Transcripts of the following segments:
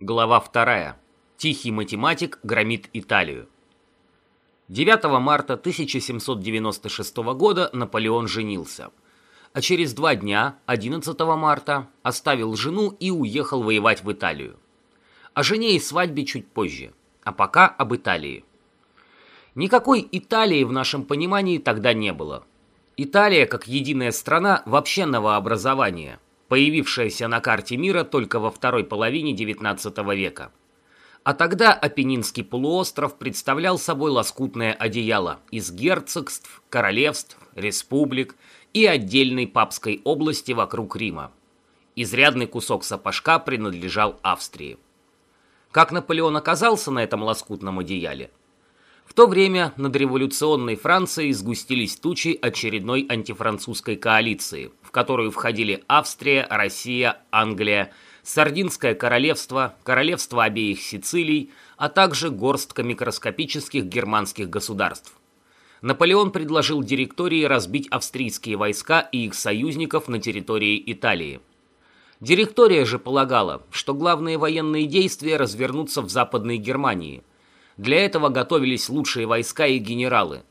Глава 2. Тихий математик громит Италию. 9 марта 1796 года Наполеон женился. А через два дня, 11 марта, оставил жену и уехал воевать в Италию. О жене и свадьбе чуть позже, а пока об Италии. Никакой Италии в нашем понимании тогда не было. Италия, как единая страна, вообще новообразование – появившаяся на карте мира только во второй половине XIX века. А тогда Апеннинский полуостров представлял собой лоскутное одеяло из герцогств, королевств, республик и отдельной папской области вокруг Рима. Изрядный кусок сапожка принадлежал Австрии. Как Наполеон оказался на этом лоскутном одеяле – в то время над революционной Францией сгустились тучи очередной антифранцузской коалиции, которую входили Австрия, Россия, Англия, Сардинское королевство, королевство обеих Сицилий, а также горстка микроскопических германских государств. Наполеон предложил директории разбить австрийские войска и их союзников на территории Италии. Директория же полагала, что главные военные действия развернутся в Западной Германии – для этого готовились лучшие войска и генералы.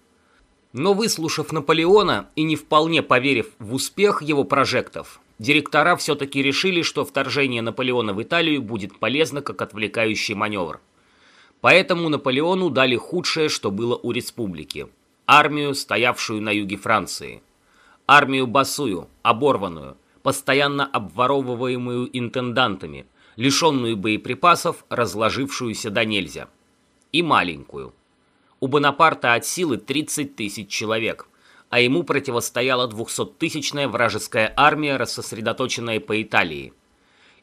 Но выслушав Наполеона и не вполне поверив в успех его прожектов, директора все-таки решили, что вторжение Наполеона в Италию будет полезно как отвлекающий маневр. Поэтому Наполеону дали худшее, что было у республики – армию, стоявшую на юге Франции. Армию босую, оборванную, постоянно обворовываемую интендантами, лишенную боеприпасов, разложившуюся до нельзя – и маленькую. У Бонапарта от силы 30 тысяч человек, а ему противостояла 200-тысячная вражеская армия, рассосредоточенная по Италии.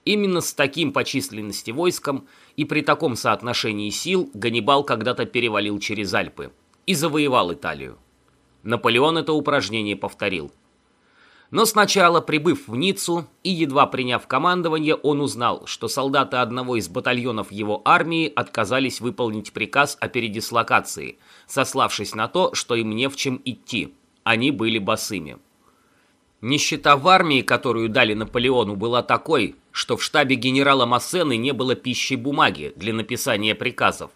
Именно с таким по численности войском и при таком соотношении сил Ганнибал когда-то перевалил через Альпы и завоевал Италию. Наполеон это упражнение повторил – но сначала, прибыв в Ниццу и едва приняв командование, он узнал, что солдаты одного из батальонов его армии отказались выполнить приказ о передислокации, сославшись на то, что им не в чем идти. Они были босыми. Нищета в армии, которую дали Наполеону, была такой, что в штабе генерала Массены не было пищи бумаги для написания приказов,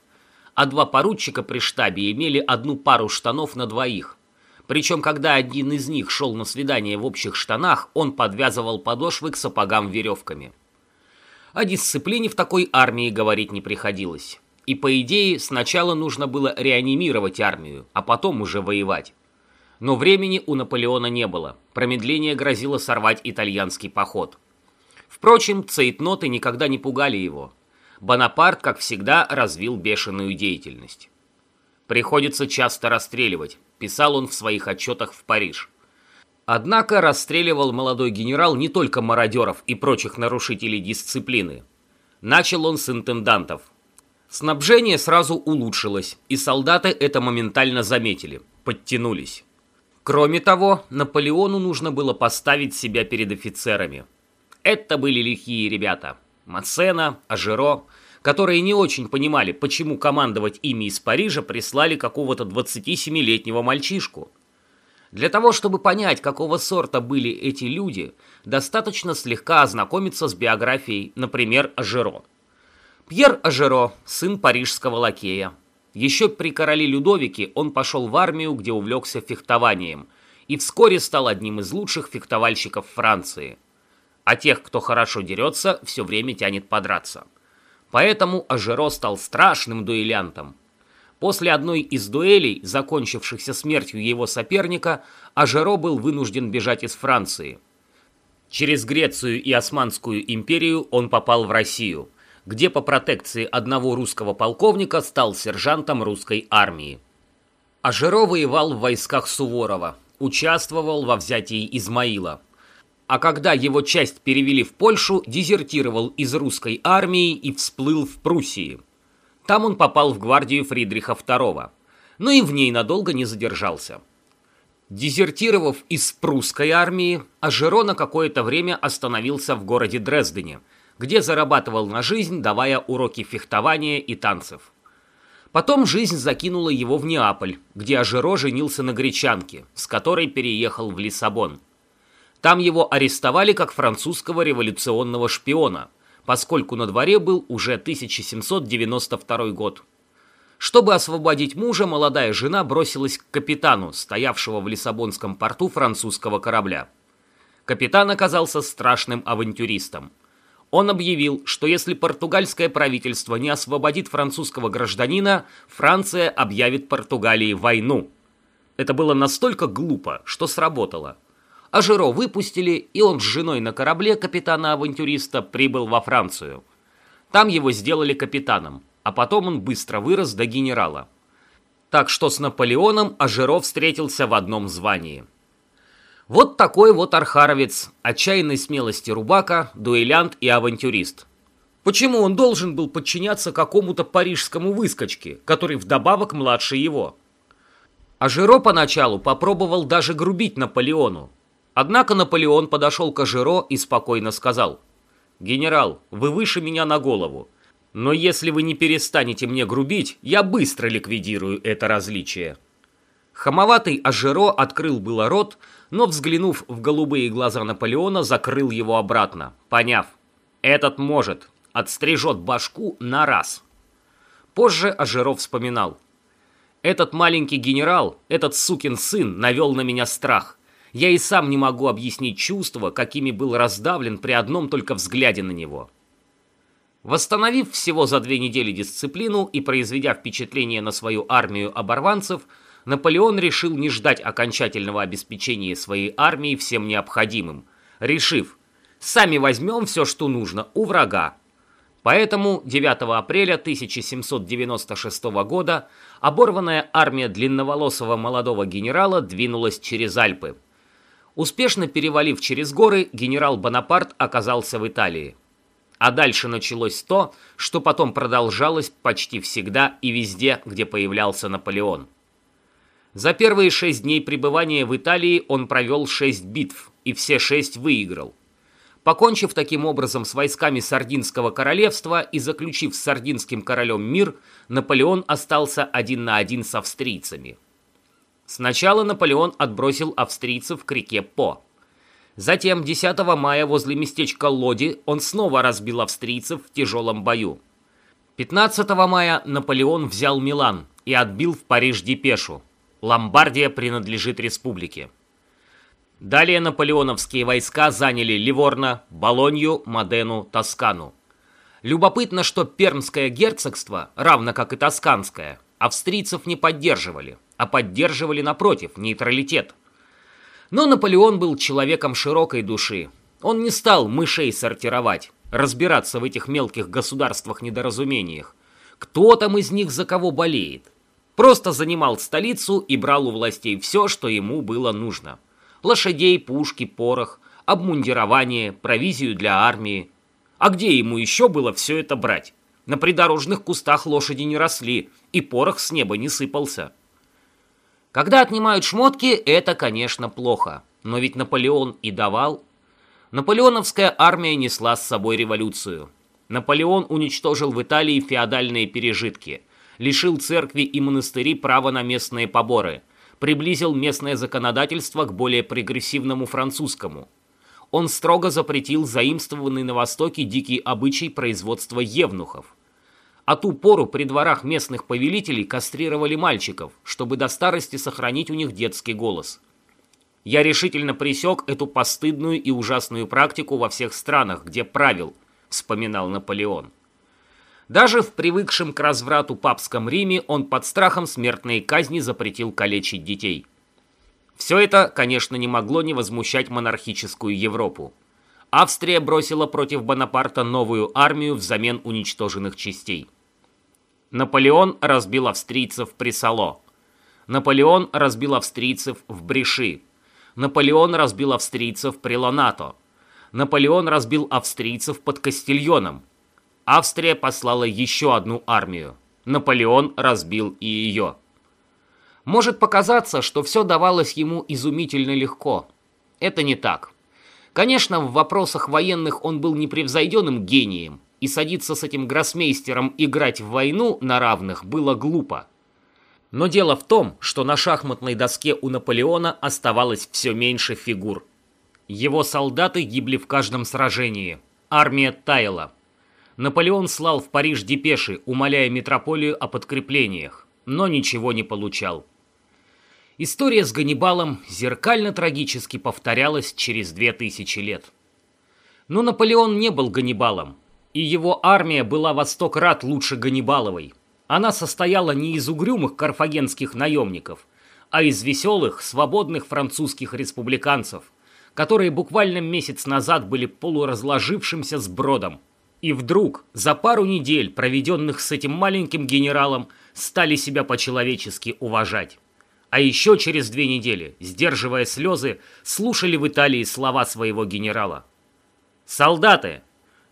а два поручика при штабе имели одну пару штанов на двоих – причем, когда один из них шел на свидание в общих штанах, он подвязывал подошвы к сапогам веревками. О дисциплине в такой армии говорить не приходилось. И по идее, сначала нужно было реанимировать армию, а потом уже воевать. Но времени у Наполеона не было. Промедление грозило сорвать итальянский поход. Впрочем, цейтноты никогда не пугали его. Бонапарт, как всегда, развил бешеную деятельность. Приходится часто расстреливать, писал он в своих отчетах в Париж. Однако расстреливал молодой генерал не только мародеров и прочих нарушителей дисциплины. Начал он с интендантов. Снабжение сразу улучшилось, и солдаты это моментально заметили, подтянулись. Кроме того, Наполеону нужно было поставить себя перед офицерами. Это были лихие ребята. Мацена, Ажеро, которые не очень понимали, почему командовать ими из Парижа прислали какого-то 27-летнего мальчишку. Для того, чтобы понять, какого сорта были эти люди, достаточно слегка ознакомиться с биографией, например, Ажеро. Пьер Ажеро, сын парижского лакея. Еще при короле Людовике он пошел в армию, где увлекся фехтованием, и вскоре стал одним из лучших фехтовальщиков Франции. А тех, кто хорошо дерется, все время тянет подраться. Поэтому Ажеро стал страшным дуэлянтом. После одной из дуэлей, закончившихся смертью его соперника, Ажеро был вынужден бежать из Франции. Через Грецию и Османскую империю он попал в Россию, где по протекции одного русского полковника стал сержантом русской армии. Ажеро воевал в войсках Суворова, участвовал во взятии Измаила – а когда его часть перевели в Польшу, дезертировал из русской армии и всплыл в Пруссии. Там он попал в гвардию Фридриха II, но и в ней надолго не задержался. Дезертировав из прусской армии, Ажеро на какое-то время остановился в городе Дрездене, где зарабатывал на жизнь, давая уроки фехтования и танцев. Потом жизнь закинула его в Неаполь, где Ажеро женился на гречанке, с которой переехал в Лиссабон – там его арестовали как французского революционного шпиона, поскольку на дворе был уже 1792 год. Чтобы освободить мужа, молодая жена бросилась к капитану, стоявшего в Лиссабонском порту французского корабля. Капитан оказался страшным авантюристом. Он объявил, что если португальское правительство не освободит французского гражданина, Франция объявит Португалии войну. Это было настолько глупо, что сработало. А Жиро выпустили, и он с женой на корабле капитана-авантюриста прибыл во Францию. Там его сделали капитаном, а потом он быстро вырос до генерала. Так что с Наполеоном Ажиро встретился в одном звании – вот такой вот архаровец, отчаянной смелости рубака, дуэлянт и авантюрист. Почему он должен был подчиняться какому-то парижскому выскочке, который вдобавок младше его? А Жиро поначалу попробовал даже грубить Наполеону. Однако Наполеон подошел к Ажиро и спокойно сказал, «Генерал, вы выше меня на голову, но если вы не перестанете мне грубить, я быстро ликвидирую это различие». Хамоватый Ажиро открыл было рот, но, взглянув в голубые глаза Наполеона, закрыл его обратно, поняв, этот может, отстрижет башку на раз. Позже Ажиров вспоминал. Этот маленький генерал, этот сукин сын навел на меня страх. Я и сам не могу объяснить чувства, какими был раздавлен при одном только взгляде на него. Восстановив всего за две недели дисциплину и произведя впечатление на свою армию оборванцев, Наполеон решил не ждать окончательного обеспечения своей армии всем необходимым, решив, сами возьмем все, что нужно, у врага. Поэтому 9 апреля 1796 года оборванная армия длинноволосого молодого генерала двинулась через Альпы. Успешно перевалив через горы, генерал Бонапарт оказался в Италии. А дальше началось то, что потом продолжалось почти всегда и везде, где появлялся Наполеон. За первые шесть дней пребывания в Италии он провел шесть битв, и все шесть выиграл. Покончив таким образом с войсками Сардинского королевства и заключив с Сардинским королем мир, Наполеон остался один на один с австрийцами. Сначала Наполеон отбросил австрийцев к реке По. Затем 10 мая возле местечка Лоди он снова разбил австрийцев в тяжелом бою. 15 мая Наполеон взял Милан и отбил в Париж депешу. Ломбардия принадлежит республике. Далее наполеоновские войска заняли Ливорно, Болонью, Модену, Тоскану. Любопытно, что Пермское герцогство, равно как и Тосканское, австрийцев не поддерживали, а поддерживали, напротив, нейтралитет. Но Наполеон был человеком широкой души. Он не стал мышей сортировать, разбираться в этих мелких государствах-недоразумениях. Кто там из них за кого болеет? Просто занимал столицу и брал у властей все, что ему было нужно. Лошадей, пушки, порох, обмундирование, провизию для армии. А где ему еще было все это брать? На придорожных кустах лошади не росли, и порох с неба не сыпался. Когда отнимают шмотки, это, конечно, плохо. Но ведь Наполеон и давал. Наполеоновская армия несла с собой революцию. Наполеон уничтожил в Италии феодальные пережитки – лишил церкви и монастыри права на местные поборы, приблизил местное законодательство к более прогрессивному французскому. Он строго запретил заимствованный на Востоке дикий обычай производства евнухов. А ту пору при дворах местных повелителей кастрировали мальчиков, чтобы до старости сохранить у них детский голос. Я решительно пресек эту постыдную и ужасную практику во всех странах, где правил, вспоминал Наполеон. Даже в привыкшем к разврату папском Риме он под страхом смертной казни запретил калечить детей. Все это, конечно, не могло не возмущать монархическую Европу. Австрия бросила против Бонапарта новую армию взамен уничтоженных частей. Наполеон разбил австрийцев при Сало. Наполеон разбил австрийцев в Бреши. Наполеон разбил австрийцев при Лонато. Наполеон разбил австрийцев под Кастильоном. Австрия послала еще одну армию. Наполеон разбил и ее. Может показаться, что все давалось ему изумительно легко. Это не так. Конечно, в вопросах военных он был непревзойденным гением, и садиться с этим гроссмейстером играть в войну на равных было глупо. Но дело в том, что на шахматной доске у Наполеона оставалось все меньше фигур. Его солдаты гибли в каждом сражении. Армия таяла. Наполеон слал в Париж депеши, умоляя метрополию о подкреплениях, но ничего не получал. История с Ганнибалом зеркально-трагически повторялась через две тысячи лет. Но Наполеон не был Ганнибалом, и его армия была во сто крат лучше Ганнибаловой. Она состояла не из угрюмых карфагенских наемников, а из веселых, свободных французских республиканцев, которые буквально месяц назад были полуразложившимся сбродом. И вдруг, за пару недель, проведенных с этим маленьким генералом, стали себя по-человечески уважать. А еще через две недели, сдерживая слезы, слушали в Италии слова своего генерала. «Солдаты,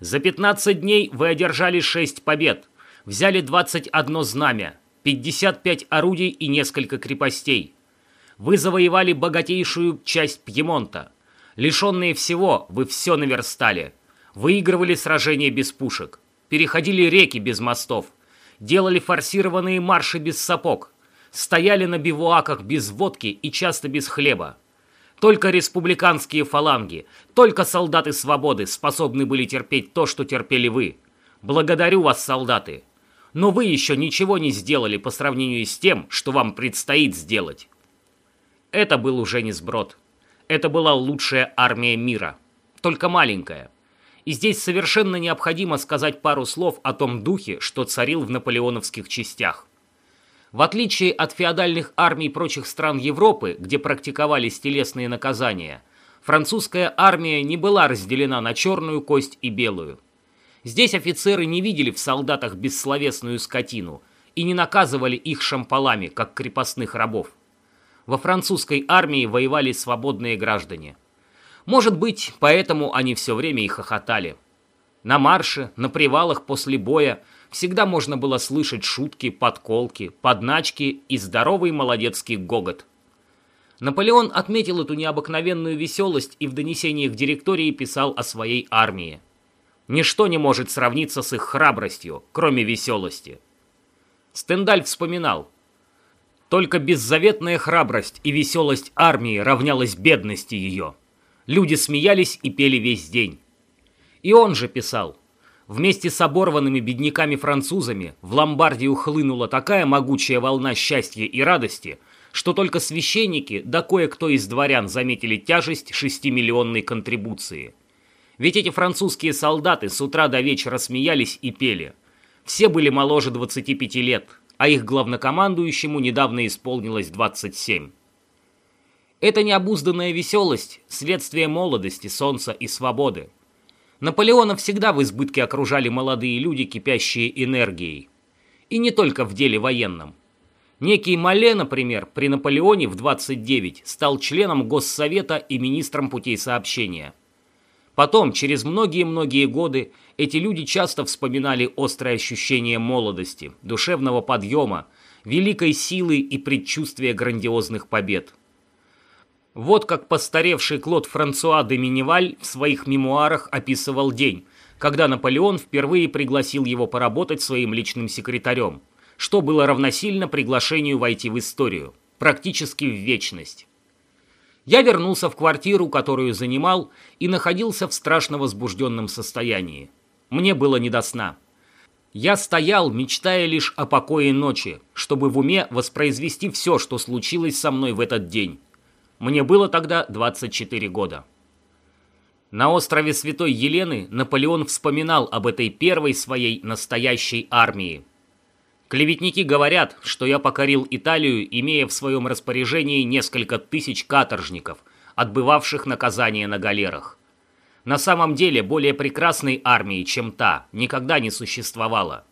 за 15 дней вы одержали 6 побед, взяли 21 знамя, 55 орудий и несколько крепостей. Вы завоевали богатейшую часть Пьемонта. Лишенные всего, вы все наверстали. Выигрывали сражения без пушек, переходили реки без мостов, делали форсированные марши без сапог, стояли на бивуаках без водки и часто без хлеба. Только республиканские фаланги, только солдаты свободы способны были терпеть то, что терпели вы. Благодарю вас, солдаты. Но вы еще ничего не сделали по сравнению с тем, что вам предстоит сделать. Это был уже не сброд. Это была лучшая армия мира. Только маленькая. И здесь совершенно необходимо сказать пару слов о том духе, что царил в наполеоновских частях. В отличие от феодальных армий прочих стран Европы, где практиковались телесные наказания, французская армия не была разделена на черную кость и белую. Здесь офицеры не видели в солдатах бессловесную скотину и не наказывали их шампалами, как крепостных рабов. Во французской армии воевали свободные граждане. Может быть, поэтому они все время и хохотали. На марше, на привалах после боя всегда можно было слышать шутки, подколки, подначки и здоровый молодецкий гогот. Наполеон отметил эту необыкновенную веселость и в донесениях директории писал о своей армии. Ничто не может сравниться с их храбростью, кроме веселости. Стендаль вспоминал. Только беззаветная храбрость и веселость армии равнялась бедности ее. Люди смеялись и пели весь день. И он же писал. Вместе с оборванными бедняками-французами в Ломбардию хлынула такая могучая волна счастья и радости, что только священники да кое-кто из дворян заметили тяжесть шестимиллионной контрибуции. Ведь эти французские солдаты с утра до вечера смеялись и пели. Все были моложе 25 лет, а их главнокомандующему недавно исполнилось 27. Эта необузданная веселость – следствие молодости, солнца и свободы. Наполеона всегда в избытке окружали молодые люди, кипящие энергией. И не только в деле военном. Некий Мале, например, при Наполеоне в 29 стал членом Госсовета и министром путей сообщения. Потом, через многие-многие годы, эти люди часто вспоминали острое ощущение молодости, душевного подъема, великой силы и предчувствия грандиозных побед. Вот как постаревший Клод Франсуа де Миневаль в своих мемуарах описывал день, когда Наполеон впервые пригласил его поработать своим личным секретарем, что было равносильно приглашению войти в историю, практически в вечность. Я вернулся в квартиру, которую занимал, и находился в страшно возбужденном состоянии. Мне было не до сна. Я стоял, мечтая лишь о покое ночи, чтобы в уме воспроизвести все, что случилось со мной в этот день. Мне было тогда 24 года. На острове Святой Елены Наполеон вспоминал об этой первой своей настоящей армии. Клеветники говорят, что я покорил Италию, имея в своем распоряжении несколько тысяч каторжников, отбывавших наказание на галерах. На самом деле более прекрасной армии, чем та, никогда не существовало.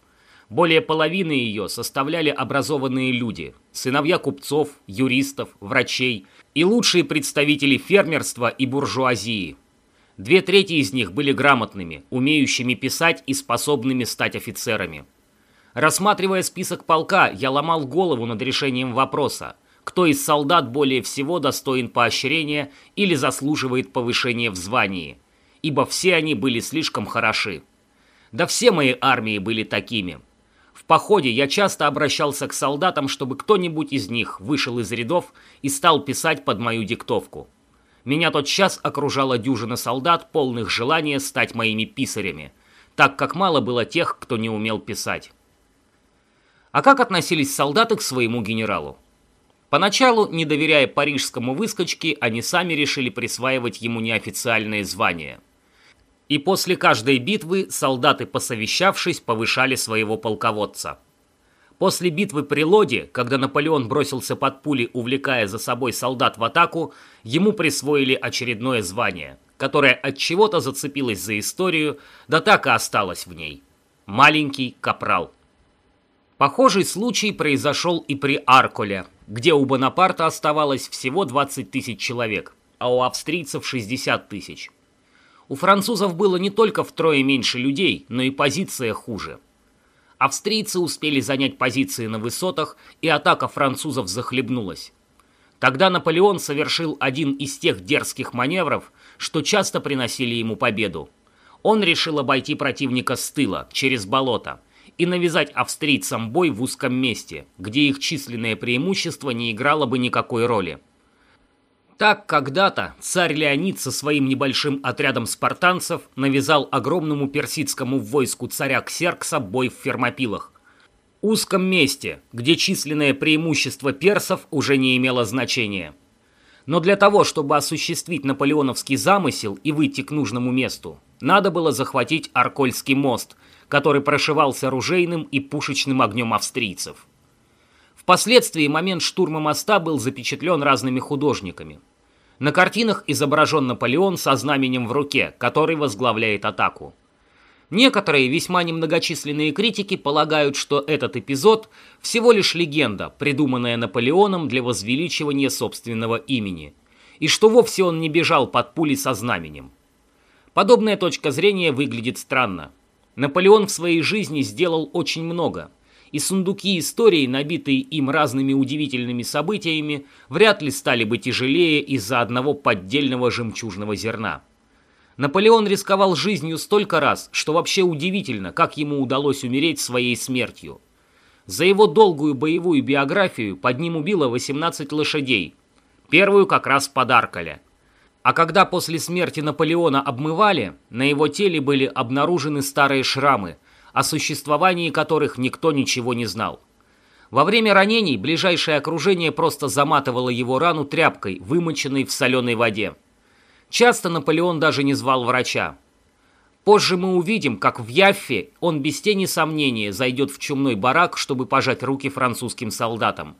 Более половины ее составляли образованные люди, сыновья купцов, юристов, врачей – и лучшие представители фермерства и буржуазии. Две трети из них были грамотными, умеющими писать и способными стать офицерами. Рассматривая список полка, я ломал голову над решением вопроса, кто из солдат более всего достоин поощрения или заслуживает повышения в звании, ибо все они были слишком хороши. Да все мои армии были такими – походе я часто обращался к солдатам, чтобы кто-нибудь из них вышел из рядов и стал писать под мою диктовку. Меня тот час окружала дюжина солдат, полных желания стать моими писарями, так как мало было тех, кто не умел писать. А как относились солдаты к своему генералу? Поначалу, не доверяя парижскому выскочке, они сами решили присваивать ему неофициальное звание. И после каждой битвы солдаты, посовещавшись, повышали своего полководца. После битвы при Лоде, когда Наполеон бросился под пули, увлекая за собой солдат в атаку, ему присвоили очередное звание, которое от чего-то зацепилось за историю, да так и осталось в ней. Маленький капрал. Похожий случай произошел и при Арколе, где у Бонапарта оставалось всего 20 тысяч человек, а у австрийцев 60 тысяч. У французов было не только втрое меньше людей, но и позиция хуже. Австрийцы успели занять позиции на высотах, и атака французов захлебнулась. Тогда Наполеон совершил один из тех дерзких маневров, что часто приносили ему победу. Он решил обойти противника с тыла, через болото, и навязать австрийцам бой в узком месте, где их численное преимущество не играло бы никакой роли. Так когда-то царь Леонид со своим небольшим отрядом спартанцев навязал огромному персидскому войску царя Ксеркса бой в Фермопилах. Узком месте, где численное преимущество персов уже не имело значения. Но для того, чтобы осуществить наполеоновский замысел и выйти к нужному месту, надо было захватить Аркольский мост – который прошивался оружейным и пушечным огнем австрийцев. Впоследствии момент штурма моста был запечатлен разными художниками. На картинах изображен Наполеон со знаменем в руке, который возглавляет атаку. Некоторые весьма немногочисленные критики полагают, что этот эпизод всего лишь легенда, придуманная Наполеоном для возвеличивания собственного имени, и что вовсе он не бежал под пули со знаменем. Подобная точка зрения выглядит странно. Наполеон в своей жизни сделал очень много, и сундуки истории, набитые им разными удивительными событиями, вряд ли стали бы тяжелее из-за одного поддельного жемчужного зерна. Наполеон рисковал жизнью столько раз, что вообще удивительно, как ему удалось умереть своей смертью. За его долгую боевую биографию под ним убило 18 лошадей, первую как раз под Аркаля – а когда после смерти Наполеона обмывали, на его теле были обнаружены старые шрамы, о существовании которых никто ничего не знал. Во время ранений ближайшее окружение просто заматывало его рану тряпкой, вымоченной в соленой воде. Часто Наполеон даже не звал врача. Позже мы увидим, как в Яффе он без тени сомнения зайдет в чумной барак, чтобы пожать руки французским солдатам.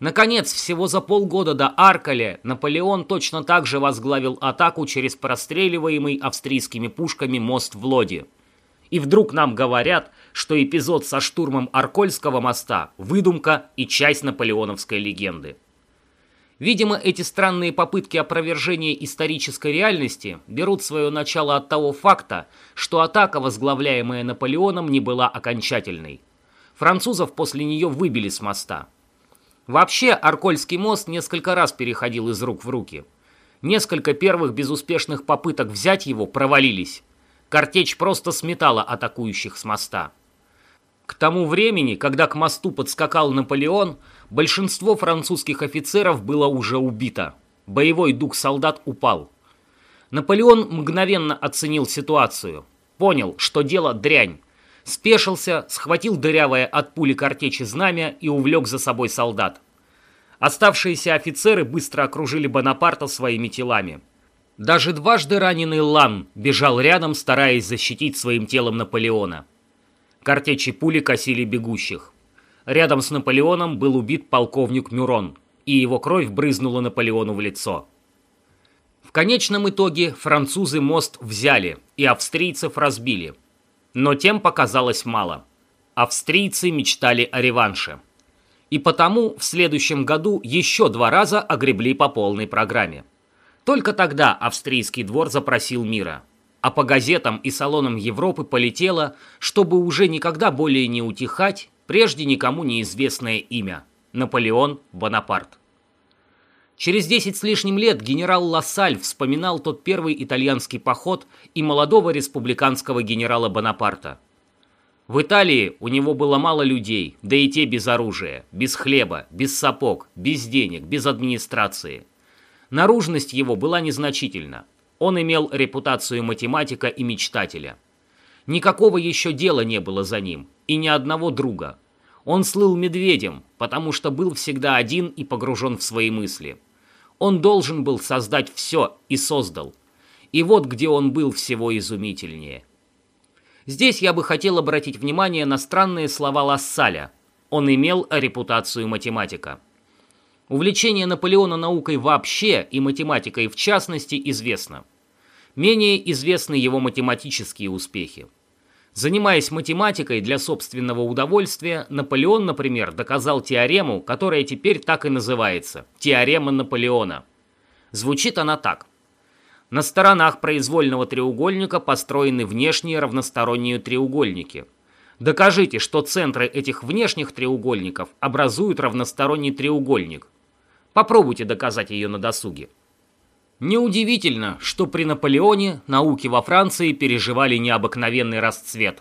Наконец, всего за полгода до Аркаля Наполеон точно так же возглавил атаку через простреливаемый австрийскими пушками мост в Лоде. И вдруг нам говорят, что эпизод со штурмом Аркольского моста – выдумка и часть наполеоновской легенды. Видимо, эти странные попытки опровержения исторической реальности берут свое начало от того факта, что атака, возглавляемая Наполеоном, не была окончательной. Французов после нее выбили с моста – Вообще, Аркольский мост несколько раз переходил из рук в руки. Несколько первых безуспешных попыток взять его провалились. Картечь просто сметала атакующих с моста. К тому времени, когда к мосту подскакал Наполеон, большинство французских офицеров было уже убито. Боевой дух солдат упал. Наполеон мгновенно оценил ситуацию. Понял, что дело дрянь спешился, схватил дырявое от пули картечи знамя и увлек за собой солдат. Оставшиеся офицеры быстро окружили Бонапарта своими телами. Даже дважды раненый Лан бежал рядом, стараясь защитить своим телом Наполеона. Картечи пули косили бегущих. Рядом с Наполеоном был убит полковник Мюрон, и его кровь брызнула Наполеону в лицо. В конечном итоге французы мост взяли и австрийцев разбили – но тем показалось мало. Австрийцы мечтали о реванше. И потому в следующем году еще два раза огребли по полной программе. Только тогда австрийский двор запросил мира. А по газетам и салонам Европы полетело, чтобы уже никогда более не утихать, прежде никому неизвестное имя – Наполеон Бонапарт. Через десять с лишним лет генерал Лассаль вспоминал тот первый итальянский поход и молодого республиканского генерала Бонапарта. В Италии у него было мало людей, да и те без оружия, без хлеба, без сапог, без денег, без администрации. Наружность его была незначительна. Он имел репутацию математика и мечтателя. Никакого еще дела не было за ним, и ни одного друга. Он слыл медведем, потому что был всегда один и погружен в свои мысли. Он должен был создать все и создал. И вот где он был всего изумительнее. Здесь я бы хотел обратить внимание на странные слова Лассаля. Он имел репутацию математика. Увлечение Наполеона наукой вообще и математикой в частности известно. Менее известны его математические успехи. Занимаясь математикой для собственного удовольствия, Наполеон, например, доказал теорему, которая теперь так и называется – теорема Наполеона. Звучит она так. На сторонах произвольного треугольника построены внешние равносторонние треугольники. Докажите, что центры этих внешних треугольников образуют равносторонний треугольник. Попробуйте доказать ее на досуге. Неудивительно, что при Наполеоне науки во Франции переживали необыкновенный расцвет.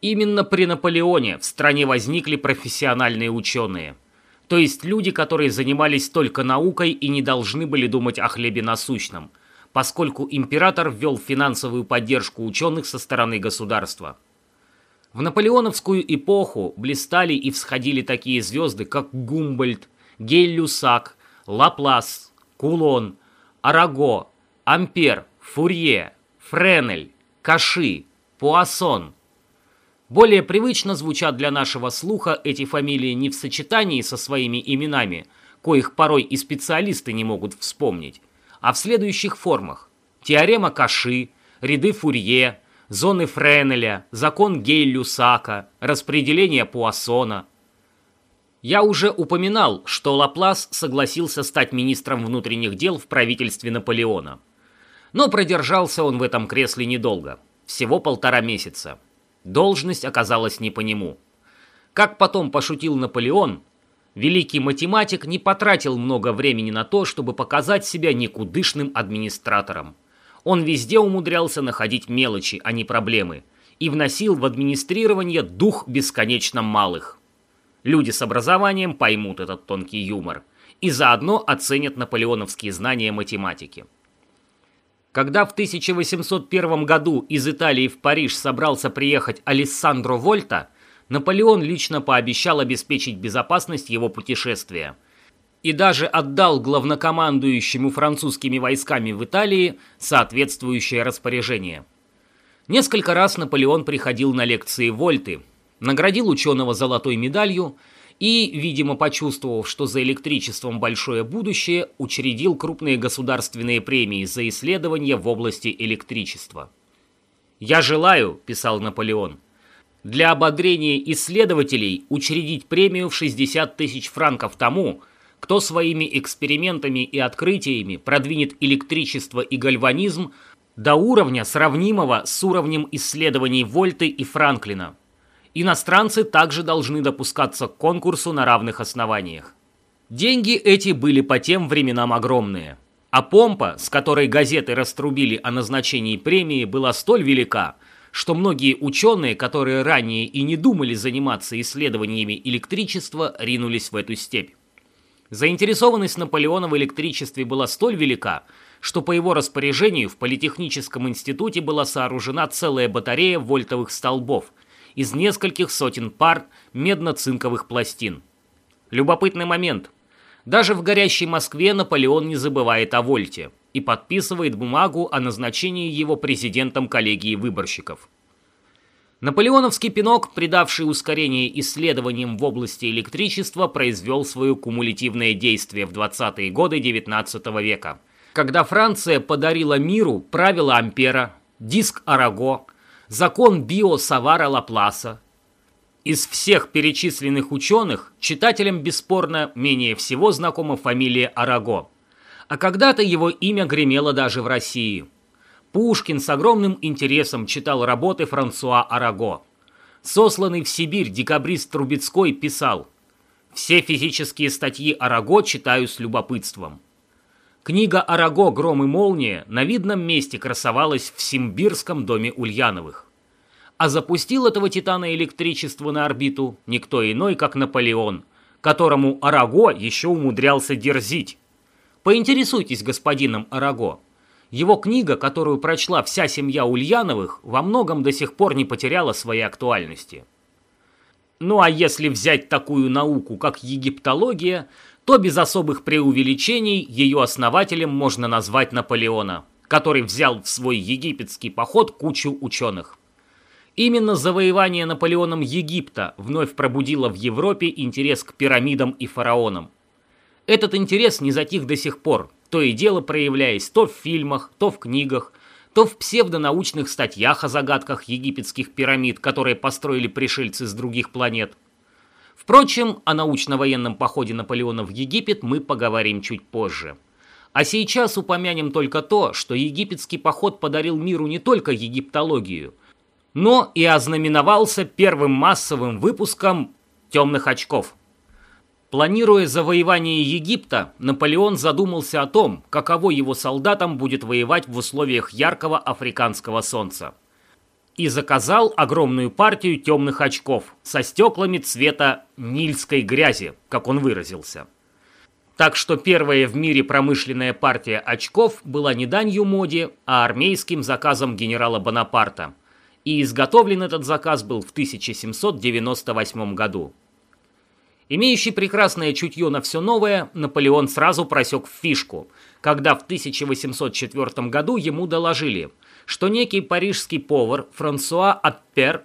Именно при Наполеоне в стране возникли профессиональные ученые. То есть люди, которые занимались только наукой и не должны были думать о хлебе насущном, поскольку император ввел финансовую поддержку ученых со стороны государства. В наполеоновскую эпоху блистали и всходили такие звезды, как Гумбольд, Гель-Люсак, Лаплас, Кулон – Араго, Ампер, Фурье, Френель, Каши, Пуассон. Более привычно звучат для нашего слуха эти фамилии не в сочетании со своими именами, коих порой и специалисты не могут вспомнить, а в следующих формах. Теорема Каши, ряды Фурье, зоны Френеля, закон Гей-Люсака, распределение Пуассона – я уже упоминал, что Лаплас согласился стать министром внутренних дел в правительстве Наполеона. Но продержался он в этом кресле недолго, всего полтора месяца. Должность оказалась не по нему. Как потом пошутил Наполеон, великий математик не потратил много времени на то, чтобы показать себя никудышным администратором. Он везде умудрялся находить мелочи, а не проблемы, и вносил в администрирование дух бесконечно малых. Люди с образованием поймут этот тонкий юмор и заодно оценят наполеоновские знания математики. Когда в 1801 году из Италии в Париж собрался приехать Алессандро Вольта, Наполеон лично пообещал обеспечить безопасность его путешествия и даже отдал главнокомандующему французскими войсками в Италии соответствующее распоряжение. Несколько раз Наполеон приходил на лекции Вольты, наградил ученого золотой медалью и, видимо, почувствовав, что за электричеством большое будущее, учредил крупные государственные премии за исследования в области электричества. «Я желаю», – писал Наполеон, – «для ободрения исследователей учредить премию в 60 тысяч франков тому, кто своими экспериментами и открытиями продвинет электричество и гальванизм до уровня, сравнимого с уровнем исследований Вольты и Франклина». Иностранцы также должны допускаться к конкурсу на равных основаниях. Деньги эти были по тем временам огромные. А помпа, с которой газеты раструбили о назначении премии, была столь велика, что многие ученые, которые ранее и не думали заниматься исследованиями электричества, ринулись в эту степь. Заинтересованность Наполеона в электричестве была столь велика, что по его распоряжению в Политехническом институте была сооружена целая батарея вольтовых столбов – из нескольких сотен пар медно-цинковых пластин. Любопытный момент. Даже в горящей Москве Наполеон не забывает о Вольте и подписывает бумагу о назначении его президентом коллегии выборщиков. Наполеоновский пинок, придавший ускорение исследованиям в области электричества, произвел свое кумулятивное действие в 20-е годы XIX века, когда Франция подарила миру правила Ампера, диск Араго, закон Био-Савара Лапласа. Из всех перечисленных ученых читателям бесспорно менее всего знакома фамилия Араго. А когда-то его имя гремело даже в России. Пушкин с огромным интересом читал работы Франсуа Араго. Сосланный в Сибирь декабрист Трубецкой писал «Все физические статьи Араго читаю с любопытством». Книга «Араго. Гром и молния» на видном месте красовалась в Симбирском доме Ульяновых. А запустил этого титана электричество на орбиту никто иной, как Наполеон, которому Араго еще умудрялся дерзить. Поинтересуйтесь господином Араго. Его книга, которую прочла вся семья Ульяновых, во многом до сих пор не потеряла своей актуальности. Ну а если взять такую науку, как египтология, то без особых преувеличений ее основателем можно назвать Наполеона, который взял в свой египетский поход кучу ученых. Именно завоевание Наполеоном Египта вновь пробудило в Европе интерес к пирамидам и фараонам. Этот интерес не затих до сих пор, то и дело проявляясь то в фильмах, то в книгах, то в псевдонаучных статьях о загадках египетских пирамид, которые построили пришельцы с других планет. Впрочем, о научно-военном походе Наполеона в Египет мы поговорим чуть позже. А сейчас упомянем только то, что египетский поход подарил миру не только египтологию, но и ознаменовался первым массовым выпуском «темных очков». Планируя завоевание Египта, Наполеон задумался о том, каково его солдатам будет воевать в условиях яркого африканского солнца. И заказал огромную партию темных очков со стеклами цвета нильской грязи, как он выразился. Так что первая в мире промышленная партия очков была не данью моде, а армейским заказом генерала Бонапарта. И изготовлен этот заказ был в 1798 году. Имеющий прекрасное чутье на все новое, Наполеон сразу просек фишку, когда в 1804 году ему доложили, что некий парижский повар Франсуа Аппер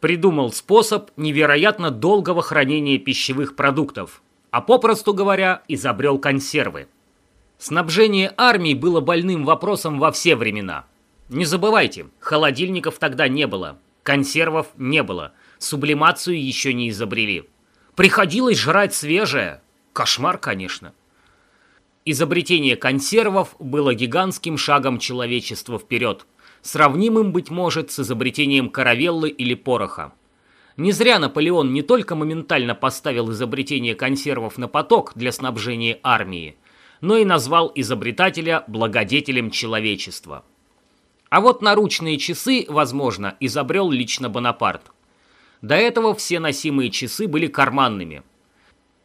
придумал способ невероятно долгого хранения пищевых продуктов, а попросту говоря, изобрел консервы. Снабжение армии было больным вопросом во все времена. Не забывайте, холодильников тогда не было, консервов не было, сублимацию еще не изобрели. Приходилось жрать свежее. Кошмар, конечно. Изобретение консервов было гигантским шагом человечества вперед, сравнимым, быть может, с изобретением каравеллы или пороха. Не зря Наполеон не только моментально поставил изобретение консервов на поток для снабжения армии, но и назвал изобретателя благодетелем человечества. А вот наручные часы, возможно, изобрел лично Бонапарт – до этого все носимые часы были карманными.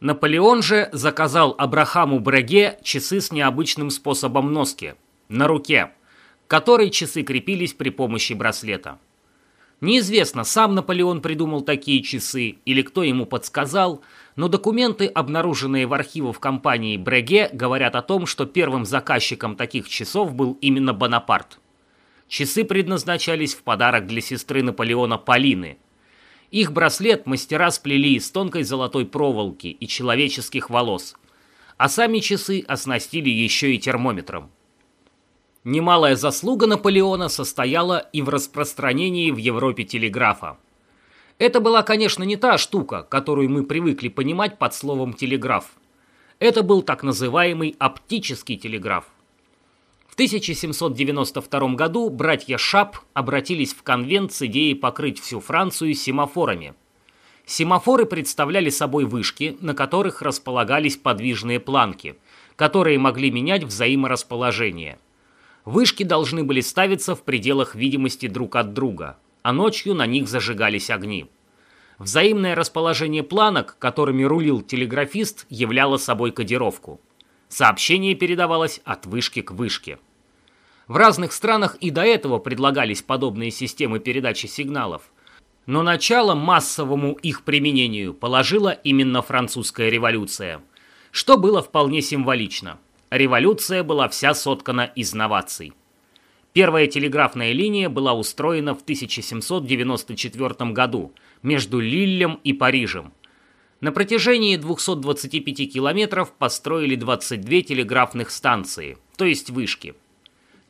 Наполеон же заказал Абрахаму Бреге часы с необычным способом носки – на руке, к которой часы крепились при помощи браслета. Неизвестно, сам Наполеон придумал такие часы или кто ему подсказал, но документы, обнаруженные в архивах компании Бреге, говорят о том, что первым заказчиком таких часов был именно Бонапарт. Часы предназначались в подарок для сестры Наполеона Полины – их браслет мастера сплели из тонкой золотой проволоки и человеческих волос, а сами часы оснастили еще и термометром. Немалая заслуга Наполеона состояла и в распространении в Европе телеграфа. Это была, конечно, не та штука, которую мы привыкли понимать под словом «телеграф». Это был так называемый оптический телеграф. В 1792 году братья Шап обратились в конвент с идеей покрыть всю Францию семафорами. Семафоры представляли собой вышки, на которых располагались подвижные планки, которые могли менять взаиморасположение. Вышки должны были ставиться в пределах видимости друг от друга, а ночью на них зажигались огни. Взаимное расположение планок, которыми рулил телеграфист, являло собой кодировку – Сообщение передавалось от вышки к вышке. В разных странах и до этого предлагались подобные системы передачи сигналов. Но начало массовому их применению положила именно французская революция, что было вполне символично. Революция была вся соткана из новаций. Первая телеграфная линия была устроена в 1794 году между Лиллем и Парижем – на протяжении 225 километров построили 22 телеграфных станции, то есть вышки.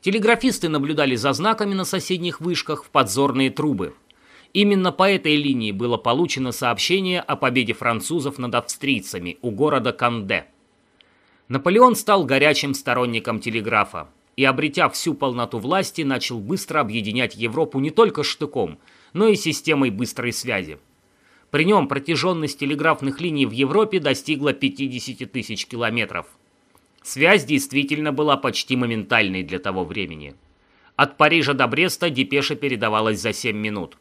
Телеграфисты наблюдали за знаками на соседних вышках в подзорные трубы. Именно по этой линии было получено сообщение о победе французов над австрийцами у города Канде. Наполеон стал горячим сторонником телеграфа и, обретя всю полноту власти, начал быстро объединять Европу не только штыком, но и системой быстрой связи. При нем протяженность телеграфных линий в Европе достигла 50 тысяч километров. Связь действительно была почти моментальной для того времени. От Парижа до Бреста депеша передавалась за 7 минут.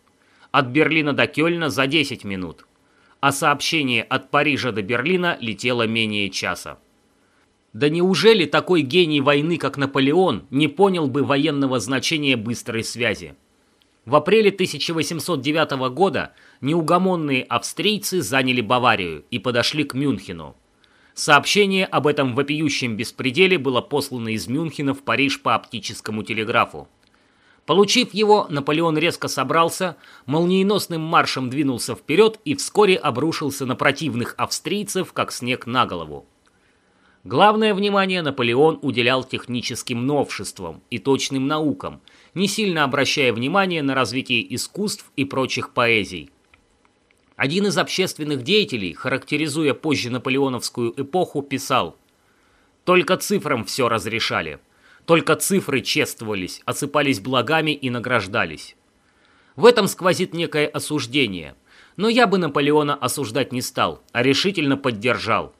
От Берлина до Кёльна за 10 минут. А сообщение от Парижа до Берлина летело менее часа. Да неужели такой гений войны, как Наполеон, не понял бы военного значения быстрой связи? В апреле 1809 года неугомонные австрийцы заняли Баварию и подошли к Мюнхену. Сообщение об этом вопиющем беспределе было послано из Мюнхена в Париж по оптическому телеграфу. Получив его, Наполеон резко собрался, молниеносным маршем двинулся вперед и вскоре обрушился на противных австрийцев, как снег на голову. Главное внимание Наполеон уделял техническим новшествам и точным наукам, не сильно обращая внимание на развитие искусств и прочих поэзий. Один из общественных деятелей, характеризуя позже наполеоновскую эпоху, писал «Только цифрам все разрешали, только цифры чествовались, осыпались благами и награждались». В этом сквозит некое осуждение, но я бы Наполеона осуждать не стал, а решительно поддержал.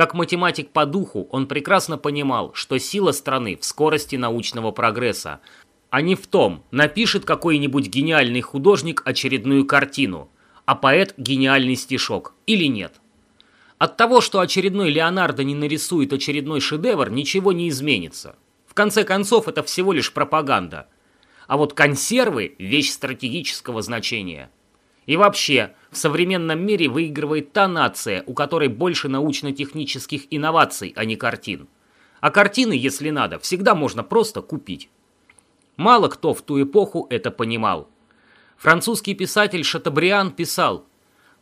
Как математик по духу, он прекрасно понимал, что сила страны в скорости научного прогресса, а не в том, напишет какой-нибудь гениальный художник очередную картину – а поэт – гениальный стишок, или нет. От того, что очередной Леонардо не нарисует очередной шедевр, ничего не изменится. В конце концов, это всего лишь пропаганда. А вот консервы – вещь стратегического значения. И вообще, в современном мире выигрывает та нация, у которой больше научно-технических инноваций, а не картин. А картины, если надо, всегда можно просто купить. Мало кто в ту эпоху это понимал. Французский писатель Шатабриан писал,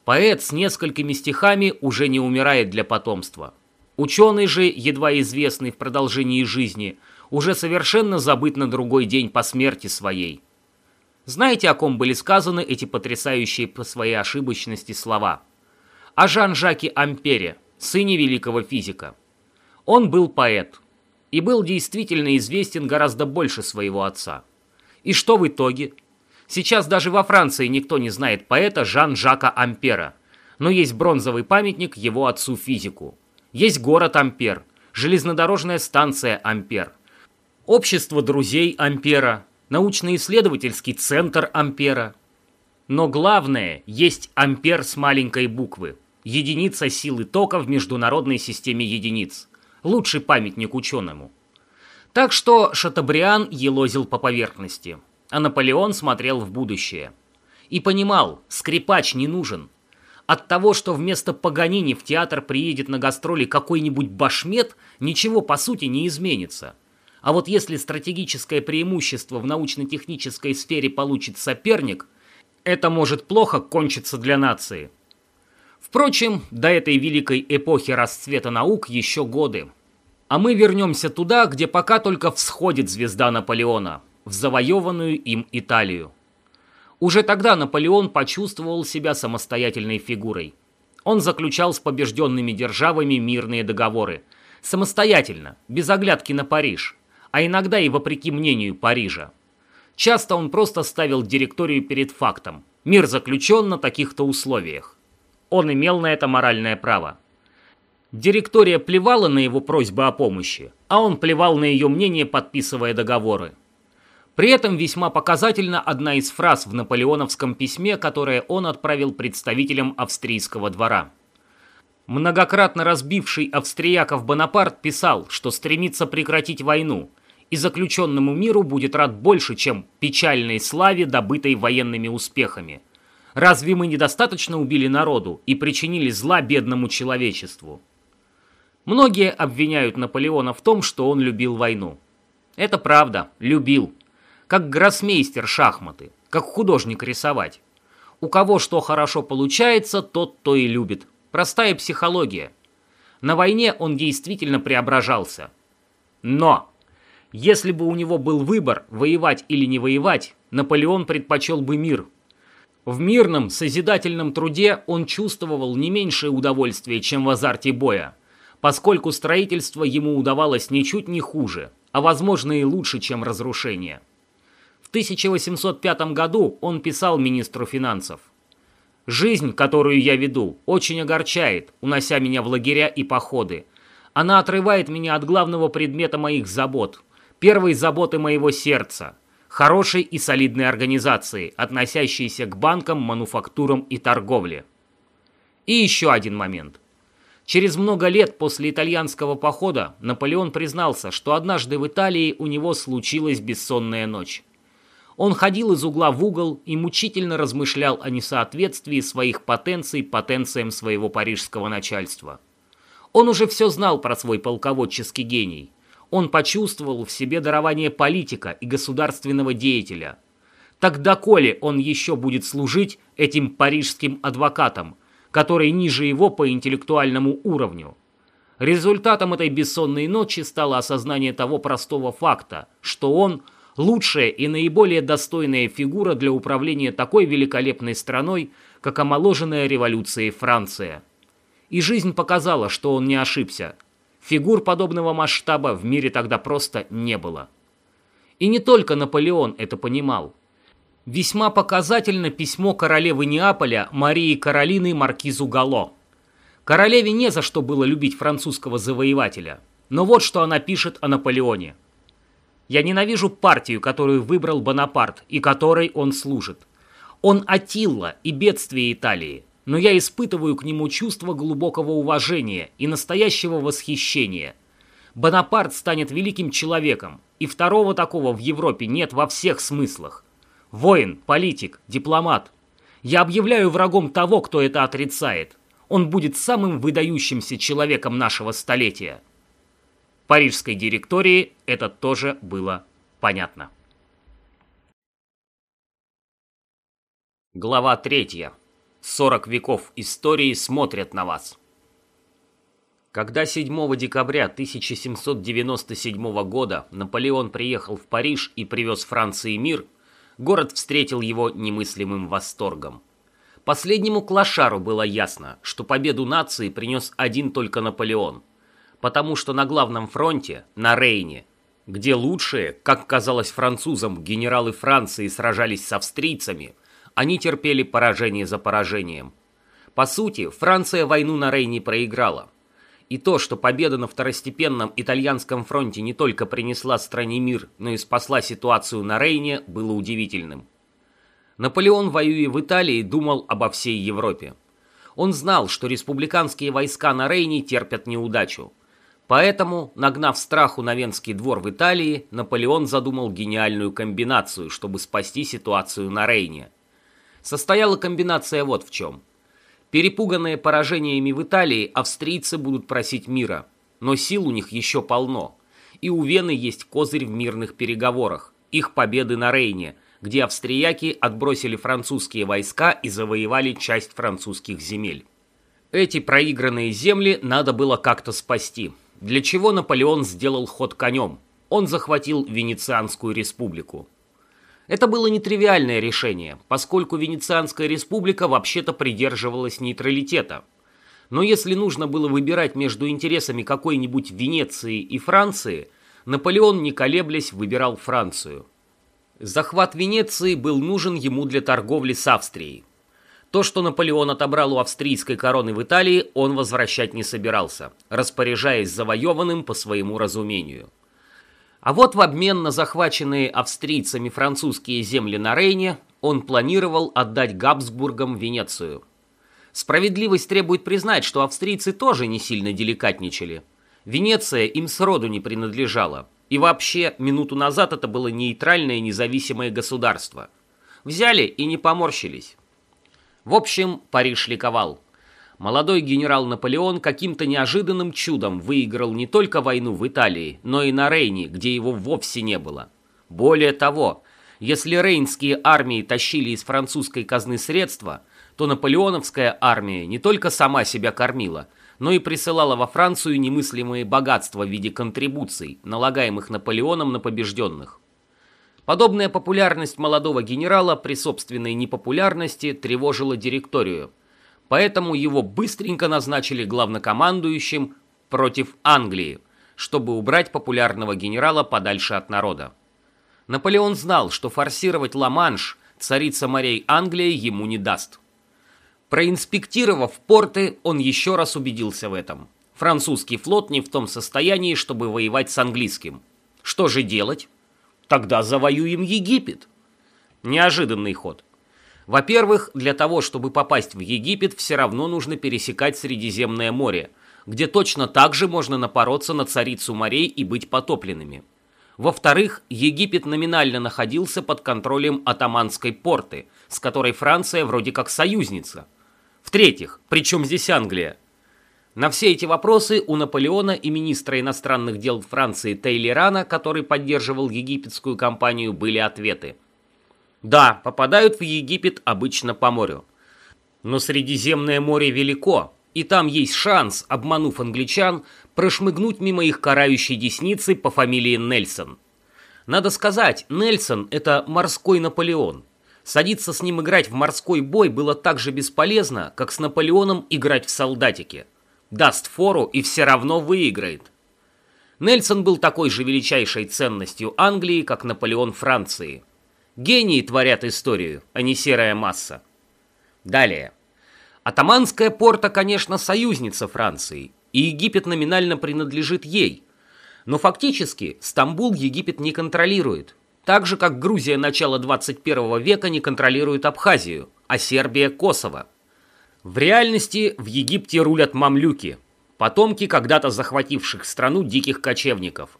«Поэт с несколькими стихами уже не умирает для потомства. Ученый же, едва известный в продолжении жизни, уже совершенно забыт на другой день по смерти своей». Знаете, о ком были сказаны эти потрясающие по своей ошибочности слова? О Жан-Жаке Ампере, сыне великого физика. Он был поэт и был действительно известен гораздо больше своего отца. И что в итоге – Сейчас даже во Франции никто не знает поэта Жан-Жака Ампера. Но есть бронзовый памятник его отцу-физику. Есть город Ампер, железнодорожная станция Ампер, общество друзей Ампера, научно-исследовательский центр Ампера. Но главное, есть Ампер с маленькой буквы, единица силы тока в международной системе единиц, лучший памятник ученому. Так что Шатабриан елозил по поверхности – а Наполеон смотрел в будущее. И понимал, скрипач не нужен. От того, что вместо Паганини в театр приедет на гастроли какой-нибудь башмет, ничего по сути не изменится. А вот если стратегическое преимущество в научно-технической сфере получит соперник, это может плохо кончиться для нации. Впрочем, до этой великой эпохи расцвета наук еще годы. А мы вернемся туда, где пока только всходит звезда Наполеона – в завоеванную им Италию. Уже тогда Наполеон почувствовал себя самостоятельной фигурой. Он заключал с побежденными державами мирные договоры. Самостоятельно, без оглядки на Париж, а иногда и вопреки мнению Парижа. Часто он просто ставил директорию перед фактом. Мир заключен на таких-то условиях. Он имел на это моральное право. Директория плевала на его просьбы о помощи, а он плевал на ее мнение, подписывая договоры. При этом весьма показательна одна из фраз в наполеоновском письме, которое он отправил представителям австрийского двора. Многократно разбивший австрияков Бонапарт писал, что стремится прекратить войну, и заключенному миру будет рад больше, чем печальной славе, добытой военными успехами. Разве мы недостаточно убили народу и причинили зла бедному человечеству? Многие обвиняют Наполеона в том, что он любил войну. Это правда, любил как гроссмейстер шахматы, как художник рисовать. У кого что хорошо получается, тот то и любит. Простая психология. На войне он действительно преображался. Но, если бы у него был выбор, воевать или не воевать, Наполеон предпочел бы мир. В мирном, созидательном труде он чувствовал не меньшее удовольствие, чем в азарте боя, поскольку строительство ему удавалось ничуть не хуже, а возможно и лучше, чем разрушение. В 1805 году он писал министру финансов. «Жизнь, которую я веду, очень огорчает, унося меня в лагеря и походы. Она отрывает меня от главного предмета моих забот, первой заботы моего сердца, хорошей и солидной организации, относящейся к банкам, мануфактурам и торговле». И еще один момент. Через много лет после итальянского похода Наполеон признался, что однажды в Италии у него случилась бессонная ночь. Он ходил из угла в угол и мучительно размышлял о несоответствии своих потенций потенциям своего парижского начальства. Он уже все знал про свой полководческий гений. Он почувствовал в себе дарование политика и государственного деятеля. Так доколе он еще будет служить этим парижским адвокатам – который ниже его по интеллектуальному уровню. Результатом этой бессонной ночи стало осознание того простого факта, что он – лучшая и наиболее достойная фигура для управления такой великолепной страной, как омоложенная революцией Франция. И жизнь показала, что он не ошибся. Фигур подобного масштаба в мире тогда просто не было. И не только Наполеон это понимал. Весьма показательно письмо королевы Неаполя Марии Каролины Маркизу Гало. Королеве не за что было любить французского завоевателя. Но вот что она пишет о Наполеоне. «Я ненавижу партию, которую выбрал Бонапарт и которой он служит. Он Атилла и бедствие Италии, но я испытываю к нему чувство глубокого уважения и настоящего восхищения. Бонапарт станет великим человеком, и второго такого в Европе нет во всех смыслах. Воин, политик, дипломат. Я объявляю врагом того, кто это отрицает. Он будет самым выдающимся человеком нашего столетия. Парижской директории это тоже было понятно. Глава 3. 40 веков истории смотрят на вас. Когда 7 декабря 1797 года Наполеон приехал в Париж и привез Франции мир – город встретил его немыслимым восторгом. Последнему клашару было ясно, что победу нации принес один только Наполеон, потому что на главном фронте, на Рейне, где лучшие, как казалось французам, генералы Франции сражались с австрийцами, они терпели поражение за поражением. По сути, Франция войну на Рейне проиграла – и то, что победа на второстепенном итальянском фронте не только принесла стране мир, но и спасла ситуацию на Рейне, было удивительным. Наполеон, воюя в Италии, думал обо всей Европе. Он знал, что республиканские войска на Рейне терпят неудачу. Поэтому, нагнав страху на Венский двор в Италии, Наполеон задумал гениальную комбинацию, чтобы спасти ситуацию на Рейне. Состояла комбинация вот в чем – Перепуганные поражениями в Италии, австрийцы будут просить мира. Но сил у них еще полно. И у Вены есть козырь в мирных переговорах. Их победы на Рейне, где австрияки отбросили французские войска и завоевали часть французских земель. Эти проигранные земли надо было как-то спасти. Для чего Наполеон сделал ход конем? Он захватил Венецианскую республику. Это было нетривиальное решение, поскольку Венецианская республика вообще-то придерживалась нейтралитета. Но если нужно было выбирать между интересами какой-нибудь Венеции и Франции, Наполеон, не колеблясь, выбирал Францию. Захват Венеции был нужен ему для торговли с Австрией. То, что Наполеон отобрал у австрийской короны в Италии, он возвращать не собирался, распоряжаясь завоеванным по своему разумению. А вот в обмен на захваченные австрийцами французские земли на Рейне он планировал отдать Габсбургам Венецию. Справедливость требует признать, что австрийцы тоже не сильно деликатничали. Венеция им сроду не принадлежала. И вообще, минуту назад это было нейтральное независимое государство. Взяли и не поморщились. В общем, Париж ликовал молодой генерал Наполеон каким-то неожиданным чудом выиграл не только войну в Италии, но и на Рейне, где его вовсе не было. Более того, если рейнские армии тащили из французской казны средства, то наполеоновская армия не только сама себя кормила, но и присылала во Францию немыслимые богатства в виде контрибуций, налагаемых Наполеоном на побежденных. Подобная популярность молодого генерала при собственной непопулярности тревожила директорию – поэтому его быстренько назначили главнокомандующим против Англии, чтобы убрать популярного генерала подальше от народа. Наполеон знал, что форсировать Ла-Манш царица морей Англия ему не даст. Проинспектировав порты, он еще раз убедился в этом. Французский флот не в том состоянии, чтобы воевать с английским. Что же делать? Тогда завоюем Египет. Неожиданный ход. Во-первых, для того, чтобы попасть в Египет, все равно нужно пересекать Средиземное море. где точно так же можно напороться на царицу морей и быть потопленными. Во-вторых, Египет номинально находился под контролем атаманской порты, с которой Франция вроде как союзница. В-третьих, при чем здесь Англия? На все эти вопросы у Наполеона и министра иностранных дел Франции Тейлерана, который поддерживал египетскую кампанию, были ответы. Да, попадают в Египет обычно по морю. Но Средиземное море велико, и там есть шанс, обманув англичан, прошмыгнуть мимо их карающей десницы по фамилии Нельсон. Надо сказать, Нельсон – это морской Наполеон. Садиться с ним играть в морской бой было так же бесполезно, как с Наполеоном играть в солдатике – даст фору и все равно выиграет. Нельсон был такой же величайшей ценностью Англии, как Наполеон Франции. Гении творят историю, а не серая масса. Далее. Атаманская порта, конечно, союзница Франции, и Египет номинально принадлежит ей. Но фактически Стамбул Египет не контролирует, так же как Грузия начала 21 века не контролирует Абхазию, а Сербия – Косово. В реальности в Египте рулят мамлюки, потомки когда-то захвативших страну диких кочевников.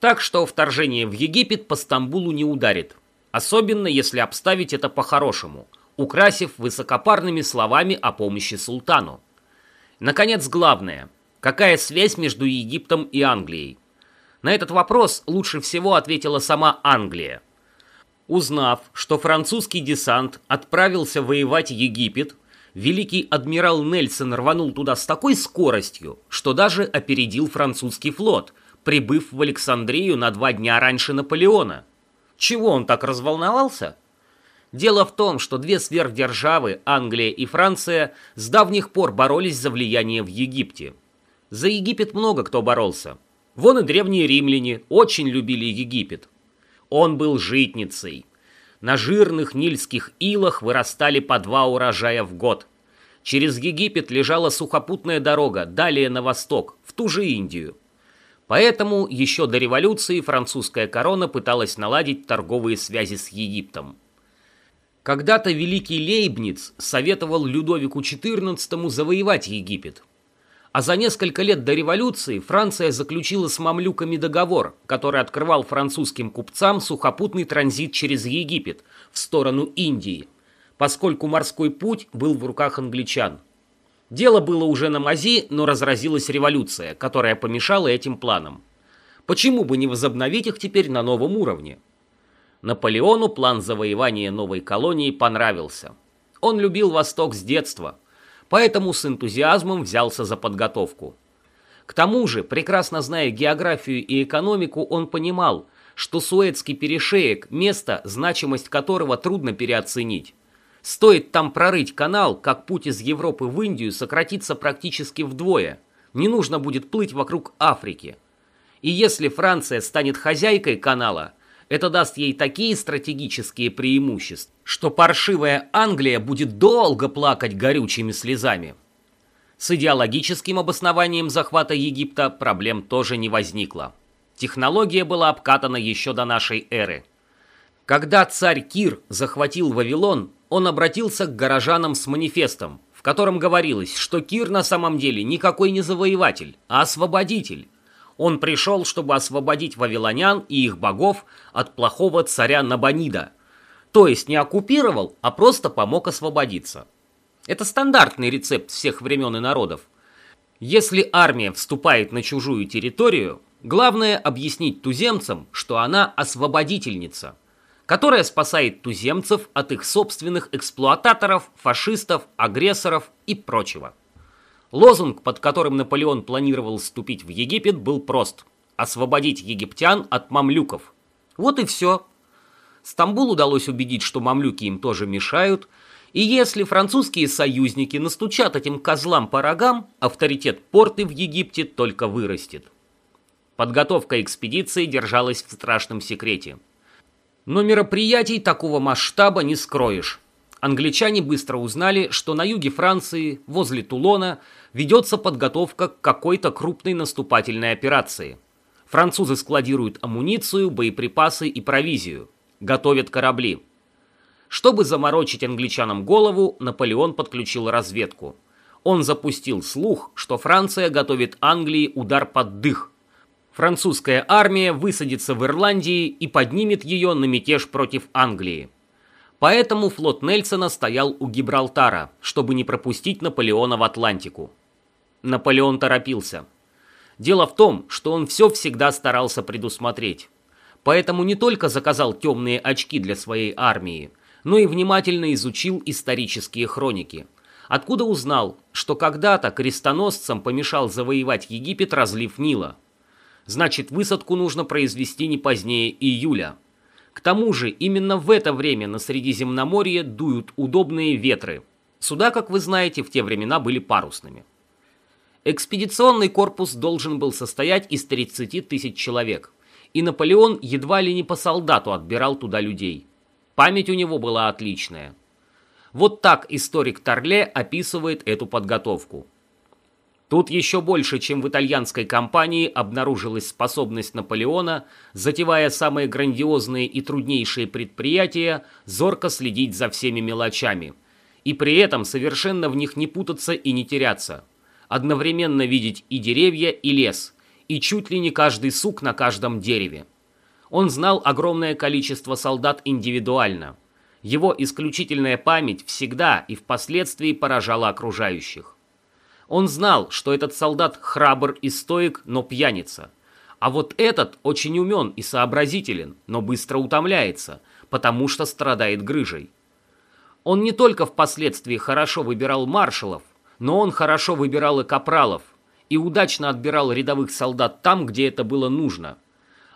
Так что вторжение в Египет по Стамбулу не ударит, особенно если обставить это по-хорошему, украсив высокопарными словами о помощи султану. Наконец, главное – какая связь между Египтом и Англией? На этот вопрос лучше всего ответила сама Англия. Узнав, что французский десант отправился воевать Египет – великий адмирал Нельсон рванул туда с такой скоростью, что даже опередил французский флот, прибыв в Александрию на два дня раньше Наполеона. Чего он так разволновался? Дело в том, что две сверхдержавы, Англия и Франция, с давних пор боролись за влияние в Египте. За Египет много кто боролся. Вон и древние римляне очень любили Египет. Он был житницей, на жирных нильских илах вырастали по два урожая в год. Через Египет лежала сухопутная дорога, далее на восток, в ту же Индию. Поэтому еще до революции французская корона пыталась наладить торговые связи с Египтом. Когда-то великий Лейбниц советовал Людовику XIV завоевать Египет, а за несколько лет до революции Франция заключила с мамлюками договор, который открывал французским купцам сухопутный транзит через Египет в сторону Индии, поскольку морской путь был в руках англичан. Дело было уже на мази, но разразилась революция, которая помешала этим планам. Почему бы не возобновить их теперь на новом уровне? Наполеону план завоевания новой колонии понравился. Он любил Восток с детства – поэтому с энтузиазмом взялся за подготовку. К тому же, прекрасно зная географию и экономику, он понимал, что Суэцкий перешеек – место, значимость которого трудно переоценить. Стоит там прорыть канал, как путь из Европы в Индию сократится практически вдвое. Не нужно будет плыть вокруг Африки. И если Франция станет хозяйкой канала, это даст ей такие стратегические преимущества, что паршивая Англия будет долго плакать горючими слезами. С идеологическим обоснованием захвата Египта проблем тоже не возникло. Технология была обкатана еще до нашей эры. Когда царь Кир захватил Вавилон, он обратился к горожанам с манифестом, в котором говорилось, что Кир на самом деле никакой не завоеватель, а освободитель, он пришел, чтобы освободить вавилонян и их богов от плохого царя Набонида. То есть не оккупировал, а просто помог освободиться. Это стандартный рецепт всех времен и народов. Если армия вступает на чужую территорию, главное объяснить туземцам, что она освободительница, которая спасает туземцев от их собственных эксплуататоров, фашистов, агрессоров и прочего. Лозунг, под которым Наполеон планировал вступить в Египет, был прост – освободить египтян от мамлюков. Вот и все. Стамбул удалось убедить, что мамлюки им тоже мешают, и если французские союзники настучат этим козлам по рогам, авторитет порты в Египте только вырастет. Подготовка экспедиции держалась в страшном секрете. Но мероприятий такого масштаба не скроешь. Англичане быстро узнали, что на юге Франции, возле Тулона, ведется подготовка к какой-то крупной наступательной операции. Французы складируют амуницию, боеприпасы и провизию. Готовят корабли. Чтобы заморочить англичанам голову, Наполеон подключил разведку. Он запустил слух, что Франция готовит Англии удар под дых. Французская армия высадится в Ирландии и поднимет ее на мятеж против Англии. Поэтому флот Нельсона стоял у Гибралтара, чтобы не пропустить Наполеона в Атлантику. Наполеон торопился. Дело в том, что он все всегда старался предусмотреть. Поэтому не только заказал темные очки для своей армии, но и внимательно изучил исторические хроники. Откуда узнал, что когда-то крестоносцам помешал завоевать Египет разлив Нила. Значит, высадку нужно произвести не позднее июля. К тому же, именно в это время на Средиземноморье дуют удобные ветры. Суда, как вы знаете, в те времена были парусными. Экспедиционный корпус должен был состоять из 30 тысяч человек, и Наполеон едва ли не по солдату отбирал туда людей. Память у него была отличная. Вот так историк Торле описывает эту подготовку. Тут еще больше, чем в итальянской кампании, обнаружилась способность Наполеона, затевая самые грандиозные и труднейшие предприятия, зорко следить за всеми мелочами. И при этом совершенно в них не путаться и не теряться. Одновременно видеть и деревья, и лес, и чуть ли не каждый сук на каждом дереве. Он знал огромное количество солдат индивидуально. Его исключительная память всегда и впоследствии поражала окружающих. Он знал, что этот солдат храбр и стоек, но пьяница. А вот этот очень умен и сообразителен, но быстро утомляется, потому что страдает грыжей. Он не только впоследствии хорошо выбирал маршалов, но он хорошо выбирал и капралов, и удачно отбирал рядовых солдат там, где это было нужно.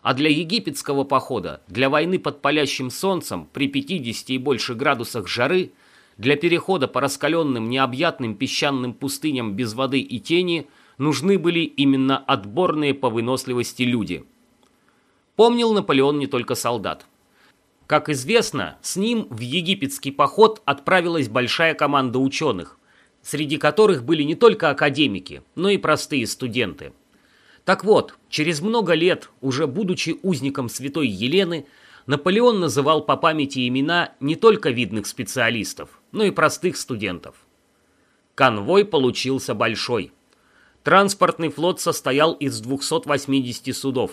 А для египетского похода, для войны под палящим солнцем при 50 и больше градусах жары – для перехода по раскаленным необъятным песчаным пустыням без воды и тени нужны были именно отборные по выносливости люди. Помнил Наполеон не только солдат. Как известно, с ним в египетский поход отправилась большая команда ученых, среди которых были не только академики, но и простые студенты. Так вот, через много лет, уже будучи узником святой Елены, Наполеон называл по памяти имена не только видных специалистов, но и простых студентов. Конвой получился большой. Транспортный флот состоял из 280 судов.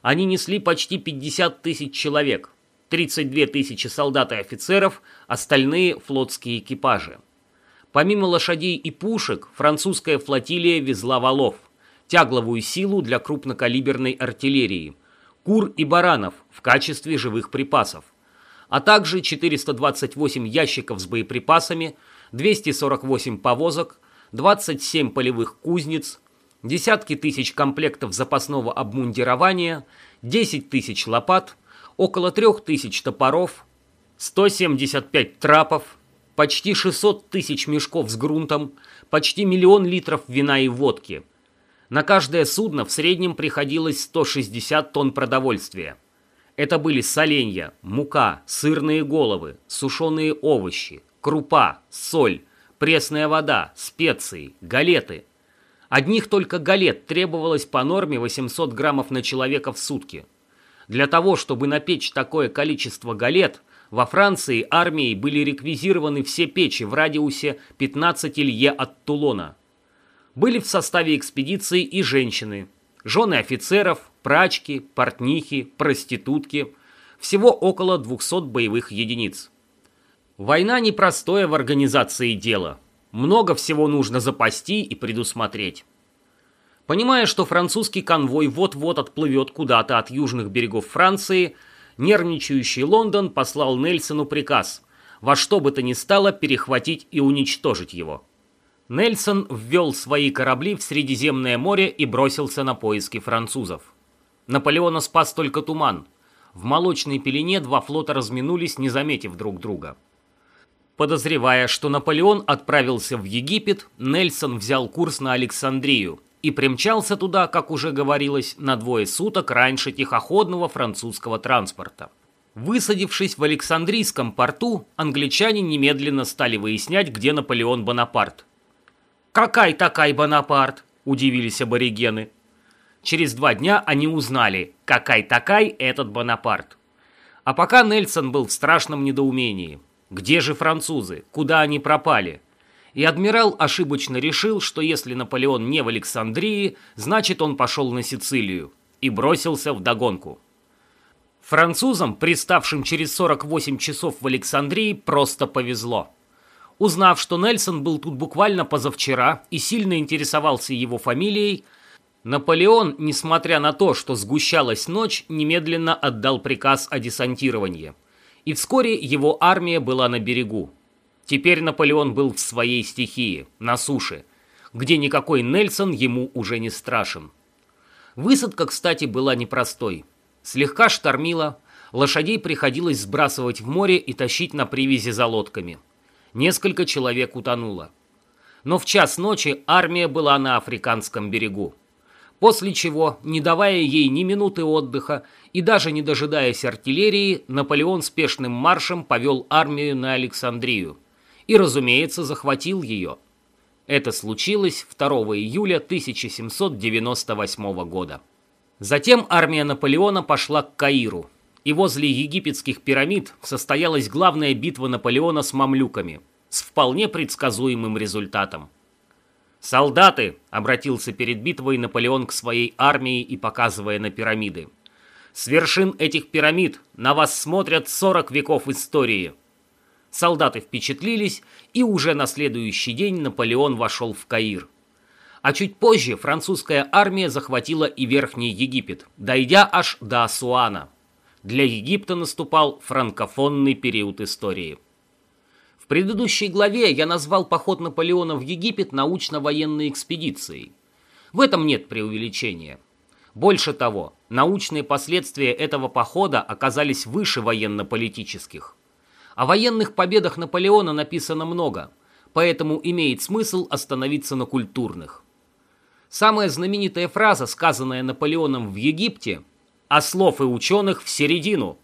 Они несли почти 50 тысяч человек, 32 тысячи солдат и офицеров, остальные флотские экипажи. Помимо лошадей и пушек, французская флотилия везла валов, тягловую силу для крупнокалиберной артиллерии, кур и баранов в качестве живых припасов, а также 428 ящиков с боеприпасами, 248 повозок, 27 полевых кузнец, десятки тысяч комплектов запасного обмундирования, 10 тысяч лопат, около 3 тысяч топоров, 175 трапов, почти 600 тысяч мешков с грунтом, почти миллион литров вина и водки. На каждое судно в среднем приходилось 160 тонн продовольствия. Это были соленья, мука, сырные головы, сушеные овощи, крупа, соль, пресная вода, специи, галеты. Одних только галет требовалось по норме 800 граммов на человека в сутки. Для того, чтобы напечь такое количество галет, во Франции армией были реквизированы все печи в радиусе 15 лье от Тулона. Были в составе экспедиции и женщины, жены офицеров, прачки, портнихи, проститутки, всего около 200 боевых единиц. Война непростое в организации дело. Много всего нужно запасти и предусмотреть. Понимая, что французский конвой вот-вот отплывет куда-то от южных берегов Франции, нервничающий Лондон послал Нельсону приказ во что бы то ни стало перехватить и уничтожить его. Нельсон ввел свои корабли в Средиземное море и бросился на поиски французов. Наполеона спас только туман. В молочной пелене два флота разминулись, не заметив друг друга. Подозревая, что Наполеон отправился в Египет, Нельсон взял курс на Александрию и примчался туда, как уже говорилось, на двое суток раньше тихоходного французского транспорта. Высадившись в Александрийском порту, англичане немедленно стали выяснять, где Наполеон Бонапарт. «Какай такай Бонапарт?» – удивились аборигены. Через два дня они узнали, какай такай этот Бонапарт. А пока Нельсон был в страшном недоумении. Где же французы? Куда они пропали? И адмирал ошибочно решил, что если Наполеон не в Александрии, значит он пошел на Сицилию и бросился в догонку. Французам, приставшим через 48 часов в Александрии, просто повезло. Узнав, что Нельсон был тут буквально позавчера и сильно интересовался его фамилией, Наполеон, несмотря на то, что сгущалась ночь, немедленно отдал приказ о десантировании. И вскоре его армия была на берегу. Теперь Наполеон был в своей стихии, на суше, где никакой Нельсон ему уже не страшен. Высадка, кстати, была непростой. Слегка штормило, лошадей приходилось сбрасывать в море и тащить на привязи за лодками. Несколько человек утонуло. Но в час ночи армия была на африканском берегу. После чего, не давая ей ни минуты отдыха и даже не дожидаясь артиллерии, Наполеон спешным маршем повел армию на Александрию. И, разумеется, захватил ее. Это случилось 2 июля 1798 года. Затем армия Наполеона пошла к Каиру, и возле египетских пирамид состоялась главная битва Наполеона с мамлюками с вполне предсказуемым результатом. «Солдаты!» — обратился перед битвой Наполеон к своей армии и показывая на пирамиды. «С вершин этих пирамид на вас смотрят 40 веков истории!» Солдаты впечатлились, и уже на следующий день Наполеон вошел в Каир. А чуть позже французская армия захватила и Верхний Египет, дойдя аж до Асуана. Для Египта наступал франкофонный период истории. В предыдущей главе я назвал поход Наполеона в Египет научно-военной экспедицией. В этом нет преувеличения. Больше того, научные последствия этого похода оказались выше военно-политических. О военных победах Наполеона написано много, поэтому имеет смысл остановиться на культурных. Самая знаменитая фраза, сказанная Наполеоном в Египте, «А слов и ученых в середину».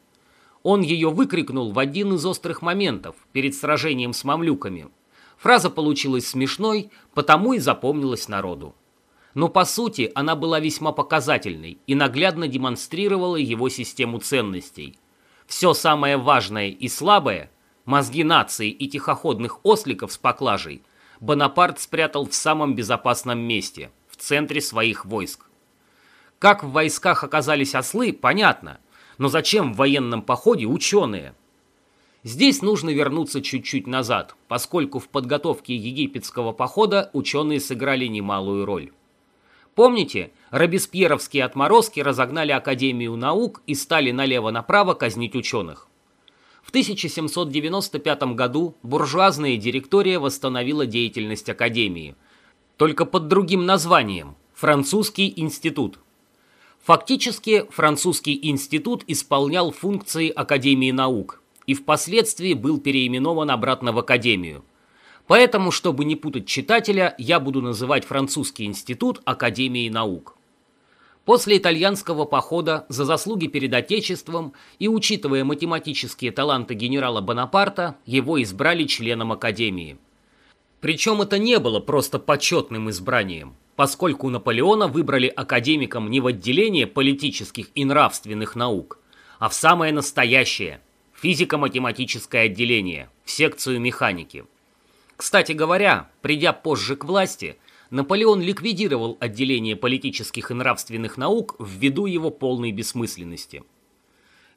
Он ее выкрикнул в один из острых моментов перед сражением с мамлюками. Фраза получилась смешной, потому и запомнилась народу. Но по сути она была весьма показательной и наглядно демонстрировала его систему ценностей. Все самое важное и слабое, мозги нации и тихоходных осликов с поклажей, Бонапарт спрятал в самом безопасном месте – центре своих войск. Как в войсках оказались ослы, понятно, но зачем в военном походе ученые? Здесь нужно вернуться чуть-чуть назад, поскольку в подготовке египетского похода ученые сыграли немалую роль. Помните, робеспьеровские отморозки разогнали Академию наук и стали налево-направо казнить ученых. В 1795 году буржуазная директория восстановила деятельность Академии – только под другим названием – Французский институт. Фактически, Французский институт исполнял функции Академии наук и впоследствии был переименован обратно в Академию. Поэтому, чтобы не путать читателя, я буду называть Французский институт Академией наук. После итальянского похода за заслуги перед Отечеством и учитывая математические таланты генерала Бонапарта, его избрали членом Академии – причем это не было просто почетным избранием, поскольку Наполеона выбрали академиком не в отделение политических и нравственных наук, а в самое настоящее – физико-математическое отделение, в секцию механики. Кстати говоря, придя позже к власти, Наполеон ликвидировал отделение политических и нравственных наук ввиду его полной бессмысленности.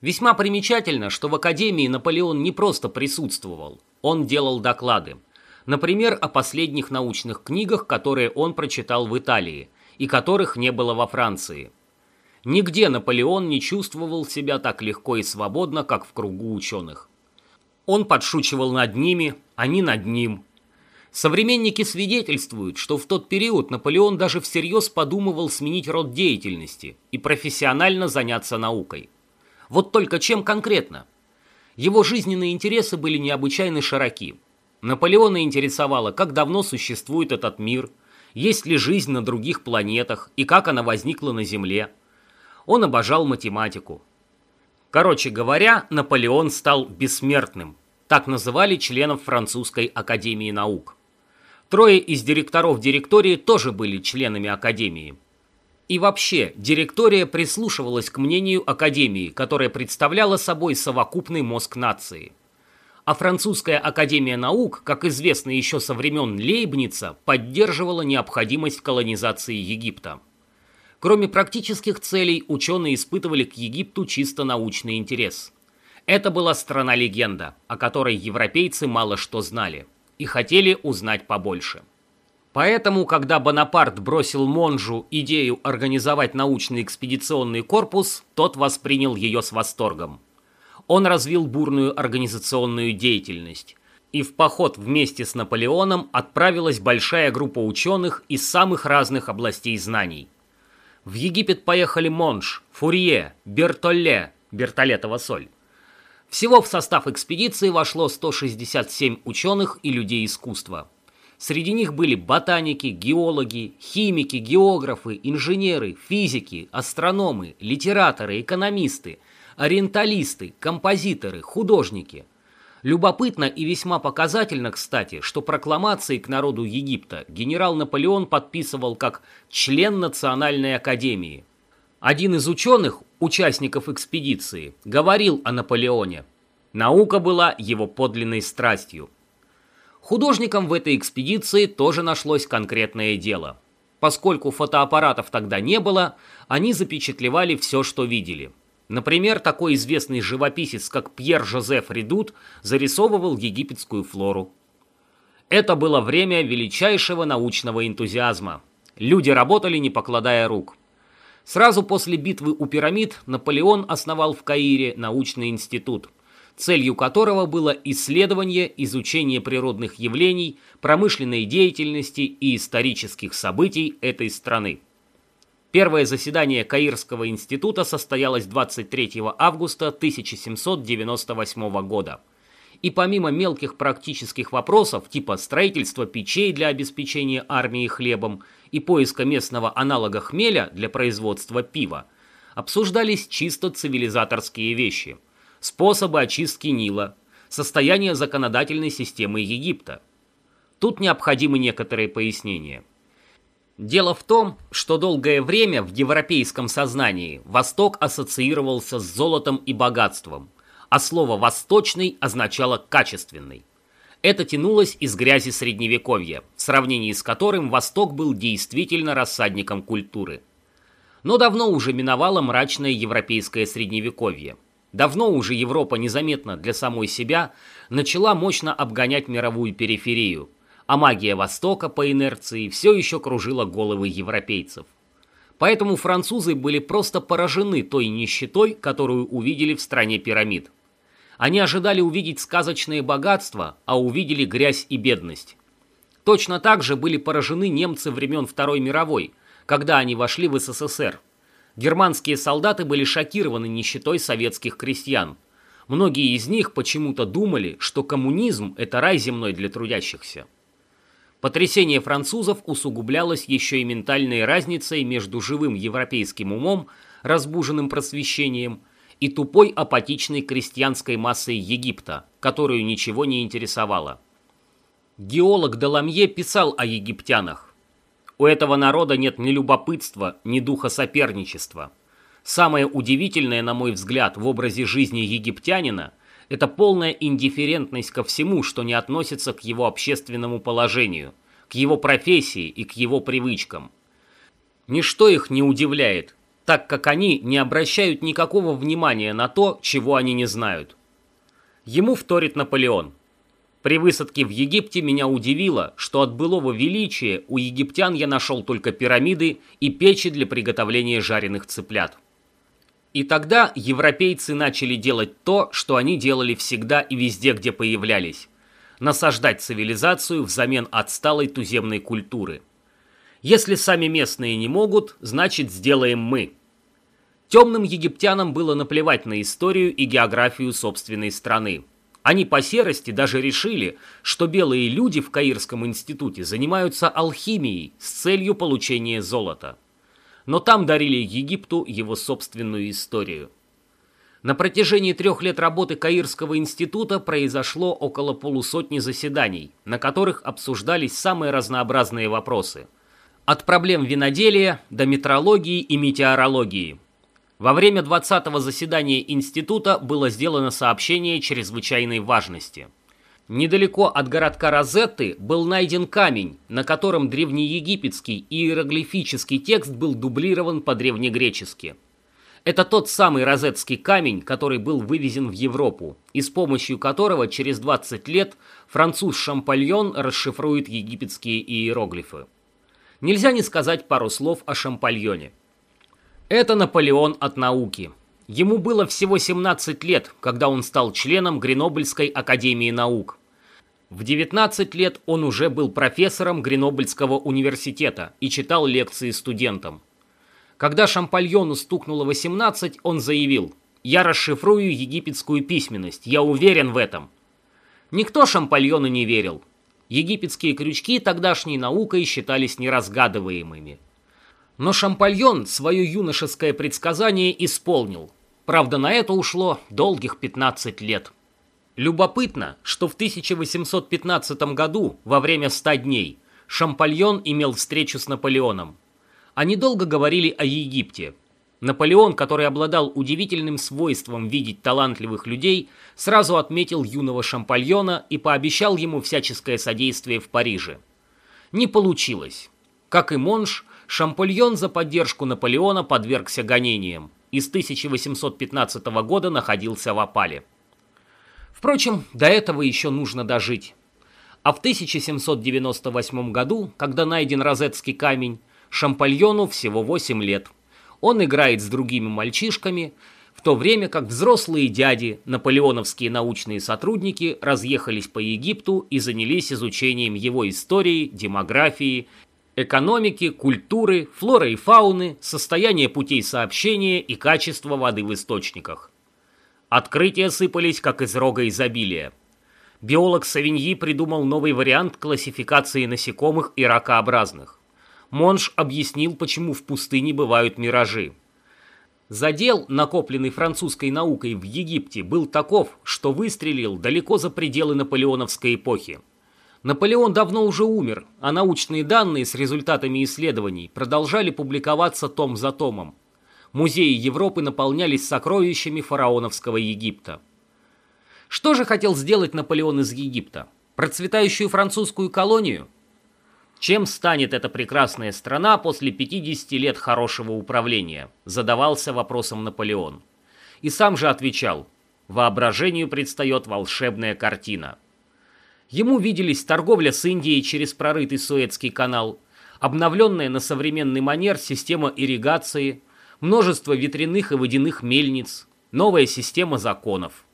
Весьма примечательно, что в Академии Наполеон не просто присутствовал, он делал доклады – Например, о последних научных книгах, которые он прочитал в Италии, и которых не было во Франции. Нигде Наполеон не чувствовал себя так легко и свободно, как в кругу ученых. Он подшучивал над ними, они над ним. Современники свидетельствуют, что в тот период Наполеон даже всерьез подумывал сменить род деятельности и профессионально заняться наукой. Вот только чем конкретно? Его жизненные интересы были необычайно широки – Наполеона интересовало, как давно существует этот мир, есть ли жизнь на других планетах и как она возникла на Земле. Он обожал математику. Короче говоря, Наполеон стал бессмертным. Так называли членов французской академии наук. Трое из директоров директории тоже были членами академии. И вообще, директория прислушивалась к мнению академии, которая представляла собой совокупный мозг нации – А французская академия наук, как известно еще со времен Лейбница, поддерживала необходимость колонизации Египта. Кроме практических целей, ученые испытывали к Египту чисто научный интерес. Это была страна-легенда, о которой европейцы мало что знали и хотели узнать побольше. Поэтому, когда Бонапарт бросил Монжу идею организовать научный экспедиционный корпус, тот воспринял ее с восторгом. Он развил бурную организационную деятельность, и в поход вместе с Наполеоном отправилась большая группа ученых из самых разных областей знаний. В Египет поехали Монж, Фурье, Бертолле, Бертолетова соль. Всего в состав экспедиции вошло 167 ученых и людей искусства. Среди них были ботаники, геологи, химики, географы, инженеры, физики, астрономы, литераторы, экономисты, ориенталисты, композиторы, художники. Любопытно и весьма показательно, кстати, что прокламации к народу Египта генерал Наполеон подписывал как член Национальной академии. Один из ученых, участников экспедиции, говорил о Наполеоне. Наука была его подлинной страстью. Художникам в этой экспедиции тоже нашлось конкретное дело. Поскольку фотоаппаратов тогда не было, они запечатлевали все, что видели. Например, такой известный живописец, как Пьер Жозеф Редут, зарисовывал египетскую флору. Это было время величайшего научного энтузиазма. Люди работали, не покладая рук. Сразу после битвы у пирамид Наполеон основал в Каире научный институт, целью которого было исследование, изучение природных явлений, промышленной деятельности и исторических событий этой страны. Первое заседание Каирского института состоялось 23 августа 1798 года. И помимо мелких практических вопросов, типа строительства печей для обеспечения армии хлебом и поиска местного аналога хмеля для производства пива, обсуждались чисто цивилизаторские вещи. Способы очистки Нила, состояние законодательной системы Египта. Тут необходимы некоторые пояснения. Дело в том, что долгое время в европейском сознании Восток ассоциировался с золотом и богатством, а слово «восточный» означало «качественный». Это тянулось из грязи Средневековья, в сравнении с которым Восток был действительно рассадником культуры. Но давно уже миновало мрачное европейское Средневековье. Давно уже Европа незаметно для самой себя начала мощно обгонять мировую периферию, а магия Востока по инерции все еще кружила головы европейцев. Поэтому французы были просто поражены той нищетой, которую увидели в стране пирамид – они ожидали увидеть сказочные богатства, а увидели грязь и бедность. Точно так же были поражены немцы времен Второй мировой, когда они вошли в СССР. Германские солдаты были шокированы нищетой советских крестьян. Многие из них почему-то думали, что коммунизм – это рай земной для трудящихся. Потрясение французов усугублялось еще и ментальной разницей между живым европейским умом, разбуженным просвещением, и тупой апатичной крестьянской массой Египта, которую ничего не интересовало. Геолог Деламье писал о египтянах. У этого народа нет ни любопытства, ни духа соперничества. Самое удивительное, на мой взгляд, в образе жизни египтянина – это полная индифферентность ко всему, что не относится к его общественному положению, к его профессии и к его привычкам. Ничто их не удивляет, так как они не обращают никакого внимания на то, чего они не знают. Ему вторит Наполеон. При высадке в Египте меня удивило, что от былого величия у египтян я нашел только пирамиды и печи для приготовления жареных цыплят. И тогда европейцы начали делать то, что они делали всегда и везде, где появлялись – насаждать цивилизацию взамен отсталой туземной культуры. Если сами местные не могут, значит сделаем мы – Темным египтянам было наплевать на историю и географию собственной страны. Они по серости даже решили, что белые люди в Каирском институте занимаются алхимией с целью получения золота. Но там дарили Египту его собственную историю. На протяжении трех лет работы Каирского института произошло около полусотни заседаний, на которых обсуждались самые разнообразные вопросы. От проблем виноделия до метрологии и метеорологии – Во время 20-го заседания института было сделано сообщение чрезвычайной важности. Недалеко от городка Розетты был найден камень, на котором древнеегипетский иероглифический текст был дублирован по-древнегречески. Это тот самый розетский камень, который был вывезен в Европу, и с помощью которого через 20 лет француз Шампальон расшифрует египетские иероглифы. Нельзя не сказать пару слов о Шампальоне. Это Наполеон от науки. Ему было всего 17 лет, когда он стал членом Гренобльской академии наук. В 19 лет он уже был профессором Гренобльского университета и читал лекции студентам. Когда Шампальону стукнуло 18, он заявил «Я расшифрую египетскую письменность, я уверен в этом». Никто Шампальону не верил. Египетские крючки тогдашней наукой считались неразгадываемыми. Но Шампальон свое юношеское предсказание исполнил. Правда, на это ушло долгих 15 лет. Любопытно, что в 1815 году, во время 100 дней, Шампальон имел встречу с Наполеоном. Они долго говорили о Египте. Наполеон, который обладал удивительным свойством видеть талантливых людей, сразу отметил юного Шампальона и пообещал ему всяческое содействие в Париже. Не получилось. Как и Монш, Шампальон за поддержку Наполеона подвергся гонениям и с 1815 года находился в опале. Впрочем, до этого еще нужно дожить. А в 1798 году, когда найден розетский камень, Шампальону всего 8 лет. Он играет с другими мальчишками, в то время как взрослые дяди, наполеоновские научные сотрудники, разъехались по Египту и занялись изучением его истории, демографии, экономики, культуры, флоры и фауны, состояния путей сообщения и качества воды в источниках. Открытия сыпались, как из рога изобилия. Биолог Савиньи придумал новый вариант классификации насекомых и ракообразных. Монш объяснил, почему в пустыне бывают миражи. Задел, накопленный французской наукой в Египте, был таков, что выстрелил далеко за пределы наполеоновской эпохи. Наполеон давно уже умер, а научные данные с результатами исследований продолжали публиковаться том за томом. Музеи Европы наполнялись сокровищами фараоновского Египта. Что же хотел сделать Наполеон из Египта? Процветающую французскую колонию – чем станет эта прекрасная страна после 50 лет хорошего управления? Задавался вопросом Наполеон. И сам же отвечал, воображению предстает волшебная картина. Ему виделись торговля с Индией через прорытый Суэцкий канал, обновленная на современный манер система ирригации, множество ветряных и водяных мельниц, новая система законов.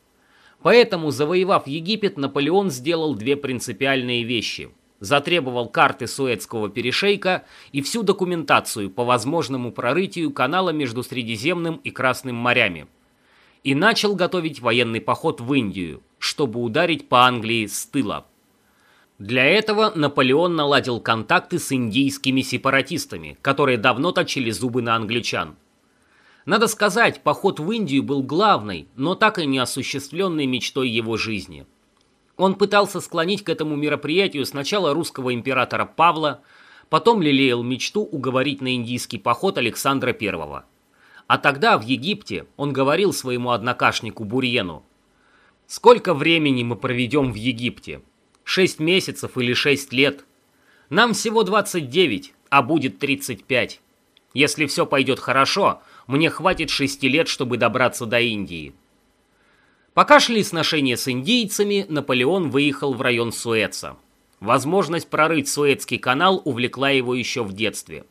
Поэтому, завоевав Египет, Наполеон сделал две принципиальные вещи – затребовал карты Суэцкого перешейка и всю документацию по возможному прорытию канала между Средиземным и Красным морями. И начал готовить военный поход в Индию, чтобы ударить по Англии с тыла. Для этого Наполеон наладил контакты с индийскими сепаратистами, которые давно точили зубы на англичан. Надо сказать, поход в Индию был главной, но так и не осуществленной мечтой его жизни – он пытался склонить к этому мероприятию сначала русского императора Павла, потом лелеял мечту уговорить на индийский поход Александра I. А тогда в Египте он говорил своему однокашнику Бурьену, «Сколько времени мы проведем в Египте? Шесть месяцев или шесть лет? Нам всего 29, а будет 35. Если все пойдет хорошо, мне хватит шести лет, чтобы добраться до Индии». Пока шли сношения с индейцами, Наполеон выехал в район Суэца. Возможность прорыть Суэцкий канал увлекла его еще в детстве.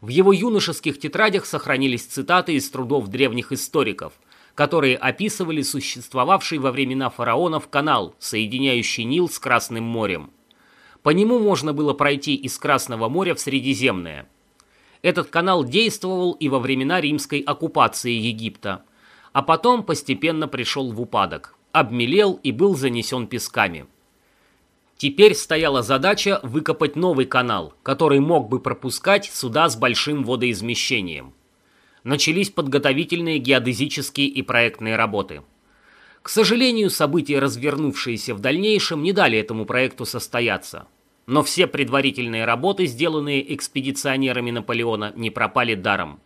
В его юношеских тетрадях сохранились цитаты из трудов древних историков, которые описывали существовавший во времена фараонов канал, соединяющий Нил с Красным морем. По нему можно было пройти из Красного моря в Средиземное. Этот канал действовал и во времена римской оккупации Египта – а потом постепенно пришел в упадок, обмелел и был занесен песками. Теперь стояла задача выкопать новый канал, который мог бы пропускать суда с большим водоизмещением. Начались подготовительные геодезические и проектные работы. К сожалению, события, развернувшиеся в дальнейшем, не дали этому проекту состояться. Но все предварительные работы, сделанные экспедиционерами Наполеона, не пропали даром.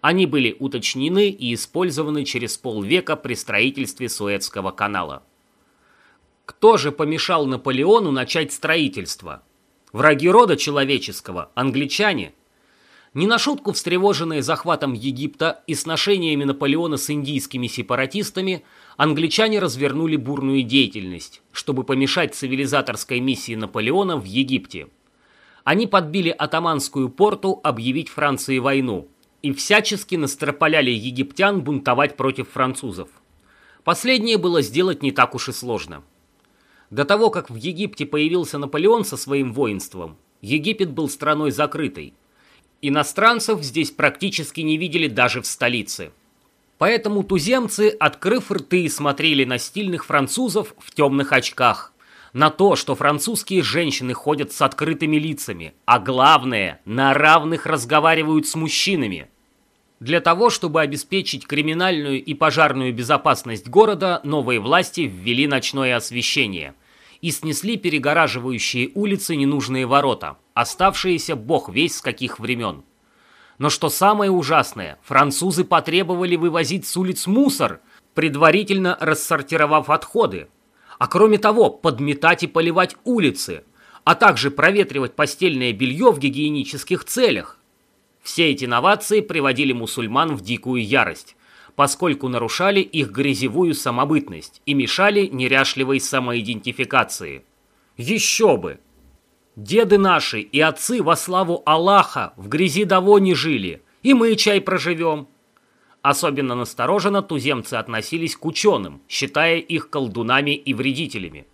Они были уточнены и использованы через полвека при строительстве Суэцкого канала. Кто же помешал Наполеону начать строительство? Враги рода человеческого, англичане. Не на шутку встревоженные захватом Египта и сношениями Наполеона с индийскими сепаратистами, англичане развернули бурную деятельность, чтобы помешать цивилизаторской миссии Наполеона в Египте. Они подбили атаманскую порту объявить Франции войну – и всячески настропаляли египтян бунтовать против французов. Последнее было сделать не так уж и сложно. До того, как в Египте появился Наполеон со своим воинством, Египет был страной закрытой. Иностранцев здесь практически не видели даже в столице. Поэтому туземцы, открыв рты, смотрели на стильных французов в темных очках, на то, что французские женщины ходят с открытыми лицами, а главное, на равных разговаривают с мужчинами. Для того, чтобы обеспечить криминальную и пожарную безопасность города, новые власти ввели ночное освещение и снесли перегораживающие улицы ненужные ворота, оставшиеся бог весь с каких времен. Но что самое ужасное, французы потребовали вывозить с улиц мусор, предварительно рассортировав отходы, а кроме того подметать и поливать улицы, а также проветривать постельное белье в гигиенических целях. Все эти новации приводили мусульман в дикую ярость, поскольку нарушали их грязевую самобытность и мешали неряшливой самоидентификации. Еще бы! Деды наши и отцы во славу Аллаха в грязи давно не жили, и мы чай проживем. Особенно настороженно туземцы относились к ученым, считая их колдунами и вредителями.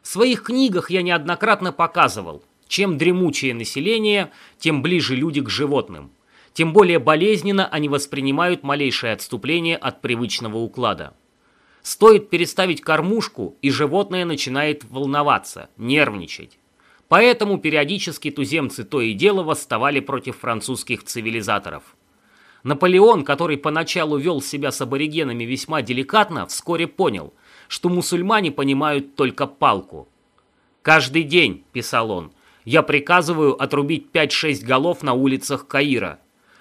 В своих книгах я неоднократно показывал, чем дремучее население, тем ближе люди к животным. Тем более болезненно они воспринимают малейшее отступление от привычного уклада. Стоит переставить кормушку, и животное начинает волноваться, нервничать. Поэтому периодически туземцы то и дело восставали против французских цивилизаторов – Наполеон, который поначалу вел себя с аборигенами весьма деликатно, вскоре понял, что мусульмане понимают только палку. «Каждый день», – писал он, – «я приказываю отрубить 5-6 голов на улицах Каира.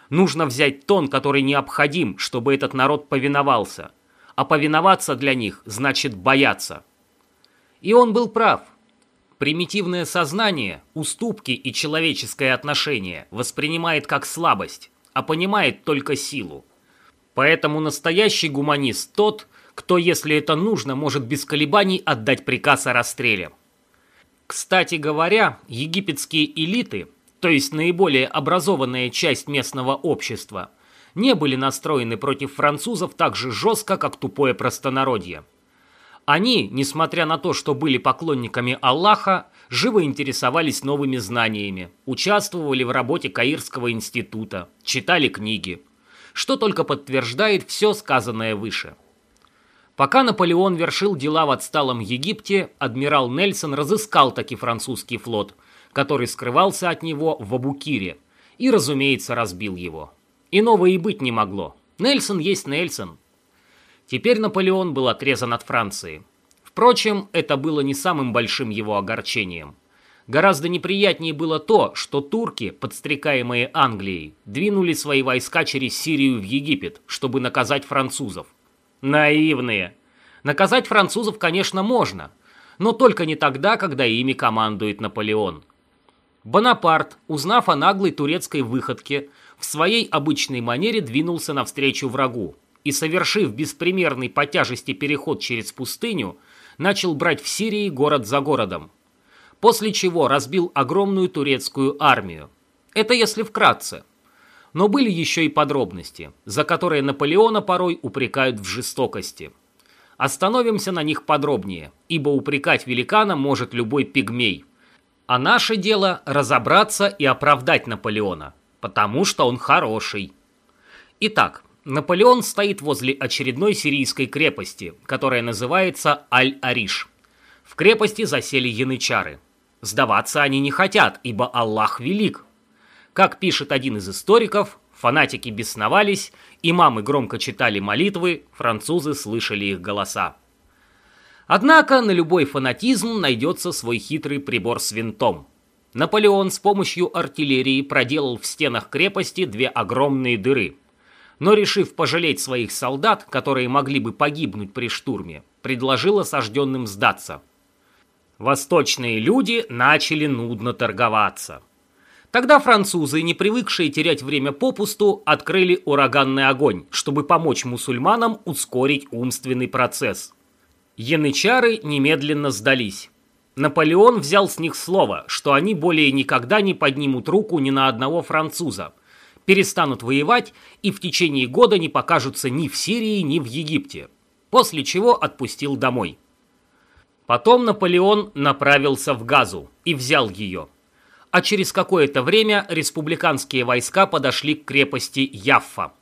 Нужно взять тон, который необходим, чтобы этот народ повиновался. А повиноваться для них значит бояться». И он был прав. Примитивное сознание, уступки и человеческое отношение воспринимает как слабость а понимает только силу. Поэтому настоящий гуманист тот, кто, если это нужно, может без колебаний отдать приказ о расстреле. Кстати говоря, египетские элиты, то есть наиболее образованная часть местного общества, не были настроены против французов так же жестко, как тупое простонародье. Они, несмотря на то, что были поклонниками Аллаха, живо интересовались новыми знаниями, участвовали в работе Каирского института, читали книги, что только подтверждает все сказанное выше. Пока Наполеон вершил дела в отсталом Египте, адмирал Нельсон разыскал таки французский флот, который скрывался от него в Абукире, и, разумеется, разбил его. Иного и быть не могло. Нельсон есть Нельсон. Теперь Наполеон был отрезан от Франции. Впрочем, это было не самым большим его огорчением. Гораздо неприятнее было то, что турки, подстрекаемые Англией, двинули свои войска через Сирию в Египет, чтобы наказать французов. Наивные. Наказать французов, конечно, можно, но только не тогда, когда ими командует Наполеон. Бонапарт, узнав о наглой турецкой выходке, в своей обычной манере двинулся навстречу врагу и, совершив беспримерный по тяжести переход через пустыню, начал брать в Сирии город за городом. После чего разбил огромную турецкую армию. Это если вкратце. Но были еще и подробности, за которые Наполеона порой упрекают в жестокости. Остановимся на них подробнее, ибо упрекать великана может любой пигмей. А наше дело разобраться и оправдать Наполеона, потому что он хороший. Итак, Наполеон стоит возле очередной сирийской крепости, которая называется Аль-Ариш. В крепости засели янычары. Сдаваться они не хотят, ибо Аллах велик. Как пишет один из историков, фанатики бесновались, имамы громко читали молитвы, французы слышали их голоса. Однако на любой фанатизм найдется свой хитрый прибор с винтом. Наполеон с помощью артиллерии проделал в стенах крепости две огромные дыры – но, решив пожалеть своих солдат, которые могли бы погибнуть при штурме, предложил осажденным сдаться. Восточные люди начали нудно торговаться. Тогда французы, не привыкшие терять время попусту, открыли ураганный огонь, чтобы помочь мусульманам ускорить умственный процесс. Янычары немедленно сдались. Наполеон взял с них слово, что они более никогда не поднимут руку ни на одного француза, перестанут воевать и в течение года не покажутся ни в Сирии, ни в Египте, после чего отпустил домой. Потом Наполеон направился в Газу и взял ее. А через какое-то время республиканские войска подошли к крепости Яффа.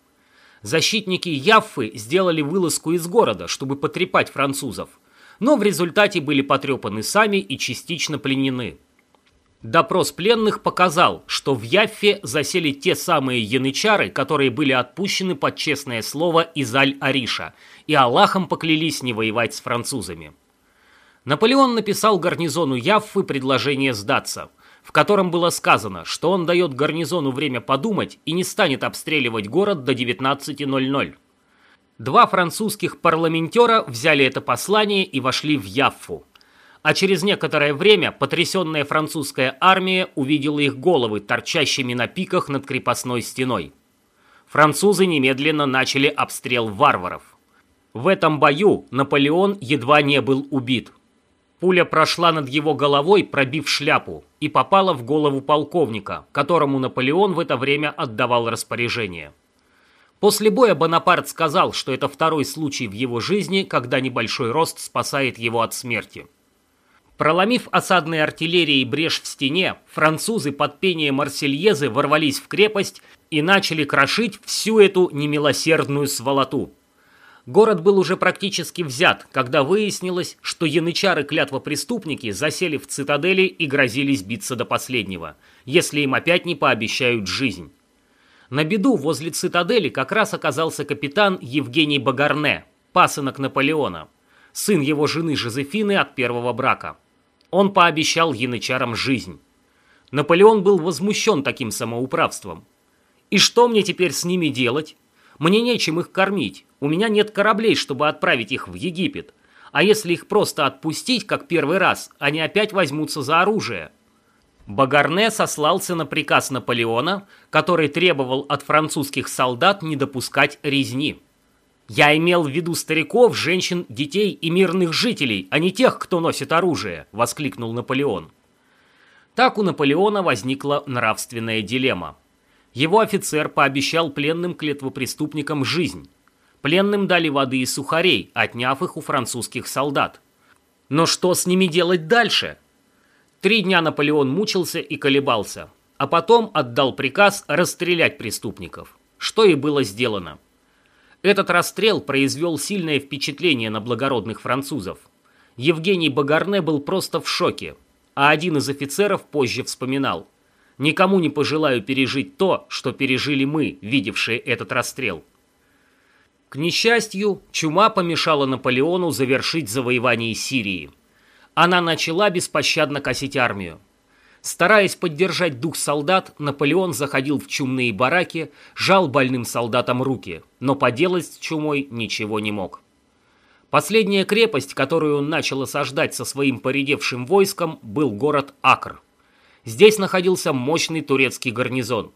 Защитники Яффы сделали вылазку из города, чтобы потрепать французов, но в результате были потрепаны сами и частично пленены. Допрос пленных показал, что в Яффе засели те самые янычары, которые были отпущены под честное слово из Аль-Ариша, и Аллахом поклялись не воевать с французами. Наполеон написал гарнизону Яффы предложение сдаться, в котором было сказано, что он дает гарнизону время подумать и не станет обстреливать город до 19.00. Два французских парламентера взяли это послание и вошли в Яффу а через некоторое время потрясенная французская армия увидела их головы, торчащими на пиках над крепостной стеной. Французы немедленно начали обстрел варваров. В этом бою Наполеон едва не был убит. Пуля прошла над его головой, пробив шляпу, и попала в голову полковника, которому Наполеон в это время отдавал распоряжение. После боя Бонапарт сказал, что это второй случай в его жизни, когда небольшой рост спасает его от смерти. Проломив осадной артиллерией брешь в стене, французы под пение Марсельезы ворвались в крепость и начали крошить всю эту немилосердную сволоту. Город был уже практически взят, когда выяснилось, что янычары-клятвопреступники засели в цитадели и грозились биться до последнего, если им опять не пообещают жизнь. На беду возле цитадели как раз оказался капитан Евгений Багарне, пасынок Наполеона, сын его жены Жозефины от первого брака. Он пообещал янычарам жизнь. Наполеон был возмущен таким самоуправством. «И что мне теперь с ними делать? Мне нечем их кормить. У меня нет кораблей, чтобы отправить их в Египет. А если их просто отпустить, как первый раз, они опять возьмутся за оружие». Багарне сослался на приказ Наполеона, который требовал от французских солдат не допускать резни. Я имел в виду стариков, женщин, детей и мирных жителей, а не тех, кто носит оружие, воскликнул Наполеон. Так у Наполеона возникла нравственная дилемма. Его офицер пообещал пленным клетвопреступникам жизнь. Пленным дали воды и сухарей, отняв их у французских солдат. Но что с ними делать дальше? Три дня Наполеон мучился и колебался, а потом отдал приказ расстрелять преступников, что и было сделано. Этот расстрел произвел сильное впечатление на благородных французов. Евгений Багарне был просто в шоке, а один из офицеров позже вспоминал. «Никому не пожелаю пережить то, что пережили мы, видевшие этот расстрел». К несчастью, чума помешала Наполеону завершить завоевание Сирии. Она начала беспощадно косить армию. Стараясь поддержать дух солдат, Наполеон заходил в чумные бараки, жал больным солдатам руки, но поделать с чумой ничего не мог. Последняя крепость, которую он начал осаждать со своим поредевшим войском, был город Акр. Здесь находился мощный турецкий гарнизон.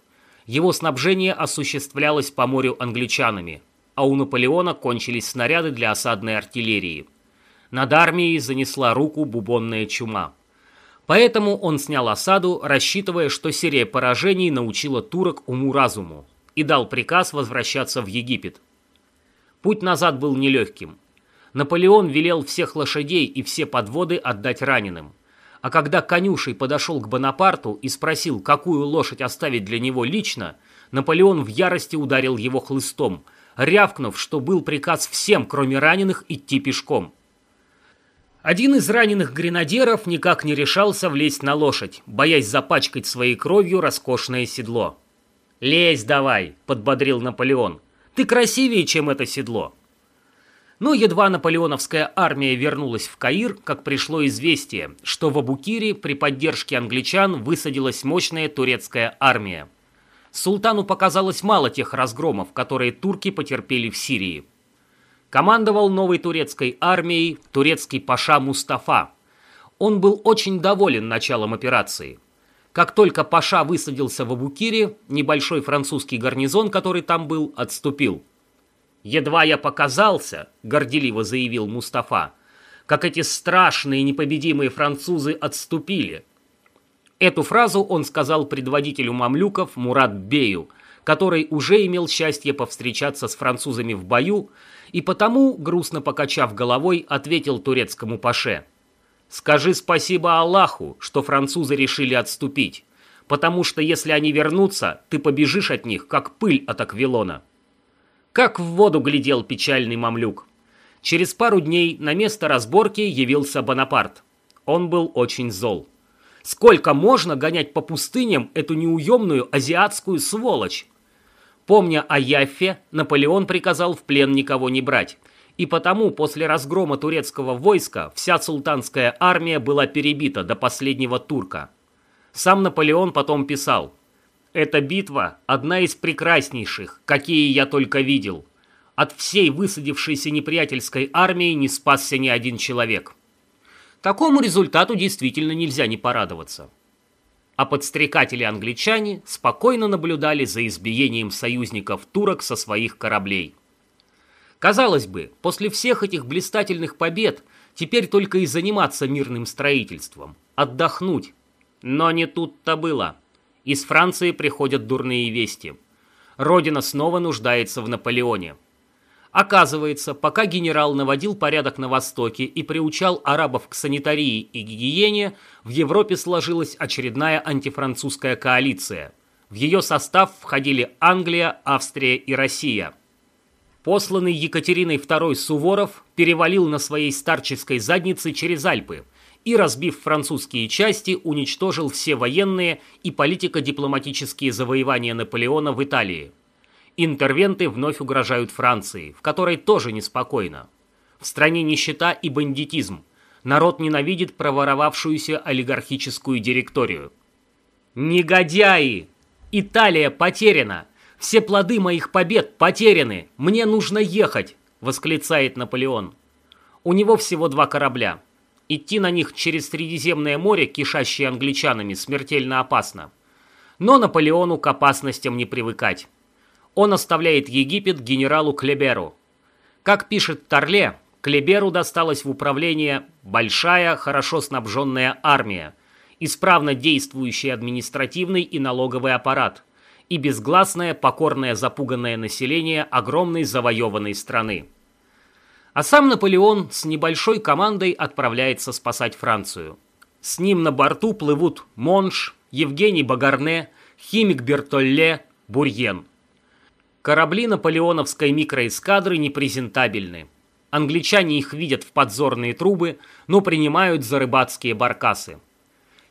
Его снабжение осуществлялось по морю англичанами, а у Наполеона кончились снаряды для осадной артиллерии. Над армией занесла руку бубонная чума. Поэтому он снял осаду, рассчитывая, что серия поражений научила турок уму-разуму, и дал приказ возвращаться в Египет. Путь назад был нелегким. Наполеон велел всех лошадей и все подводы отдать раненым. А когда конюшей подошел к Бонапарту и спросил, какую лошадь оставить для него лично, Наполеон в ярости ударил его хлыстом, рявкнув, что был приказ всем, кроме раненых, идти пешком. Один из раненых гренадеров никак не решался влезть на лошадь, боясь запачкать своей кровью роскошное седло. «Лезь давай», — подбодрил Наполеон. «Ты красивее, чем это седло». Но едва наполеоновская армия вернулась в Каир, как пришло известие, что в Абукире при поддержке англичан высадилась мощная турецкая армия. Султану показалось мало тех разгромов, которые турки потерпели в Сирии. Командовал новой турецкой армией турецкий паша Мустафа. Он был очень доволен началом операции. Как только паша высадился в Абукире, небольшой французский гарнизон, который там был, отступил. «Едва я показался», — горделиво заявил Мустафа, «как эти страшные непобедимые французы отступили». Эту фразу он сказал предводителю мамлюков Мурат Бею, который уже имел счастье повстречаться с французами в бою и потому, грустно покачав головой, ответил турецкому паше. «Скажи спасибо Аллаху, что французы решили отступить, потому что если они вернутся, ты побежишь от них, как пыль от Аквилона». Как в воду глядел печальный мамлюк. Через пару дней на место разборки явился Бонапарт. Он был очень зол. Сколько можно гонять по пустыням эту неуемную азиатскую сволочь? Помня о Яффе, Наполеон приказал в плен никого не брать. И потому после разгрома турецкого войска вся султанская армия была перебита до последнего турка. Сам Наполеон потом писал «Эта битва – одна из прекраснейших, какие я только видел. От всей высадившейся неприятельской армии не спасся ни один человек». Такому результату действительно нельзя не порадоваться а подстрекатели-англичане спокойно наблюдали за избиением союзников турок со своих кораблей. Казалось бы, после всех этих блистательных побед теперь только и заниматься мирным строительством, отдохнуть. Но не тут-то было. Из Франции приходят дурные вести. Родина снова нуждается в Наполеоне. Оказывается, пока генерал наводил порядок на Востоке и приучал арабов к санитарии и гигиене, в Европе сложилась очередная антифранцузская коалиция. В ее состав входили Англия, Австрия и Россия. Посланный Екатериной II Суворов перевалил на своей старческой заднице через Альпы и, разбив французские части, уничтожил все военные и политико-дипломатические завоевания Наполеона в Италии. Интервенты вновь угрожают Франции, в которой тоже неспокойно. В стране нищета и бандитизм. Народ ненавидит проворовавшуюся олигархическую директорию. «Негодяи! Италия потеряна! Все плоды моих побед потеряны! Мне нужно ехать!» – восклицает Наполеон. У него всего два корабля. Идти на них через Средиземное море, кишащее англичанами, смертельно опасно. Но Наполеону к опасностям не привыкать он оставляет Египет генералу Клеберу. Как пишет Торле, Клеберу досталась в управление большая, хорошо снабженная армия, исправно действующий административный и налоговый аппарат и безгласное, покорное, запуганное население огромной завоеванной страны. А сам Наполеон с небольшой командой отправляется спасать Францию. С ним на борту плывут Монш, Евгений Багарне, химик Бертолле, Бурьен – Корабли наполеоновской микроэскадры непрезентабельны. Англичане их видят в подзорные трубы, но принимают за рыбацкие баркасы.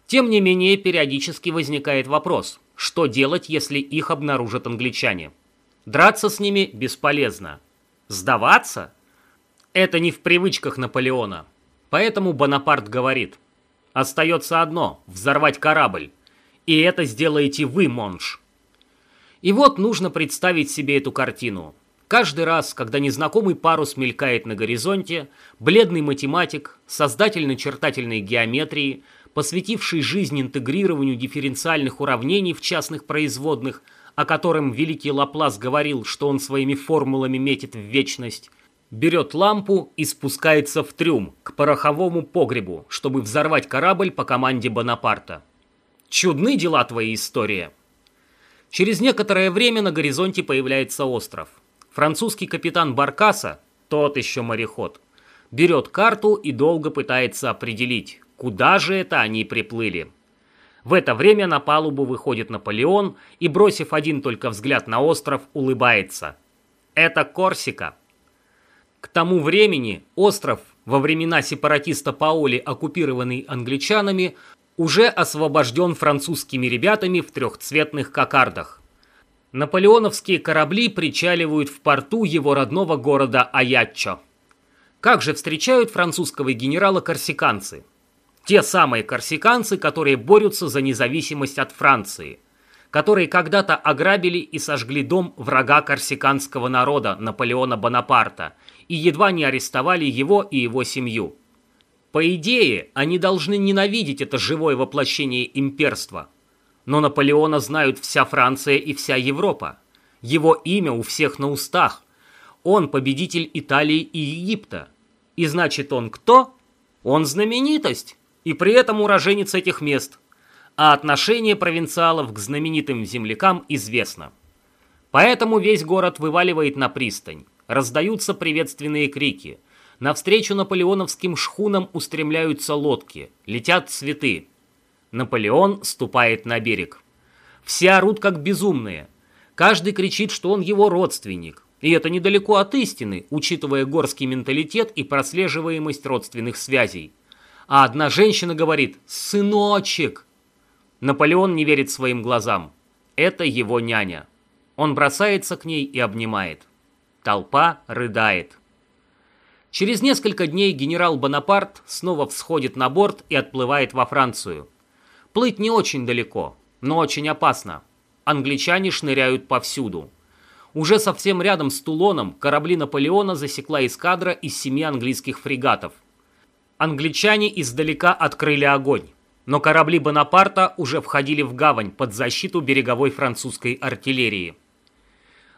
Тем не менее, периодически возникает вопрос, что делать, если их обнаружат англичане? Драться с ними бесполезно. Сдаваться? Это не в привычках Наполеона. Поэтому Бонапарт говорит, остается одно – взорвать корабль. И это сделаете вы, Монш. И вот нужно представить себе эту картину. Каждый раз, когда незнакомый парус мелькает на горизонте, бледный математик, создатель начертательной геометрии, посвятивший жизнь интегрированию дифференциальных уравнений в частных производных, о котором великий Лаплас говорил, что он своими формулами метит в вечность, берет лампу и спускается в трюм, к пороховому погребу, чтобы взорвать корабль по команде Бонапарта. Чудны дела твоей истории. Через некоторое время на горизонте появляется остров. Французский капитан Баркаса, тот еще мореход, берет карту и долго пытается определить, куда же это они приплыли. В это время на палубу выходит Наполеон и, бросив один только взгляд на остров, улыбается. Это Корсика. К тому времени остров, во времена сепаратиста Паоли, оккупированный англичанами, уже освобожден французскими ребятами в трехцветных кокардах. Наполеоновские корабли причаливают в порту его родного города Аяччо. Как же встречают французского генерала корсиканцы? Те самые корсиканцы, которые борются за независимость от Франции. которые когда-то ограбили и сожгли дом врага корсиканского народа Наполеона Бонапарта и едва не арестовали его и его семью. По идее, они должны ненавидеть это живое воплощение имперства. Но Наполеона знают вся Франция и вся Европа. Его имя у всех на устах. Он победитель Италии и Египта. И значит он кто? Он знаменитость. И при этом уроженец этих мест. А отношение провинциалов к знаменитым землякам известно. Поэтому весь город вываливает на пристань. Раздаются приветственные крики – Навстречу наполеоновским шхунам устремляются лодки, летят цветы. Наполеон ступает на берег. Все орут как безумные. Каждый кричит, что он его родственник. И это недалеко от истины, учитывая горский менталитет и прослеживаемость родственных связей. А одна женщина говорит «Сыночек!». Наполеон не верит своим глазам. Это его няня. Он бросается к ней и обнимает. Толпа рыдает. Через несколько дней генерал Бонапарт снова всходит на борт и отплывает во Францию. Плыть не очень далеко, но очень опасно. Англичане шныряют повсюду. Уже совсем рядом с Тулоном корабли Наполеона засекла эскадра из семи английских фрегатов. Англичане издалека открыли огонь, но корабли Бонапарта уже входили в гавань под защиту береговой французской артиллерии.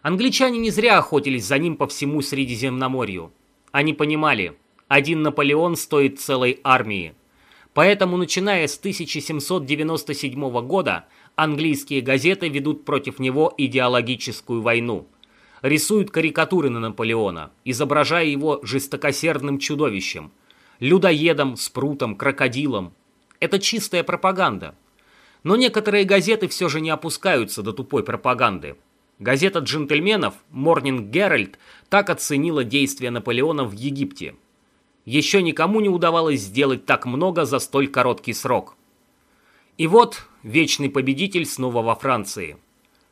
Англичане не зря охотились за ним по всему Средиземноморью. Они понимали, один Наполеон стоит целой армии. Поэтому, начиная с 1797 года, английские газеты ведут против него идеологическую войну. Рисуют карикатуры на Наполеона, изображая его жестокосердным чудовищем, людоедом, спрутом, крокодилом. Это чистая пропаганда. Но некоторые газеты все же не опускаются до тупой пропаганды. Газета джентльменов Morning Herald так оценила действия Наполеона в Египте. Еще никому не удавалось сделать так много за столь короткий срок. И вот вечный победитель снова во Франции.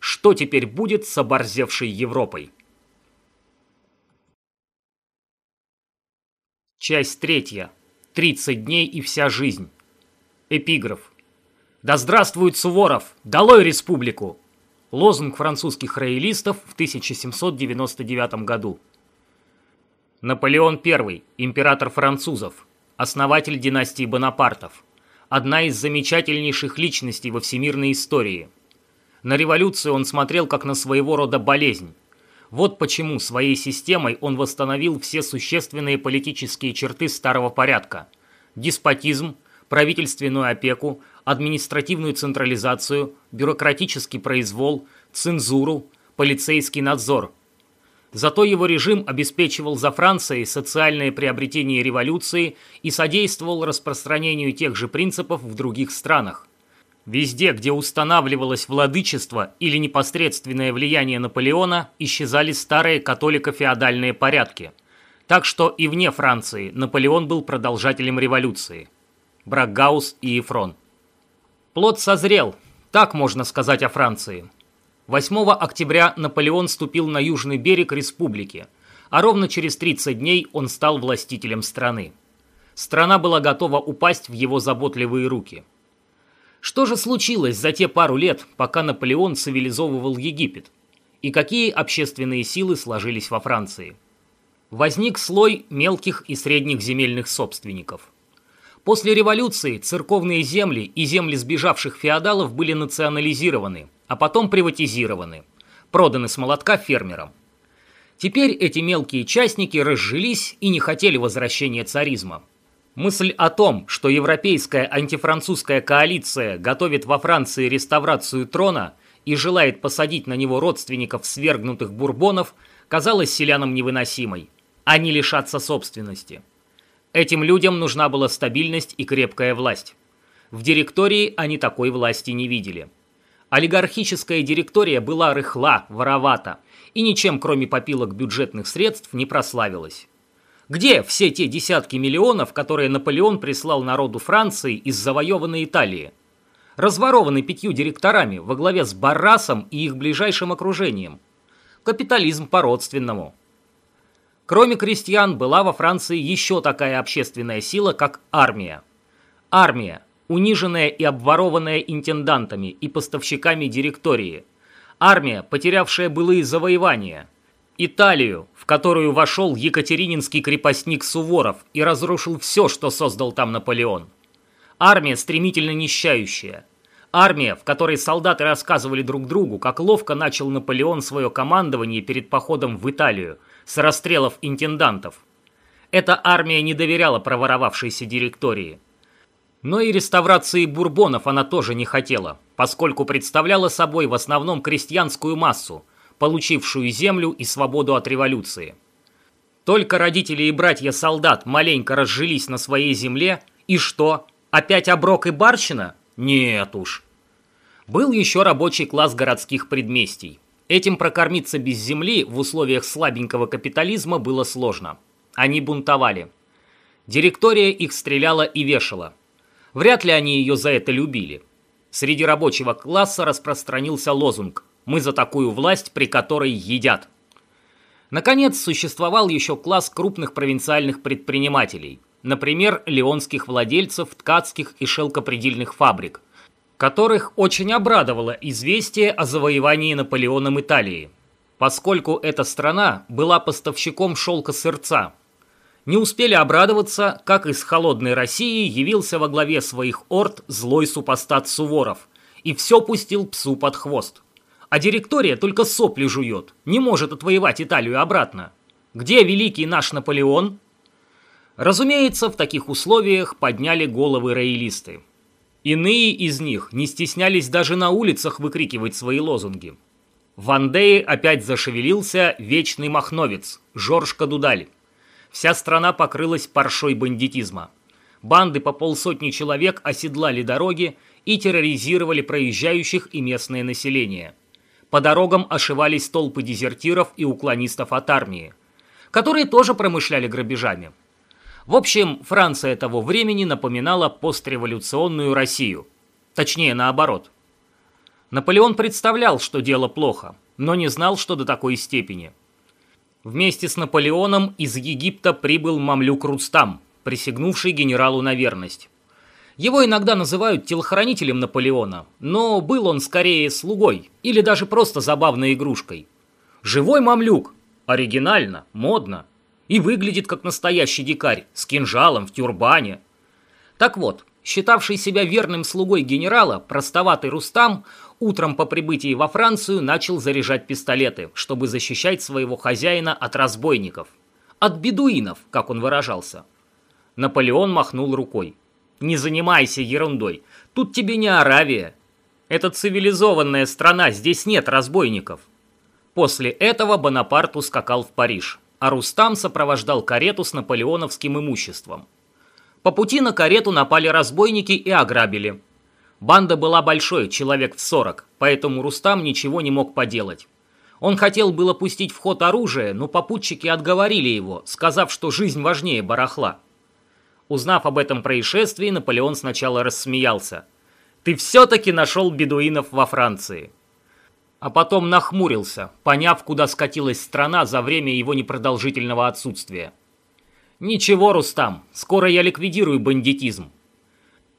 Что теперь будет с оборзевшей Европой? Часть третья. 30 дней и вся жизнь. Эпиграф. Да здравствует Суворов! Долой республику! Лозунг французских роялистов в 1799 году. Наполеон I, император французов, основатель династии Бонапартов, одна из замечательнейших личностей во всемирной истории. На революцию он смотрел как на своего рода болезнь. Вот почему своей системой он восстановил все существенные политические черты старого порядка. Деспотизм, правительственную опеку, административную централизацию, бюрократический произвол, цензуру, полицейский надзор. Зато его режим обеспечивал за Францией социальное приобретение революции и содействовал распространению тех же принципов в других странах. Везде, где устанавливалось владычество или непосредственное влияние Наполеона, исчезали старые католико-феодальные порядки. Так что и вне Франции Наполеон был продолжателем революции. Бракгаус и Ефрон. Плод созрел, так можно сказать о Франции. 8 октября Наполеон ступил на южный берег республики, а ровно через 30 дней он стал властителем страны. Страна была готова упасть в его заботливые руки. Что же случилось за те пару лет, пока Наполеон цивилизовывал Египет? И какие общественные силы сложились во Франции? Возник слой мелких и средних земельных собственников. После революции церковные земли и земли сбежавших феодалов были национализированы, а потом приватизированы, проданы с молотка фермерам. Теперь эти мелкие частники разжились и не хотели возвращения царизма. Мысль о том, что европейская антифранцузская коалиция готовит во Франции реставрацию трона и желает посадить на него родственников свергнутых бурбонов, казалась селянам невыносимой. Они лишатся собственности. Этим людям нужна была стабильность и крепкая власть. В директории они такой власти не видели. Олигархическая директория была рыхла, воровата и ничем, кроме попилок бюджетных средств, не прославилась. Где все те десятки миллионов, которые Наполеон прислал народу Франции из завоеванной Италии? Разворованы пятью директорами во главе с Баррасом и их ближайшим окружением. Капитализм по-родственному – Кроме крестьян, была во Франции еще такая общественная сила, как армия. Армия униженная и обворованная интендантами и поставщиками директории, армия, потерявшая былые завоевания, Италию, в которую вошел екатерининский крепостник Суворов и разрушил все, что создал там Наполеон. Армия, стремительно нищающая. Армия, в которой солдаты рассказывали друг другу, как ловко начал Наполеон свое командование перед походом в Италию с расстрелов интендантов. Эта армия не доверяла проворовавшейся директории. Но и реставрации бурбонов она тоже не хотела, поскольку представляла собой в основном крестьянскую массу, получившую землю и свободу от революции. Только родители и братья солдат маленько разжились на своей земле, и что, опять оброк и барщина? Нет уж. Был еще рабочий класс городских предместий. Этим прокормиться без земли в условиях слабенького капитализма было сложно. Они бунтовали. Директория их стреляла и вешала – Вряд ли они ее за это любили. Среди рабочего класса распространился лозунг «Мы за такую власть, при которой едят». Наконец, существовал еще класс крупных провинциальных предпринимателей, например, леонских владельцев ткацких и шелкопредельных фабрик, которых очень обрадовало известие о завоевании Наполеоном Италии, поскольку эта страна была поставщиком шелка сырца – не успели обрадоваться, как из холодной России явился во главе своих орд злой супостат Суворов и все пустил псу под хвост. А директория только сопли жует, не может отвоевать Италию обратно. Где великий наш Наполеон? Разумеется, в таких условиях подняли головы роялисты. Иные из них не стеснялись даже на улицах выкрикивать свои лозунги. В опять зашевелился вечный махновец Жорж Кадудаль. Вся страна покрылась паршой бандитизма. Банды по полсотни человек оседлали дороги и терроризировали проезжающих и местное население. По дорогам ошивались толпы дезертиров и уклонистов от армии, которые тоже промышляли грабежами. В общем, Франция того времени напоминала постреволюционную Россию. Точнее, наоборот. Наполеон представлял, что дело плохо, но не знал, что до такой степени – Вместе с Наполеоном из Египта прибыл мамлюк Рустам, присягнувший генералу на верность. Его иногда называют телохранителем Наполеона, но был он скорее слугой или даже просто забавной игрушкой. Живой мамлюк, оригинально, модно и выглядит как настоящий дикарь с кинжалом в тюрбане. Так вот, считавший себя верным слугой генерала, простоватый Рустам утром по прибытии во Францию начал заряжать пистолеты, чтобы защищать своего хозяина от разбойников. От бедуинов, как он выражался. Наполеон махнул рукой. «Не занимайся ерундой. Тут тебе не Аравия. Это цивилизованная страна, здесь нет разбойников». После этого Бонапарт ускакал в Париж, а Рустам сопровождал карету с наполеоновским имуществом. По пути на карету напали разбойники и ограбили – Банда была большой, человек в 40, поэтому Рустам ничего не мог поделать. Он хотел было пустить в ход оружие, но попутчики отговорили его, сказав, что жизнь важнее барахла. Узнав об этом происшествии, Наполеон сначала рассмеялся. «Ты все-таки нашел бедуинов во Франции!» А потом нахмурился, поняв, куда скатилась страна за время его непродолжительного отсутствия. «Ничего, Рустам, скоро я ликвидирую бандитизм.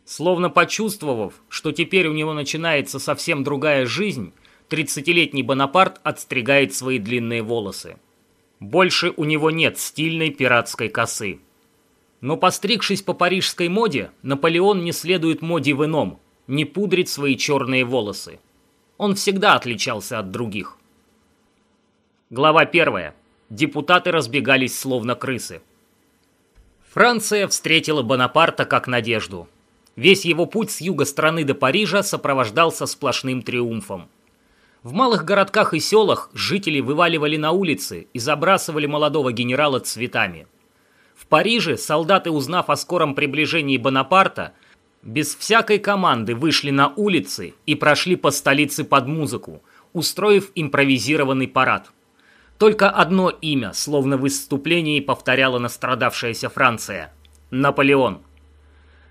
Словно почувствовав, что теперь у него начинается совсем другая жизнь, 30-летний Бонапарт отстригает свои длинные волосы. Больше у него нет стильной пиратской косы. Но постригшись по парижской моде, Наполеон не следует моде в ином, не пудрит свои черные волосы. Он всегда отличался от других. Глава 1. Депутаты разбегались словно крысы. Франция встретила Бонапарта как надежду. Весь его путь с юга страны до Парижа сопровождался сплошным триумфом. В малых городках и селах жители вываливали на улицы и забрасывали молодого генерала цветами. В Париже солдаты, узнав о скором приближении Бонапарта, без всякой команды вышли на улицы и прошли по столице под музыку, устроив импровизированный парад. Только одно имя, словно в выступлении, повторяла настрадавшаяся Франция – Наполеон –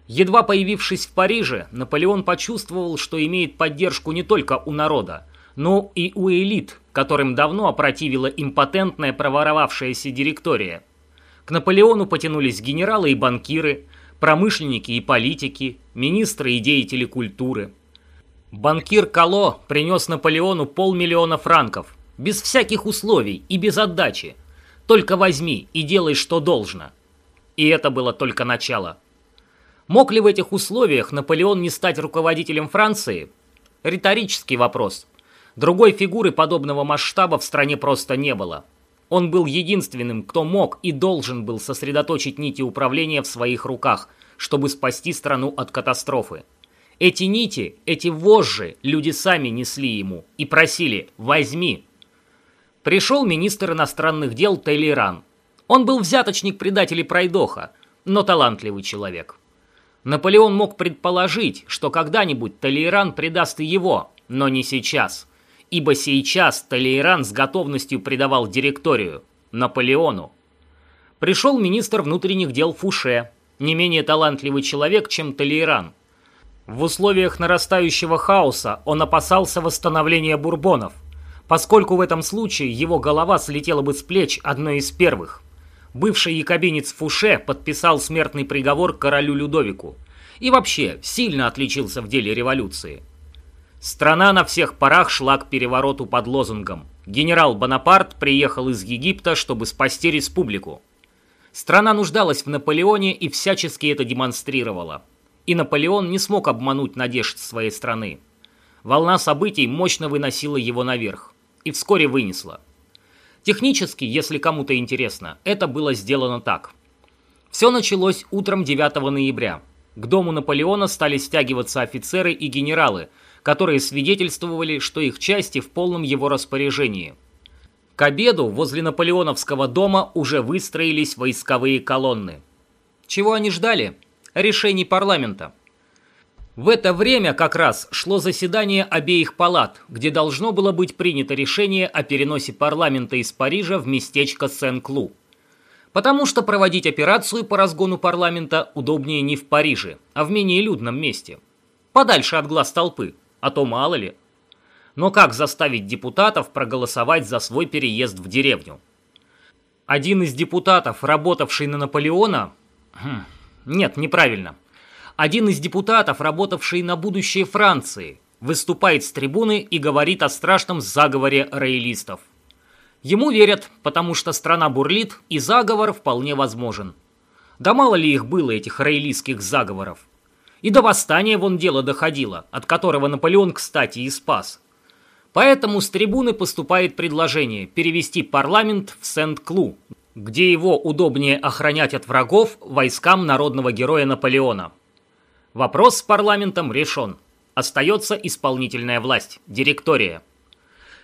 Едва появившись в Париже, Наполеон почувствовал, что имеет поддержку не только у народа, но и у элит, которым давно опротивила импотентная проворовавшаяся директория. К Наполеону потянулись генералы и банкиры, промышленники и политики, министры и деятели культуры. Банкир Кало принес Наполеону полмиллиона франков, без всяких условий и без отдачи. Только возьми и делай, что должно. И это было только начало. Мог ли в этих условиях Наполеон не стать руководителем Франции? Риторический вопрос. Другой фигуры подобного масштаба в стране просто не было. Он был единственным, кто мог и должен был сосредоточить нити управления в своих руках, чтобы спасти страну от катастрофы. Эти нити, эти вожжи люди сами несли ему и просили «возьми». Пришел министр иностранных дел Тейлеран. Он был взяточник предателей Пройдоха, но талантливый человек. Наполеон мог предположить, что когда-нибудь Толейран предаст и его, но не сейчас – ибо сейчас Толейран с готовностью предавал директорию, Наполеону. Пришел министр внутренних дел Фуше, не менее талантливый человек, чем Толейран. В условиях нарастающего хаоса он опасался восстановления бурбонов, поскольку в этом случае его голова слетела бы с плеч одной из первых. Бывший якобинец Фуше подписал смертный приговор королю Людовику и вообще сильно отличился в деле революции – Страна на всех парах шла к перевороту под лозунгом «Генерал Бонапарт приехал из Египта, чтобы спасти республику». Страна нуждалась в Наполеоне и всячески это демонстрировала. И Наполеон не смог обмануть надежд своей страны. Волна событий мощно выносила его наверх. И вскоре вынесла. Технически, если кому-то интересно, это было сделано так. Все началось утром 9 ноября. К дому Наполеона стали стягиваться офицеры и генералы – которые свидетельствовали, что их части в полном его распоряжении. К обеду возле Наполеоновского дома уже выстроились войсковые колонны. Чего они ждали? Решений парламента. В это время как раз шло заседание обеих палат, где должно было быть принято решение о переносе парламента из Парижа в местечко Сен-Клу. Потому что проводить операцию по разгону парламента удобнее не в Париже, а в менее людном месте. Подальше от глаз толпы а то мало ли. Но как заставить депутатов проголосовать за свой переезд в деревню? Один из депутатов, работавший на Наполеона... Хм, нет, неправильно. Один из депутатов, работавший на будущее Франции, выступает с трибуны и говорит о страшном заговоре роялистов. Ему верят, потому что страна бурлит, и заговор вполне возможен. Да мало ли их было, этих роялистских заговоров. И до восстания вон дело доходило, от которого Наполеон, кстати, и спас. Поэтому с трибуны поступает предложение перевести парламент в Сент-Клу, где его удобнее охранять от врагов войскам народного героя Наполеона. Вопрос с парламентом решен. Остается исполнительная власть, директория.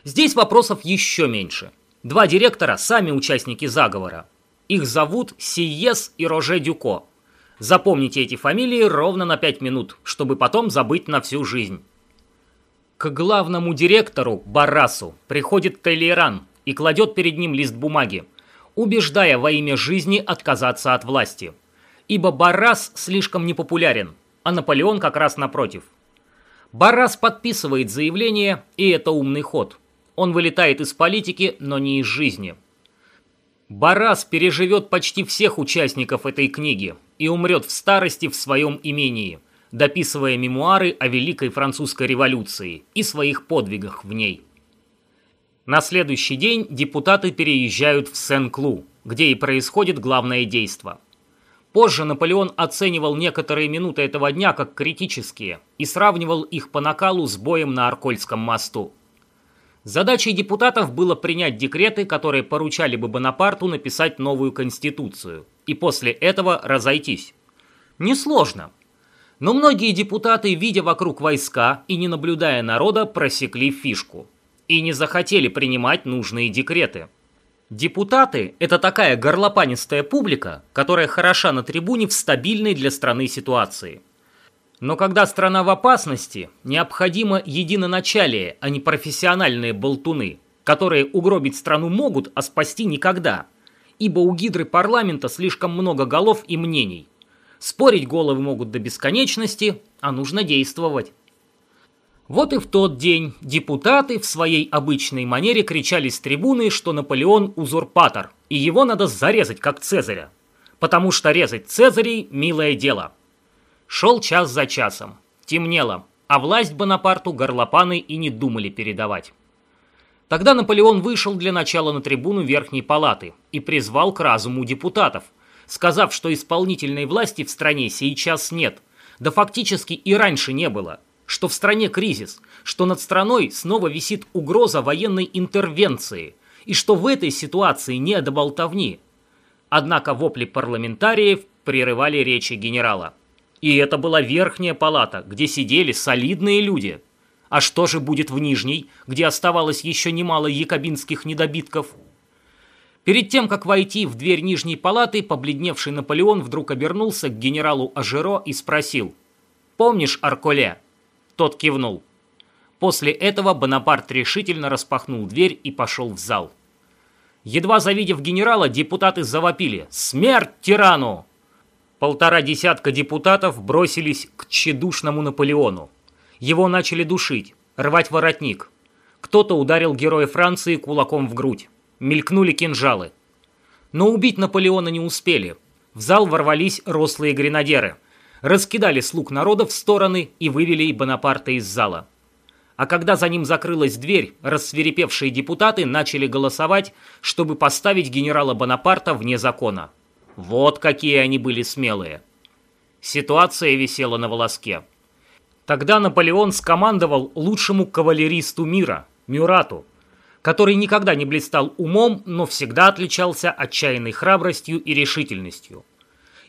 Здесь вопросов еще меньше. Два директора – сами участники заговора. Их зовут Сиес и Роже Дюко – Запомните эти фамилии ровно на 5 минут, чтобы потом забыть на всю жизнь. К главному директору, Барасу, приходит Телеран и кладет перед ним лист бумаги, убеждая во имя жизни отказаться от власти. Ибо Барас слишком непопулярен, а Наполеон как раз напротив. Барас подписывает заявление, и это умный ход. Он вылетает из политики, но не из жизни. Барас переживет почти всех участников этой книги, и умрет в старости в своем имении, дописывая мемуары о Великой Французской революции и своих подвигах в ней. На следующий день депутаты переезжают в Сен-Клу, где и происходит главное действо. Позже Наполеон оценивал некоторые минуты этого дня как критические и сравнивал их по накалу с боем на Аркольском мосту. Задачей депутатов было принять декреты, которые поручали бы Бонапарту написать новую конституцию, и после этого разойтись. Несложно. Но многие депутаты, видя вокруг войска и не наблюдая народа, просекли фишку. И не захотели принимать нужные декреты. Депутаты – это такая горлопанистая публика, которая хороша на трибуне в стабильной для страны ситуации – но когда страна в опасности, необходимо единоначалие, а не профессиональные болтуны, которые угробить страну могут, а спасти никогда. Ибо у гидры парламента слишком много голов и мнений. Спорить головы могут до бесконечности, а нужно действовать. Вот и в тот день депутаты в своей обычной манере кричали с трибуны, что Наполеон узурпатор, и его надо зарезать, как Цезаря. потому что резать Цезарей – милое дело. Шел час за часом, темнело, а власть Бонапарту горлопаны и не думали передавать. Тогда Наполеон вышел для начала на трибуну Верхней Палаты и призвал к разуму депутатов, сказав, что исполнительной власти в стране сейчас нет, да фактически и раньше не было, что в стране кризис, что над страной снова висит угроза военной интервенции, и что в этой ситуации не до болтовни. Однако вопли парламентариев прерывали речи генерала. И это была верхняя палата, где сидели солидные люди – а что же будет в Нижней, где оставалось еще немало якобинских недобитков? Перед тем, как войти в дверь Нижней палаты, побледневший Наполеон вдруг обернулся к генералу Ажеро и спросил «Помнишь Арколе?» Тот кивнул. После этого Бонапарт решительно распахнул дверь и пошел в зал. Едва завидев генерала, депутаты завопили «Смерть тирану!». Полтора десятка депутатов бросились к тщедушному Наполеону. Его начали душить, рвать воротник. Кто-то ударил героя Франции кулаком в грудь. Мелькнули кинжалы. Но убить Наполеона не успели. В зал ворвались рослые гренадеры. Раскидали слуг народа в стороны и вывели Бонапарта из зала. А когда за ним закрылась дверь, рассверепевшие депутаты начали голосовать, чтобы поставить генерала Бонапарта вне закона. Вот какие они были смелые. Ситуация висела на волоске. Тогда Наполеон скомандовал лучшему кавалеристу мира, Мюрату, который никогда не блистал умом, но всегда отличался отчаянной храбростью и решительностью.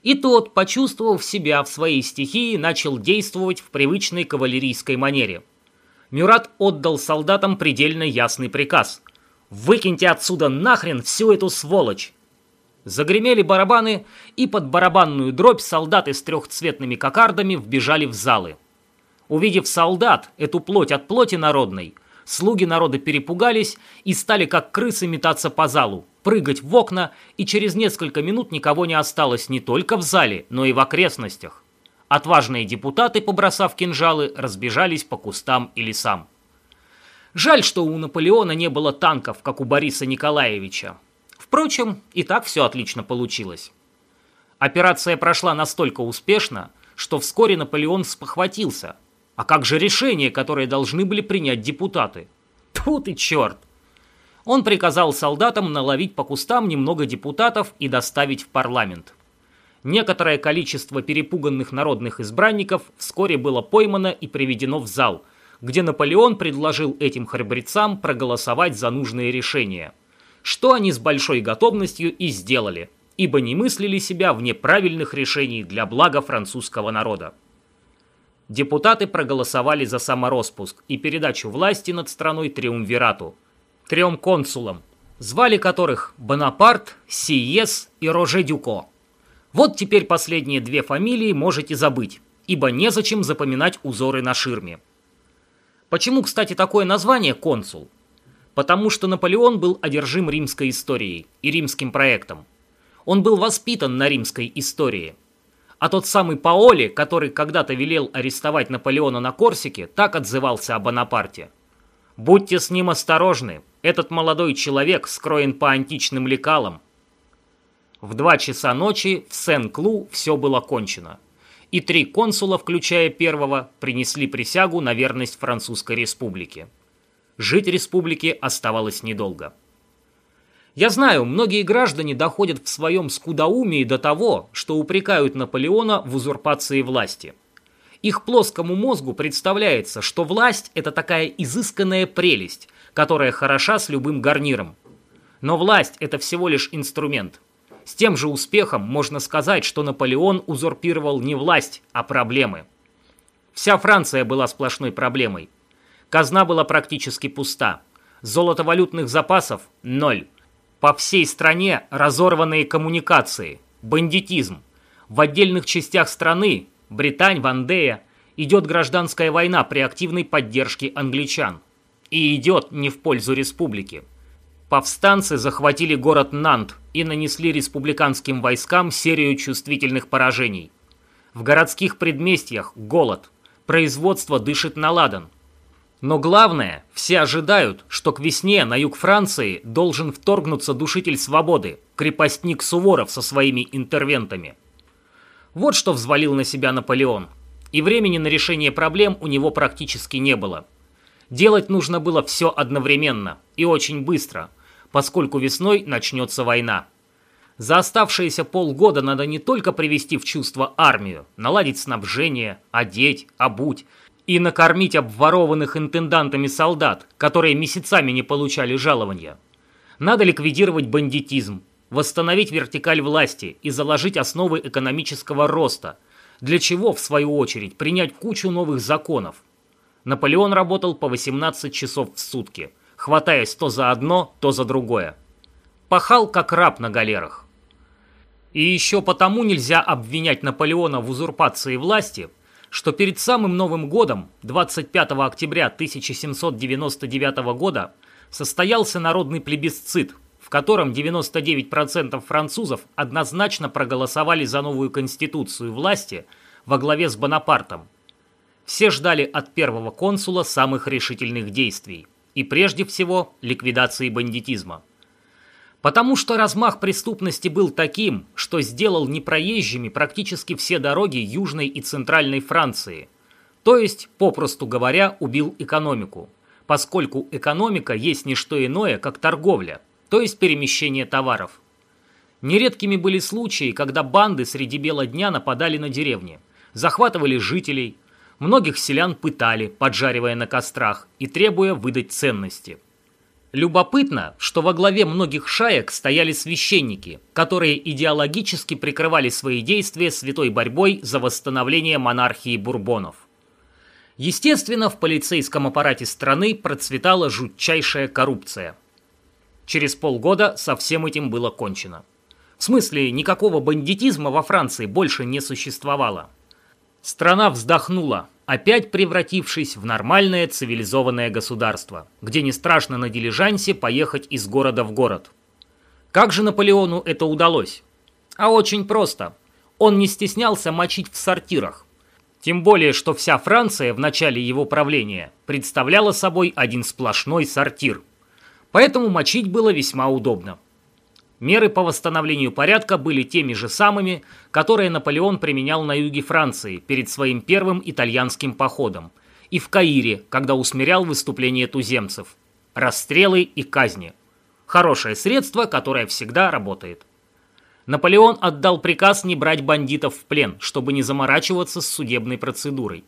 И тот, почувствовав себя в своей стихии, начал действовать в привычной кавалерийской манере. Мюрат отдал солдатам предельно ясный приказ. «Выкиньте отсюда нахрен всю эту сволочь!» Загремели барабаны, и под барабанную дробь солдаты с трехцветными кокардами вбежали в залы. Увидев солдат, эту плоть от плоти народной, слуги народа перепугались и стали как крысы метаться по залу, прыгать в окна, и через несколько минут никого не осталось не только в зале, но и в окрестностях. Отважные депутаты, побросав кинжалы, разбежались по кустам и лесам. Жаль, что у Наполеона не было танков, как у Бориса Николаевича. Впрочем, и так все отлично получилось. Операция прошла настолько успешно, что вскоре Наполеон спохватился – а как же решение, которое должны были принять депутаты? Тут и черт! Он приказал солдатам наловить по кустам немного депутатов и доставить в парламент. Некоторое количество перепуганных народных избранников вскоре было поймано и приведено в зал, где Наполеон предложил этим храбрецам проголосовать за нужные решения. Что они с большой готовностью и сделали, ибо не мыслили себя вне правильных решений для блага французского народа депутаты проголосовали за самороспуск и передачу власти над страной Триумвирату, трем консулам, звали которых Бонапарт, Сиес и Роже Дюко. Вот теперь последние две фамилии можете забыть, ибо незачем запоминать узоры на ширме. Почему, кстати, такое название «консул»? Потому что Наполеон был одержим римской историей и римским проектом. Он был воспитан на римской истории – а тот самый Паоли, который когда-то велел арестовать Наполеона на Корсике, так отзывался о Бонапарте. «Будьте с ним осторожны, этот молодой человек скроен по античным лекалам». В два часа ночи в Сен-Клу все было кончено. И три консула, включая первого, принесли присягу на верность Французской республике. Жить республике оставалось недолго. Я знаю, многие граждане доходят в своем скудоумии до того, что упрекают Наполеона в узурпации власти. Их плоскому мозгу представляется, что власть – это такая изысканная прелесть, которая хороша с любым гарниром. Но власть – это всего лишь инструмент. С тем же успехом можно сказать, что Наполеон узурпировал не власть, а проблемы. Вся Франция была сплошной проблемой. Казна была практически пуста. Золотовалютных запасов – ноль. По всей стране разорванные коммуникации, бандитизм. В отдельных частях страны, Британь, Вандея, идет гражданская война при активной поддержке англичан. И идет не в пользу республики. Повстанцы захватили город Нант и нанесли республиканским войскам серию чувствительных поражений. В городских предместьях голод. Производство дышит на ладан. Но главное, все ожидают, что к весне на юг Франции должен вторгнуться душитель свободы, крепостник Суворов со своими интервентами. Вот что взвалил на себя Наполеон. И времени на решение проблем у него практически не было. Делать нужно было все одновременно и очень быстро, поскольку весной начнется война. За оставшиеся полгода надо не только привести в чувство армию, наладить снабжение, одеть, обуть и накормить обворованных интендантами солдат, которые месяцами не получали жалования. Надо ликвидировать бандитизм, восстановить вертикаль власти и заложить основы экономического роста, для чего, в свою очередь, принять кучу новых законов. Наполеон работал по 18 часов в сутки, хватаясь то за одно, то за другое. Пахал как раб на галерах. И еще потому нельзя обвинять Наполеона в узурпации власти, что перед самым Новым годом, 25 октября 1799 года, состоялся народный плебисцит, в котором 99% французов однозначно проголосовали за новую конституцию власти во главе с Бонапартом. Все ждали от первого консула самых решительных действий, и прежде всего ликвидации бандитизма. Потому что размах преступности был таким, что сделал непроезжими практически все дороги Южной и Центральной Франции. То есть, попросту говоря, убил экономику, поскольку экономика есть не что иное, как торговля, то есть перемещение товаров. Нередкими были случаи, когда банды среди бела дня нападали на деревни, захватывали жителей, многих селян пытали, поджаривая на кострах и требуя выдать ценности – Любопытно, что во главе многих шаек стояли священники, которые идеологически прикрывали свои действия святой борьбой за восстановление монархии бурбонов. Естественно, в полицейском аппарате страны процветала жутчайшая коррупция. Через полгода со всем этим было кончено. В смысле, никакого бандитизма во Франции больше не существовало. Страна вздохнула, опять превратившись в нормальное цивилизованное государство, где не страшно на дилижансе поехать из города в город. Как же Наполеону это удалось? А очень просто. Он не стеснялся мочить в сортирах. Тем более, что вся Франция в начале его правления представляла собой один сплошной сортир. Поэтому мочить было весьма удобно. Меры по восстановлению порядка были теми же самыми, которые Наполеон применял на юге Франции перед своим первым итальянским походом и в Каире, когда усмирял выступления туземцев. Расстрелы и казни. Хорошее средство, которое всегда работает. Наполеон отдал приказ не брать бандитов в плен, чтобы не заморачиваться с судебной процедурой.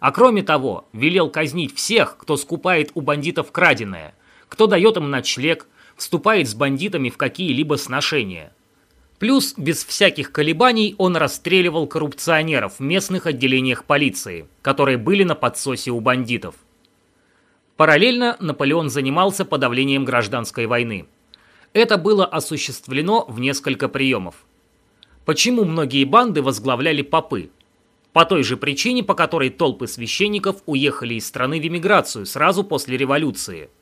А кроме того, велел казнить всех, кто скупает у бандитов краденое, кто дает им ночлег, вступает с бандитами в какие-либо сношения. Плюс, без всяких колебаний, он расстреливал коррупционеров в местных отделениях полиции, которые были на подсосе у бандитов. Параллельно Наполеон занимался подавлением гражданской войны. Это было осуществлено в несколько приемов. Почему многие банды возглавляли попы? По той же причине, по которой толпы священников уехали из страны в эмиграцию сразу после революции –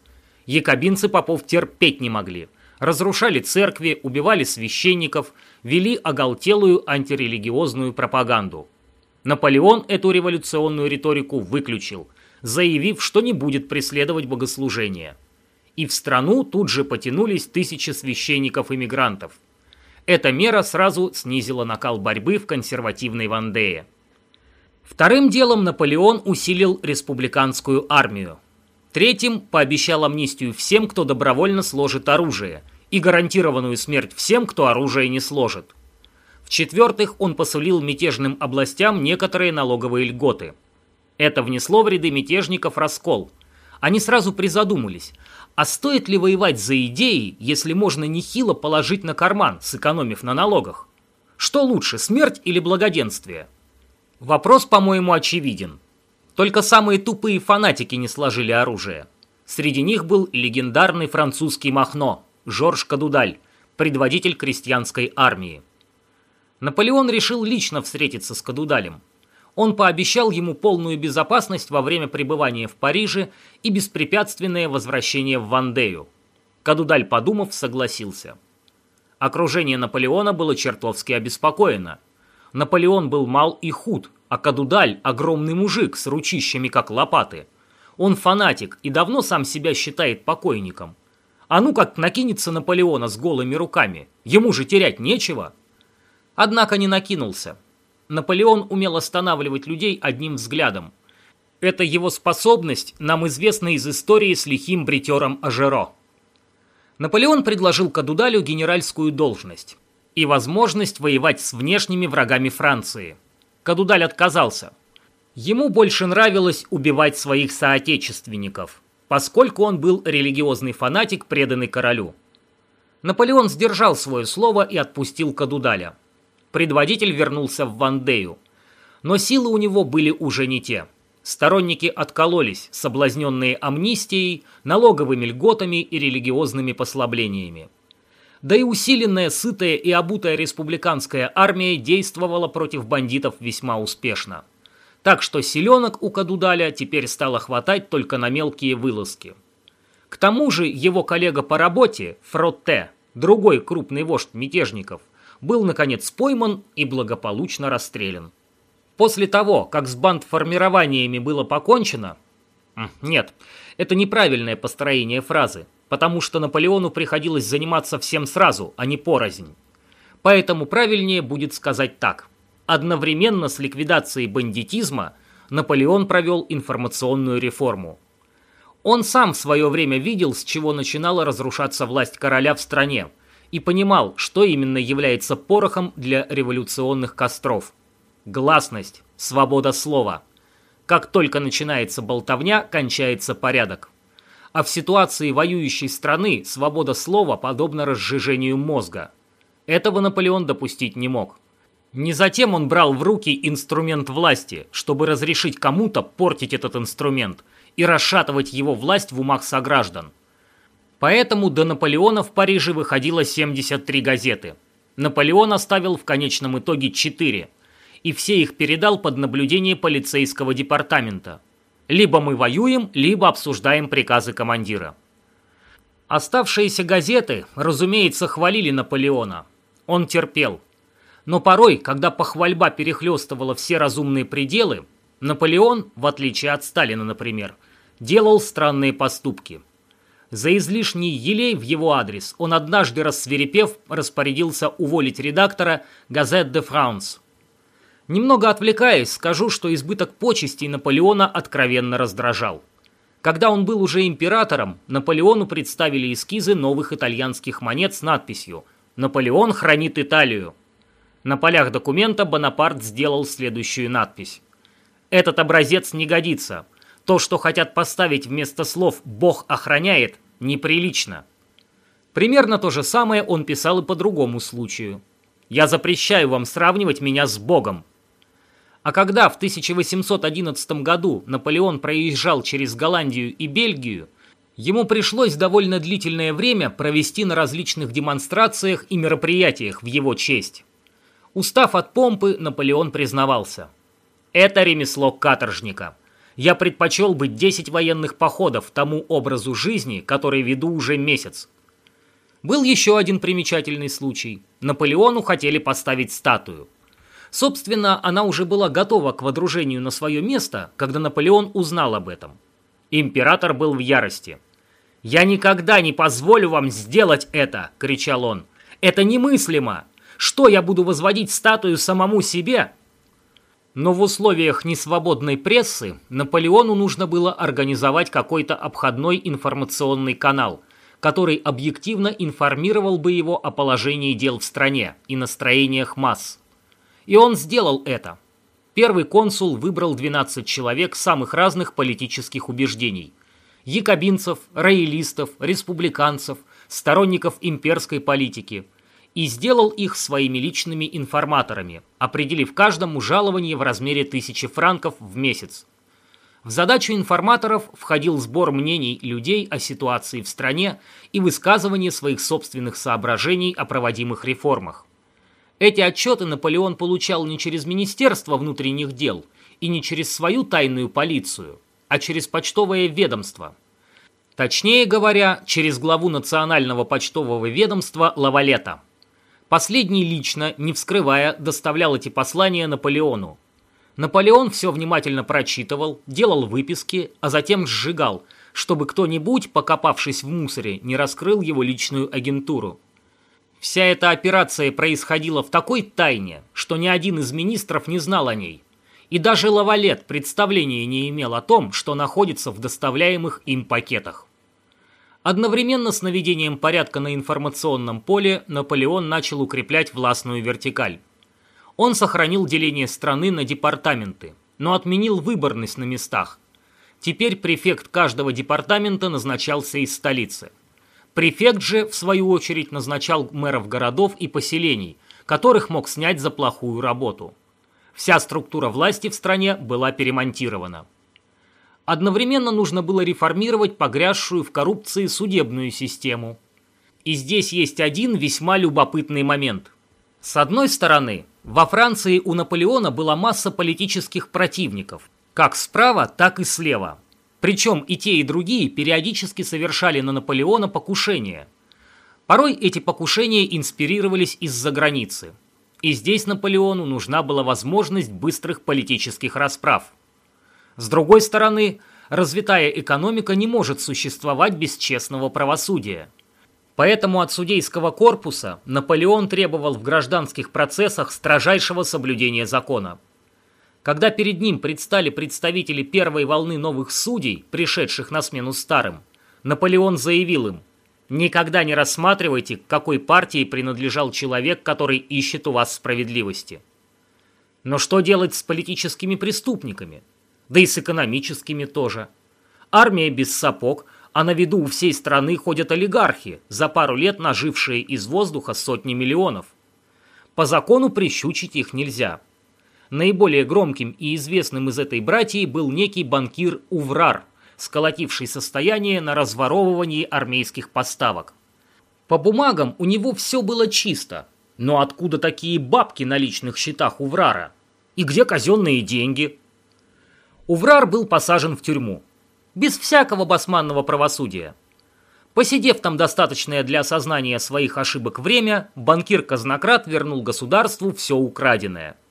Якобинцы попов терпеть не могли. Разрушали церкви, убивали священников, вели оголтелую антирелигиозную пропаганду. Наполеон эту революционную риторику выключил, заявив, что не будет преследовать богослужения. И в страну тут же потянулись тысячи священников-иммигрантов. Эта мера сразу снизила накал борьбы в консервативной Вандее. Вторым делом Наполеон усилил республиканскую армию. Третьим пообещал амнистию всем, кто добровольно сложит оружие, и гарантированную смерть всем, кто оружие не сложит. В-четвертых, он посулил мятежным областям некоторые налоговые льготы. Это внесло в ряды мятежников раскол. Они сразу призадумались, а стоит ли воевать за идеи, если можно нехило положить на карман, сэкономив на налогах? Что лучше, смерть или благоденствие? Вопрос, по-моему, очевиден. Только самые тупые фанатики не сложили оружие. Среди них был легендарный французский Махно, Жорж Кадудаль, предводитель крестьянской армии. Наполеон решил лично встретиться с Кадудалем. Он пообещал ему полную безопасность во время пребывания в Париже и беспрепятственное возвращение в Вандею. Кадудаль, подумав, согласился. Окружение Наполеона было чертовски обеспокоено. Наполеон был мал и худ, а Кадудаль – огромный мужик с ручищами, как лопаты. Он фанатик и давно сам себя считает покойником. А ну как накинется Наполеона с голыми руками, ему же терять нечего. Однако не накинулся. Наполеон умел останавливать людей одним взглядом. Это его способность нам известна из истории с лихим бритером Ажеро. Наполеон предложил Кадудалю генеральскую должность и возможность воевать с внешними врагами Франции. Кадудаль отказался. Ему больше нравилось убивать своих соотечественников, поскольку он был религиозный фанатик, преданный королю. Наполеон сдержал свое слово и отпустил Кадудаля. Предводитель вернулся в Вандею. Но силы у него были уже не те. Сторонники откололись, соблазненные амнистией, налоговыми льготами и религиозными послаблениями. Да и усиленная, сытая и обутая республиканская армия действовала против бандитов весьма успешно. Так что селенок у Кадудаля теперь стало хватать только на мелкие вылазки. К тому же его коллега по работе, Фротте, другой крупный вождь мятежников, был наконец пойман и благополучно расстрелян. После того, как с бандформированиями было покончено... Нет, это неправильное построение фразы потому что Наполеону приходилось заниматься всем сразу, а не порознь. Поэтому правильнее будет сказать так. Одновременно с ликвидацией бандитизма Наполеон провел информационную реформу. Он сам в свое время видел, с чего начинала разрушаться власть короля в стране, и понимал, что именно является порохом для революционных костров. Гласность, свобода слова. Как только начинается болтовня, кончается порядок а в ситуации воюющей страны свобода слова подобна разжижению мозга. Этого Наполеон допустить не мог. Не затем он брал в руки инструмент власти, чтобы разрешить кому-то портить этот инструмент и расшатывать его власть в умах сограждан. Поэтому до Наполеона в Париже выходило 73 газеты. Наполеон оставил в конечном итоге 4, и все их передал под наблюдение полицейского департамента – либо мы воюем, либо обсуждаем приказы командира. Оставшиеся газеты, разумеется, хвалили Наполеона. Он терпел. Но порой, когда похвальба перехлестывала все разумные пределы, Наполеон, в отличие от Сталина, например, делал странные поступки. За излишний елей в его адрес он однажды рассверепев распорядился уволить редактора «Газет де Франс», Немного отвлекаясь, скажу, что избыток почестей Наполеона откровенно раздражал. Когда он был уже императором, Наполеону представили эскизы новых итальянских монет с надписью «Наполеон хранит Италию». На полях документа Бонапарт сделал следующую надпись. «Этот образец не годится. То, что хотят поставить вместо слов «Бог охраняет», неприлично». Примерно то же самое он писал и по другому случаю. «Я запрещаю вам сравнивать меня с Богом. А когда в 1811 году Наполеон проезжал через Голландию и Бельгию, ему пришлось довольно длительное время провести на различных демонстрациях и мероприятиях в его честь. Устав от помпы, Наполеон признавался. «Это ремесло каторжника. Я предпочел бы 10 военных походов тому образу жизни, который веду уже месяц». Был еще один примечательный случай. Наполеону хотели поставить статую. Собственно, она уже была готова к водружению на свое место, когда Наполеон узнал об этом. Император был в ярости. «Я никогда не позволю вам сделать это!» – кричал он. «Это немыслимо! Что я буду возводить статую самому себе?» Но в условиях несвободной прессы Наполеону нужно было организовать какой-то обходной информационный канал, который объективно информировал бы его о положении дел в стране и настроениях масс. И он сделал это. Первый консул выбрал 12 человек самых разных политических убеждений. Якобинцев, роялистов, республиканцев, сторонников имперской политики. И сделал их своими личными информаторами, определив каждому жалование в размере тысячи франков в месяц. В задачу информаторов входил сбор мнений людей о ситуации в стране и высказывание своих собственных соображений о проводимых реформах. Эти отчеты Наполеон получал не через Министерство внутренних дел и не через свою тайную полицию, а через почтовое ведомство. Точнее говоря, через главу национального почтового ведомства Лавалета. Последний лично, не вскрывая, доставлял эти послания Наполеону. Наполеон все внимательно прочитывал, делал выписки, а затем сжигал, чтобы кто-нибудь, покопавшись в мусоре, не раскрыл его личную агентуру. Вся эта операция происходила в такой тайне, что ни один из министров не знал о ней. И даже Лавалет представления не имел о том, что находится в доставляемых им пакетах. Одновременно с наведением порядка на информационном поле Наполеон начал укреплять властную вертикаль. Он сохранил деление страны на департаменты, но отменил выборность на местах. Теперь префект каждого департамента назначался из столицы. Префект же, в свою очередь, назначал мэров городов и поселений, которых мог снять за плохую работу. Вся структура власти в стране была перемонтирована. Одновременно нужно было реформировать погрязшую в коррупции судебную систему. И здесь есть один весьма любопытный момент. С одной стороны, во Франции у Наполеона была масса политических противников, как справа, так и слева. Причем и те, и другие периодически совершали на Наполеона покушения. Порой эти покушения инспирировались из-за границы. И здесь Наполеону нужна была возможность быстрых политических расправ. С другой стороны, развитая экономика не может существовать без честного правосудия. Поэтому от судейского корпуса Наполеон требовал в гражданских процессах строжайшего соблюдения закона – когда перед ним предстали представители первой волны новых судей, пришедших на смену старым, Наполеон заявил им, «Никогда не рассматривайте, к какой партии принадлежал человек, который ищет у вас справедливости». Но что делать с политическими преступниками? Да и с экономическими тоже. Армия без сапог, а на виду у всей страны ходят олигархи, за пару лет нажившие из воздуха сотни миллионов. По закону прищучить их нельзя – Наиболее громким и известным из этой братьи был некий банкир Уврар, сколотивший состояние на разворовывании армейских поставок. По бумагам у него все было чисто, но откуда такие бабки на личных счетах Уврара? И где казенные деньги? Уврар был посажен в тюрьму. Без всякого басманного правосудия. Посидев там достаточное для осознания своих ошибок время, банкир-казнократ вернул государству все украденное –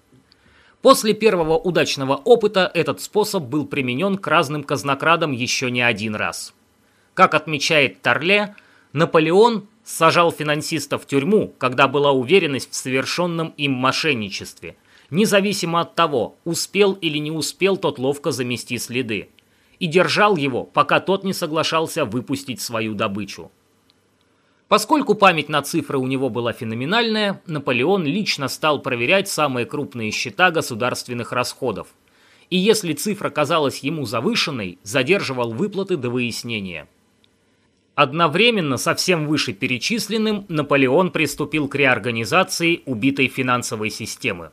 После первого удачного опыта этот способ был применен к разным казнокрадам еще не один раз. Как отмечает Торле, Наполеон сажал финансистов в тюрьму, когда была уверенность в совершенном им мошенничестве, независимо от того, успел или не успел тот ловко замести следы, и держал его, пока тот не соглашался выпустить свою добычу. Поскольку память на цифры у него была феноменальная, Наполеон лично стал проверять самые крупные счета государственных расходов. И если цифра казалась ему завышенной, задерживал выплаты до выяснения. Одновременно со всем вышеперечисленным Наполеон приступил к реорганизации убитой финансовой системы.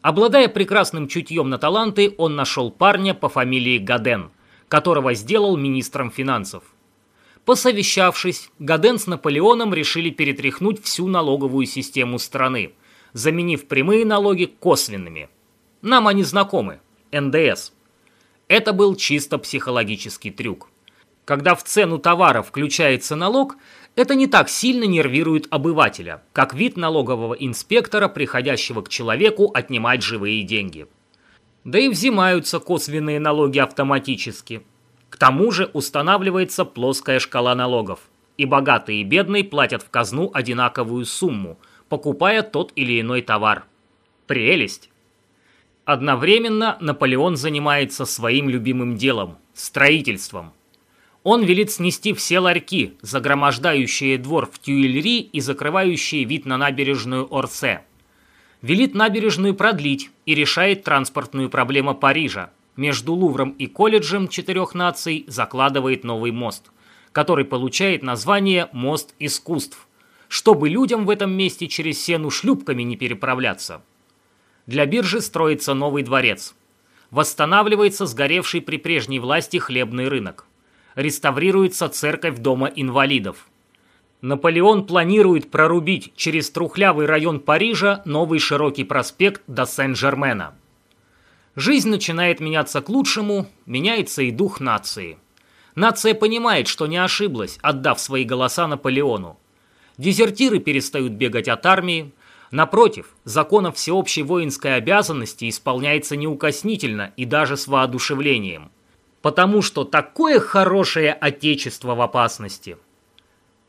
Обладая прекрасным чутьем на таланты, он нашел парня по фамилии Гаден, которого сделал министром финансов. Посовещавшись, Гаден с Наполеоном решили перетряхнуть всю налоговую систему страны, заменив прямые налоги косвенными. Нам они знакомы – НДС. Это был чисто психологический трюк. Когда в цену товара включается налог, это не так сильно нервирует обывателя, как вид налогового инспектора, приходящего к человеку отнимать живые деньги. Да и взимаются косвенные налоги автоматически – к тому же устанавливается плоская шкала налогов, и богатый и бедный платят в казну одинаковую сумму, покупая тот или иной товар. Прелесть! Одновременно Наполеон занимается своим любимым делом – строительством. Он велит снести все ларьки, загромождающие двор в Тюильри и закрывающие вид на набережную Орсе. Велит набережную продлить и решает транспортную проблему Парижа – между Лувром и колледжем четырех наций закладывает новый мост, который получает название «Мост искусств», чтобы людям в этом месте через сену шлюпками не переправляться. Для биржи строится новый дворец. Восстанавливается сгоревший при прежней власти хлебный рынок. Реставрируется церковь Дома инвалидов. Наполеон планирует прорубить через трухлявый район Парижа новый широкий проспект до Сен-Жермена – Жизнь начинает меняться к лучшему, меняется и дух нации. Нация понимает, что не ошиблась, отдав свои голоса Наполеону. Дезертиры перестают бегать от армии, Напротив, законов всеобщей воинской обязанности исполняется неукоснительно и даже с воодушевлением. Потому что такое хорошее отечество в опасности.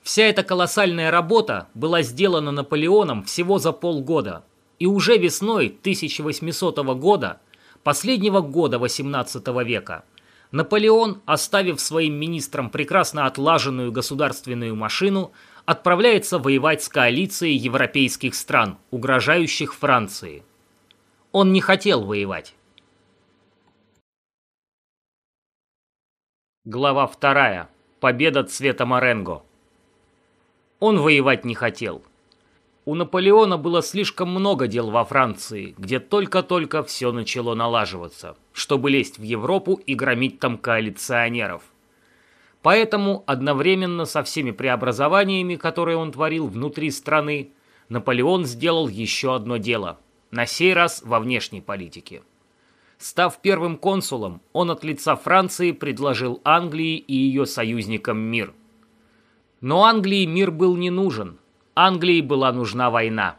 Вся эта колоссальная работа была сделана Наполеоном всего за полгода. И уже весной 1800 года, последнего года XVIII века, Наполеон, оставив своим министрам прекрасно отлаженную государственную машину, отправляется воевать с коалицией европейских стран, угрожающих Франции. Он не хотел воевать. Глава вторая. Победа цвета Маренго. Он воевать не хотел. У Наполеона было слишком много дел во Франции, где только-только все начало налаживаться, чтобы лезть в Европу и громить там коалиционеров. Поэтому одновременно со всеми преобразованиями, которые он творил внутри страны, Наполеон сделал еще одно дело, на сей раз во внешней политике. Став первым консулом, он от лица Франции предложил Англии и ее союзникам мир. Но Англии мир был не нужен. Англии была нужна война.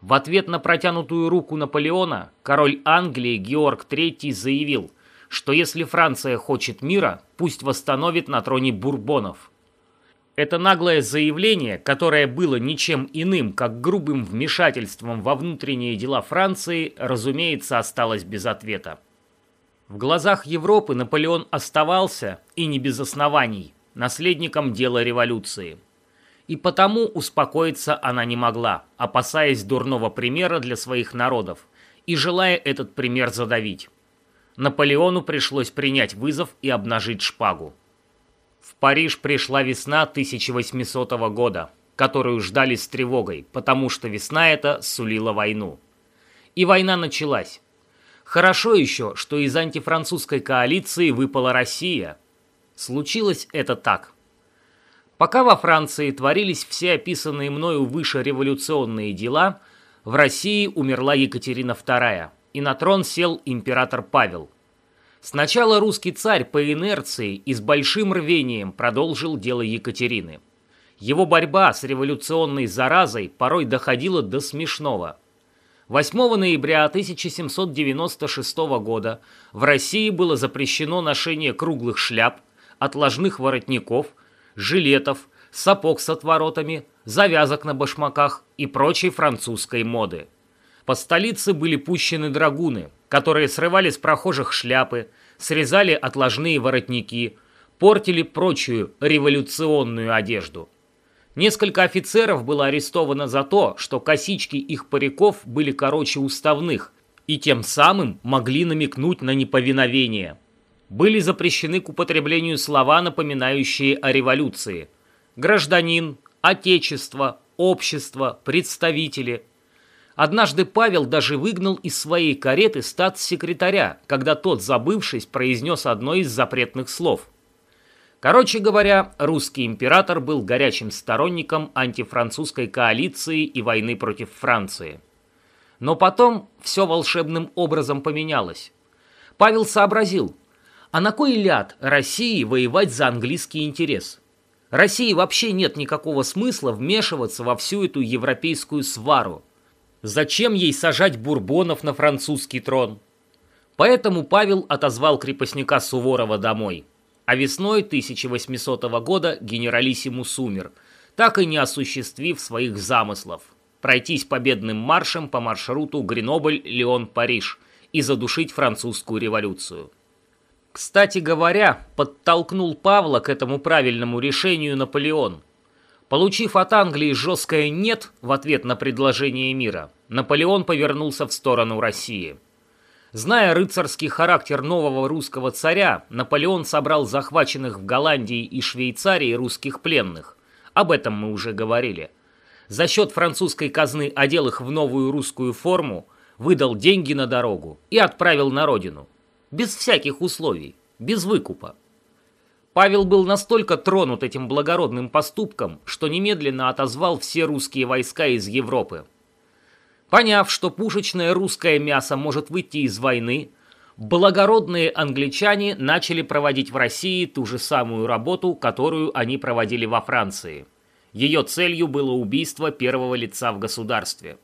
В ответ на протянутую руку Наполеона король Англии Георг III заявил – что если Франция хочет мира, пусть восстановит на троне бурбонов. Это наглое заявление, которое было ничем иным, как грубым вмешательством во внутренние дела Франции, разумеется, осталось без ответа. В глазах Европы Наполеон оставался, и не без оснований, наследником дела революции. И потому успокоиться она не могла, опасаясь дурного примера для своих народов, и желая этот пример задавить. Наполеону пришлось принять вызов и обнажить шпагу. В Париж пришла весна 1800 года, которую ждали с тревогой, потому что весна эта сулила войну. И война началась. Хорошо еще, что из антифранцузской коалиции выпала Россия. Случилось это так. Пока во Франции творились все описанные мною выше революционные дела, в России умерла Екатерина II – и на трон сел император Павел. Сначала русский царь по инерции и с большим рвением продолжил дело Екатерины. Его борьба с революционной заразой порой доходила до смешного. 8 ноября 1796 года в России было запрещено ношение круглых шляп, отложных воротников, жилетов, сапог с отворотами, завязок на башмаках и прочей французской моды. По столице были пущены драгуны, которые срывали с прохожих шляпы, срезали отложные воротники, портили прочую революционную одежду. Несколько офицеров было арестовано за то, что косички их париков были короче уставных и тем самым могли намекнуть на неповиновение. Были запрещены к употреблению слова, напоминающие о революции. Гражданин, отечество, общество, представители – Однажды Павел даже выгнал из своей кареты статс-секретаря, когда тот, забывшись, произнес одно из запретных слов. Короче говоря, русский император был горячим сторонником антифранцузской коалиции и войны против Франции. Но потом все волшебным образом поменялось. Павел сообразил, а на кой ляд России воевать за английский интерес? России вообще нет никакого смысла вмешиваться во всю эту европейскую свару. Зачем ей сажать бурбонов на французский трон? Поэтому Павел отозвал крепостника Суворова домой. А весной 1800 года генералиссимус умер, так и не осуществив своих замыслов – пройтись победным маршем по маршруту Гренобль-Леон-Париж и задушить французскую революцию. Кстати говоря, подтолкнул Павла к этому правильному решению Наполеон – Получив от Англии жесткое «нет» в ответ на предложение мира, Наполеон повернулся в сторону России. Зная рыцарский характер нового русского царя, Наполеон собрал захваченных в Голландии и Швейцарии русских пленных. Об этом мы уже говорили. За счет французской казны одел их в новую русскую форму, выдал деньги на дорогу и отправил на родину. Без всяких условий, без выкупа. Павел был настолько тронут этим благородным поступком, что немедленно отозвал все русские войска из Европы. Поняв, что пушечное русское мясо может выйти из войны, благородные англичане начали проводить в России ту же самую работу, которую они проводили во Франции. Ее целью было убийство первого лица в государстве.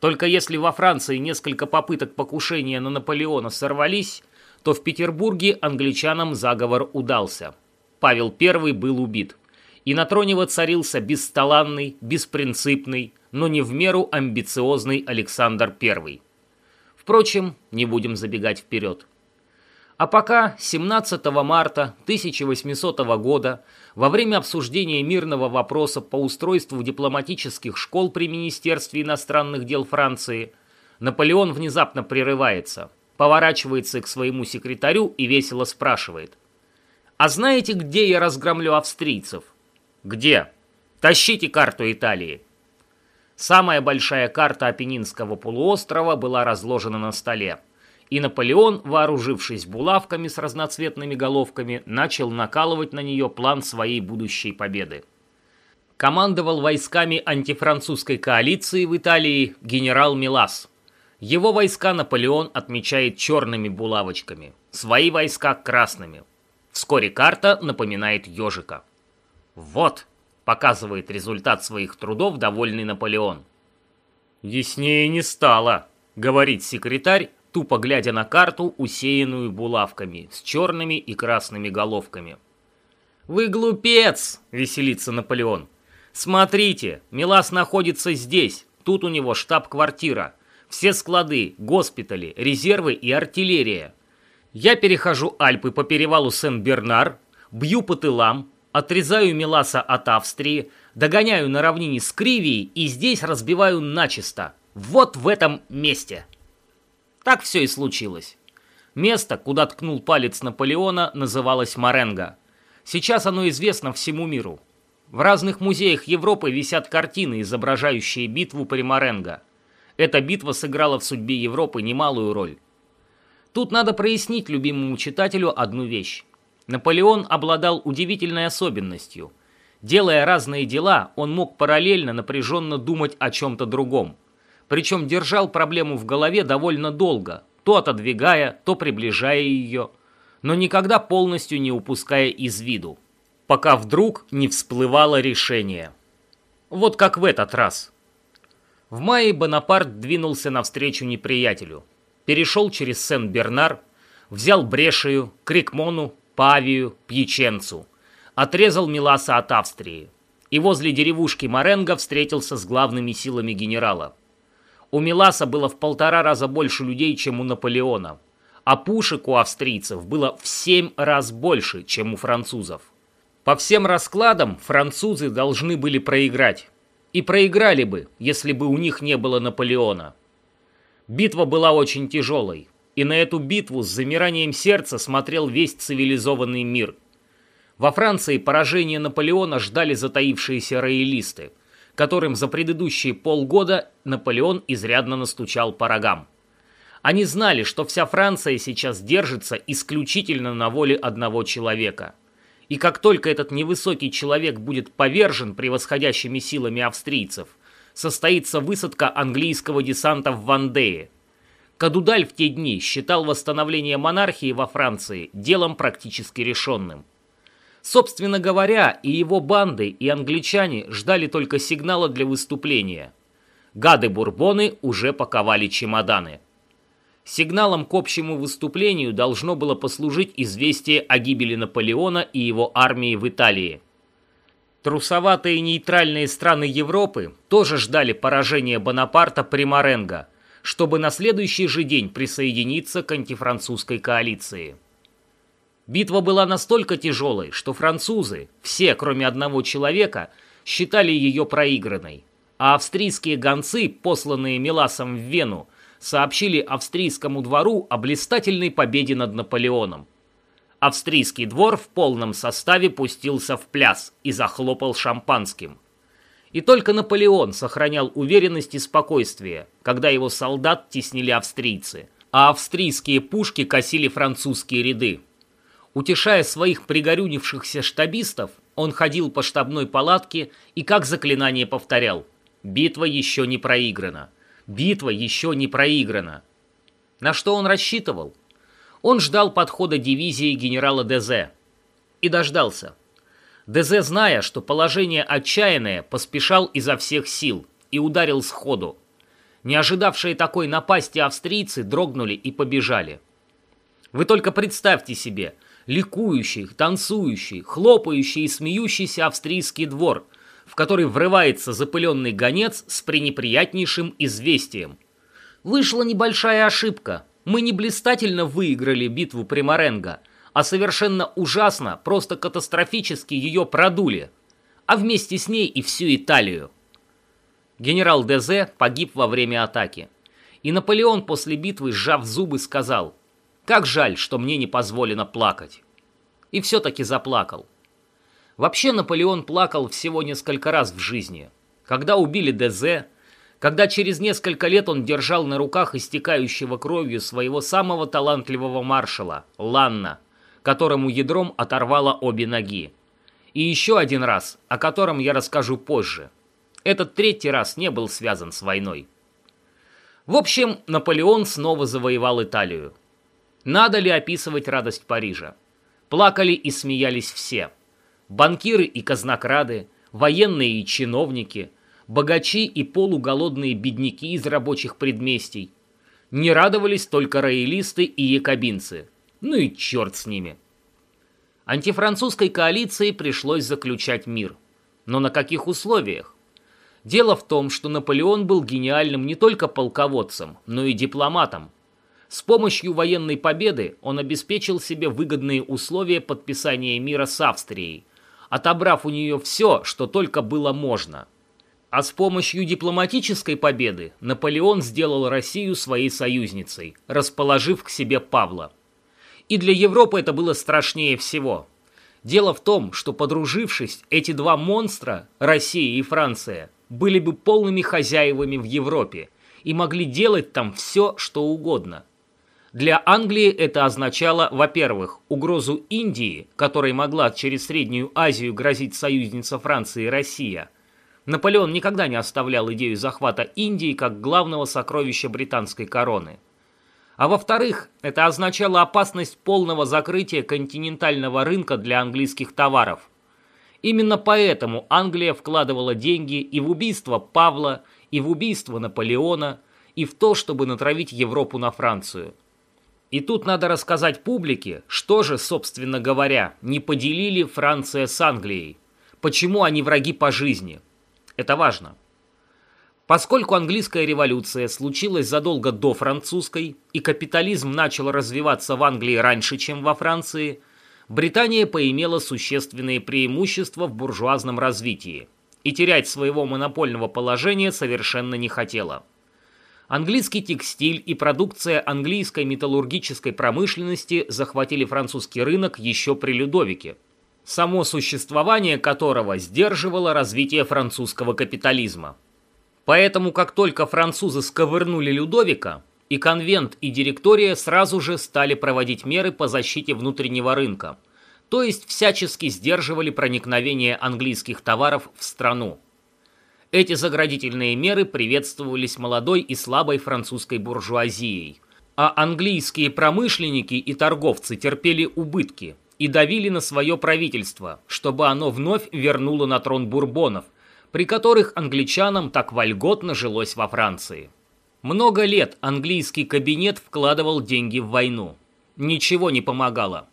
Только если во Франции несколько попыток покушения на Наполеона сорвались, то в Петербурге англичанам заговор удался. Павел I был убит, и на троне воцарился бесталанный, беспринципный, но не в меру амбициозный Александр I. Впрочем, не будем забегать вперед. А пока 17 марта 1800 года во время обсуждения мирного вопроса по устройству дипломатических школ при Министерстве иностранных дел Франции Наполеон внезапно прерывается, поворачивается к своему секретарю и весело спрашивает. «А знаете, где я разгромлю австрийцев?» «Где?» «Тащите карту Италии». Самая большая карта Апеннинского полуострова была разложена на столе и Наполеон, вооружившись булавками с разноцветными головками, начал накалывать на нее план своей будущей победы. Командовал войсками антифранцузской коалиции в Италии генерал Милас. Его войска Наполеон отмечает черными булавочками, свои войска красными. Вскоре карта напоминает ежика. «Вот», — показывает результат своих трудов довольный Наполеон. «Яснее не стало», — говорит секретарь, тупо глядя на карту, усеянную булавками, с черными и красными головками. «Вы глупец!» — веселится Наполеон. «Смотрите, Милас находится здесь, тут у него штаб-квартира, все склады, госпитали, резервы и артиллерия. Я перехожу Альпы по перевалу Сен-Бернар, бью по тылам, отрезаю Миласа от Австрии, догоняю на равнине с Кривией и здесь разбиваю начисто. Вот в этом месте!» Так все и случилось. Место, куда ткнул палец Наполеона, называлось Маренго. Сейчас оно известно всему миру. В разных музеях Европы висят картины, изображающие битву при Маренго. Эта битва сыграла в судьбе Европы немалую роль. Тут надо прояснить любимому читателю одну вещь. Наполеон обладал удивительной особенностью. Делая разные дела, он мог параллельно напряженно думать о чем-то другом – причем держал проблему в голове довольно долго, то отодвигая, то приближая ее, но никогда полностью не упуская из виду, пока вдруг не всплывало решение. Вот как в этот раз. В мае Бонапарт двинулся навстречу неприятелю, перешел через Сен-Бернар, взял Брешию, Крикмону, Павию, Пьяченцу, отрезал Миласа от Австрии и возле деревушки Маренго встретился с главными силами генерала – у Миласа было в полтора раза больше людей, чем у Наполеона. А пушек у австрийцев было в семь раз больше, чем у французов. По всем раскладам французы должны были проиграть. И проиграли бы, если бы у них не было Наполеона. Битва была очень тяжелой, и на эту битву с замиранием сердца смотрел весь цивилизованный мир. Во Франции поражение Наполеона ждали затаившиеся роялисты – которым за предыдущие полгода Наполеон изрядно настучал по рогам. Они знали, что вся Франция сейчас держится исключительно на воле одного человека. И как только этот невысокий человек будет повержен превосходящими силами австрийцев, состоится высадка английского десанта в Вандее. Кадудаль в те дни считал восстановление монархии во Франции делом практически решенным. Собственно говоря, и его банды, и англичане ждали только сигнала для выступления. Гады-бурбоны уже паковали чемоданы. Сигналом к общему выступлению должно было послужить известие о гибели Наполеона и его армии в Италии. Трусоватые нейтральные страны Европы тоже ждали поражения Бонапарта при Маренго, чтобы на следующий же день присоединиться к антифранцузской коалиции. Битва была настолько тяжелой, что французы, все кроме одного человека, считали ее проигранной. А австрийские гонцы, посланные Меласом в Вену, сообщили австрийскому двору о блистательной победе над Наполеоном. Австрийский двор в полном составе пустился в пляс и захлопал шампанским. И только Наполеон сохранял уверенность и спокойствие, когда его солдат теснили австрийцы, а австрийские пушки косили французские ряды. Утешая своих пригорюнившихся штабистов, он ходил по штабной палатке и как заклинание повторял «Битва еще не проиграна! Битва еще не проиграна!» На что он рассчитывал? Он ждал подхода дивизии генерала Дезе. И дождался. Дезе, зная, что положение отчаянное, поспешал изо всех сил и ударил сходу. Не ожидавшие такой напасти австрийцы дрогнули и побежали. Вы только представьте себе, ликующий, танцующий, хлопающий и смеющийся австрийский двор, в который врывается запыленный гонец с пренеприятнейшим известием. Вышла небольшая ошибка. Мы не блистательно выиграли битву при Моренго, а совершенно ужасно, просто катастрофически ее продули, а вместе с ней и всю Италию. Генерал Дезе погиб во время атаки. И Наполеон после битвы, сжав зубы, сказал, «Как жаль, что мне не позволено плакать». И все-таки заплакал. Вообще Наполеон плакал всего несколько раз в жизни. Когда убили Дезе, когда через несколько лет он держал на руках истекающего кровью своего самого талантливого маршала, Ланна, которому ядром оторвало обе ноги. И еще один раз, о котором я расскажу позже – этот третий раз не был связан с войной. В общем, Наполеон снова завоевал Италию. Надо ли описывать радость Парижа? Плакали и смеялись все. Банкиры и казнокрады, военные и чиновники, богачи и полуголодные бедняки из рабочих предместий. Не радовались только роялисты и якобинцы. Ну и черт с ними. Антифранцузской коалиции пришлось заключать мир. Но на каких условиях? Дело в том, что Наполеон был гениальным не только полководцем, но и дипломатом. С помощью военной победы он обеспечил себе выгодные условия подписания мира с Австрией, отобрав у нее все, что только было можно. А с помощью дипломатической победы Наполеон сделал Россию своей союзницей, расположив к себе Павла. И для Европы это было страшнее всего. Дело в том, что подружившись, эти два монстра, Россия и Франция, были бы полными хозяевами в Европе и могли делать там все, что угодно. Для Англии это означало, во-первых, угрозу Индии, которой могла через Среднюю Азию грозить союзница Франции и Россия. Наполеон никогда не оставлял идею захвата Индии как главного сокровища британской короны. А во-вторых, это означало опасность полного закрытия континентального рынка для английских товаров – Именно поэтому Англия вкладывала деньги и в убийство Павла, и в убийство Наполеона, и в то, чтобы натравить Европу на Францию. И тут надо рассказать публике, что же, собственно говоря, не поделили Франция с Англией. Почему они враги по жизни. Это важно. Поскольку английская революция случилась задолго до французской, и капитализм начал развиваться в Англии раньше, чем во Франции – Британия поимела существенные преимущества в буржуазном развитии и терять своего монопольного положения совершенно не хотела. Английский текстиль и продукция английской металлургической промышленности захватили французский рынок еще при Людовике, само существование которого сдерживало развитие французского капитализма. Поэтому, как только французы сковырнули Людовика, и конвент, и директория сразу же стали проводить меры по защите внутреннего рынка, то есть всячески сдерживали проникновение английских товаров в страну. Эти заградительные меры приветствовались молодой и слабой французской буржуазией, а английские промышленники и торговцы терпели убытки и давили на свое правительство, чтобы оно вновь вернуло на трон бурбонов, при которых англичанам так вольготно жилось во Франции. Много лет английский кабинет вкладывал деньги в войну. Ничего не помогало.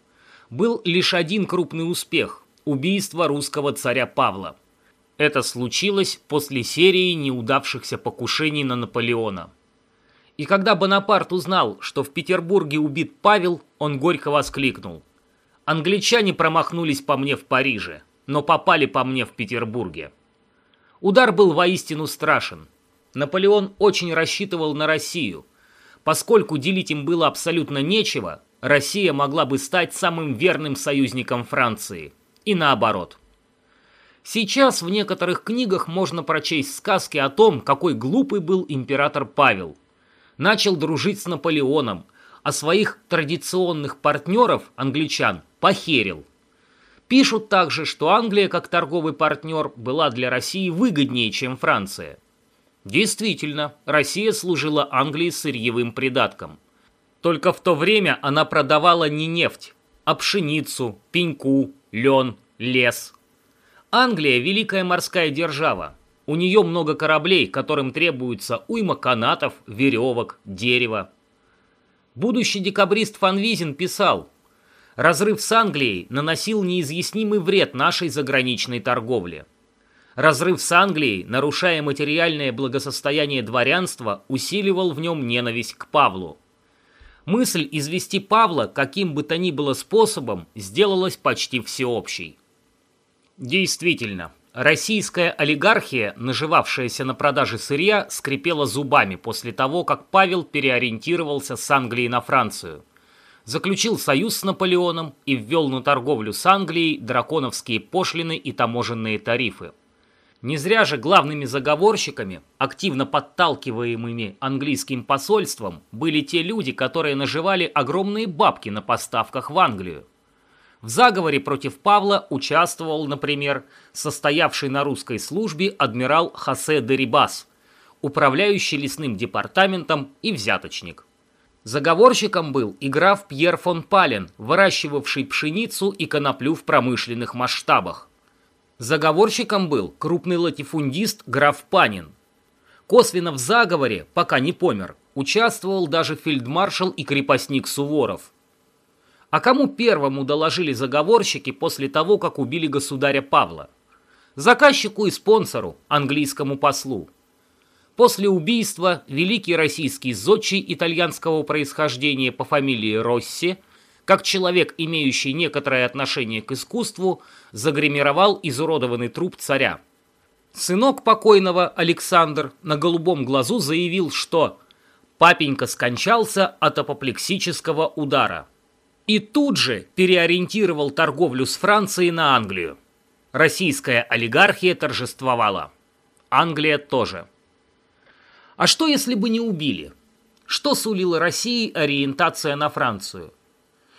Был лишь один крупный успех – убийство русского царя Павла. Это случилось после серии неудавшихся покушений на Наполеона. И когда Бонапарт узнал, что в Петербурге убит Павел, он горько воскликнул. «Англичане промахнулись по мне в Париже, но попали по мне в Петербурге». Удар был воистину страшен – Наполеон очень рассчитывал на Россию. Поскольку делить им было абсолютно нечего, Россия могла бы стать самым верным союзником Франции. И наоборот. Сейчас в некоторых книгах можно прочесть сказки о том, какой глупый был император Павел. Начал дружить с Наполеоном, а своих традиционных партнеров, англичан, похерил. Пишут также, что Англия как торговый партнер была для России выгоднее, чем Франция. Действительно, Россия служила Англии сырьевым придатком. Только в то время она продавала не нефть, а пшеницу, пеньку, лен, лес. Англия – великая морская держава. У нее много кораблей, которым требуется уйма канатов, веревок, дерева. Будущий декабрист Фанвизин писал, «Разрыв с Англией наносил неизъяснимый вред нашей заграничной торговле. Разрыв с Англией, нарушая материальное благосостояние дворянства, усиливал в нем ненависть к Павлу. Мысль извести Павла каким бы то ни было способом сделалась почти всеобщей. Действительно, российская олигархия, наживавшаяся на продаже сырья, скрипела зубами после того, как Павел переориентировался с Англии на Францию. Заключил союз с Наполеоном и ввел на торговлю с Англией драконовские пошлины и таможенные тарифы. Не зря же главными заговорщиками, активно подталкиваемыми английским посольством, были те люди, которые наживали огромные бабки на поставках в Англию. В заговоре против Павла участвовал, например, состоявший на русской службе адмирал Хосе де Рибас, управляющий лесным департаментом и взяточник. Заговорщиком был и граф Пьер фон Пален, выращивавший пшеницу и коноплю в промышленных масштабах. Заговорщиком был крупный латифундист граф Панин. Косвенно в заговоре, пока не помер, участвовал даже фельдмаршал и крепостник Суворов. А кому первому доложили заговорщики после того, как убили государя Павла? Заказчику и спонсору, английскому послу. После убийства великий российский зодчий итальянского происхождения по фамилии Росси – как человек, имеющий некоторое отношение к искусству, загримировал изуродованный труп царя. Сынок покойного, Александр, на голубом глазу заявил, что папенька скончался от апоплексического удара. И тут же переориентировал торговлю с Францией на Англию. Российская олигархия торжествовала. Англия тоже. А что, если бы не убили? Что сулила России ориентация на Францию?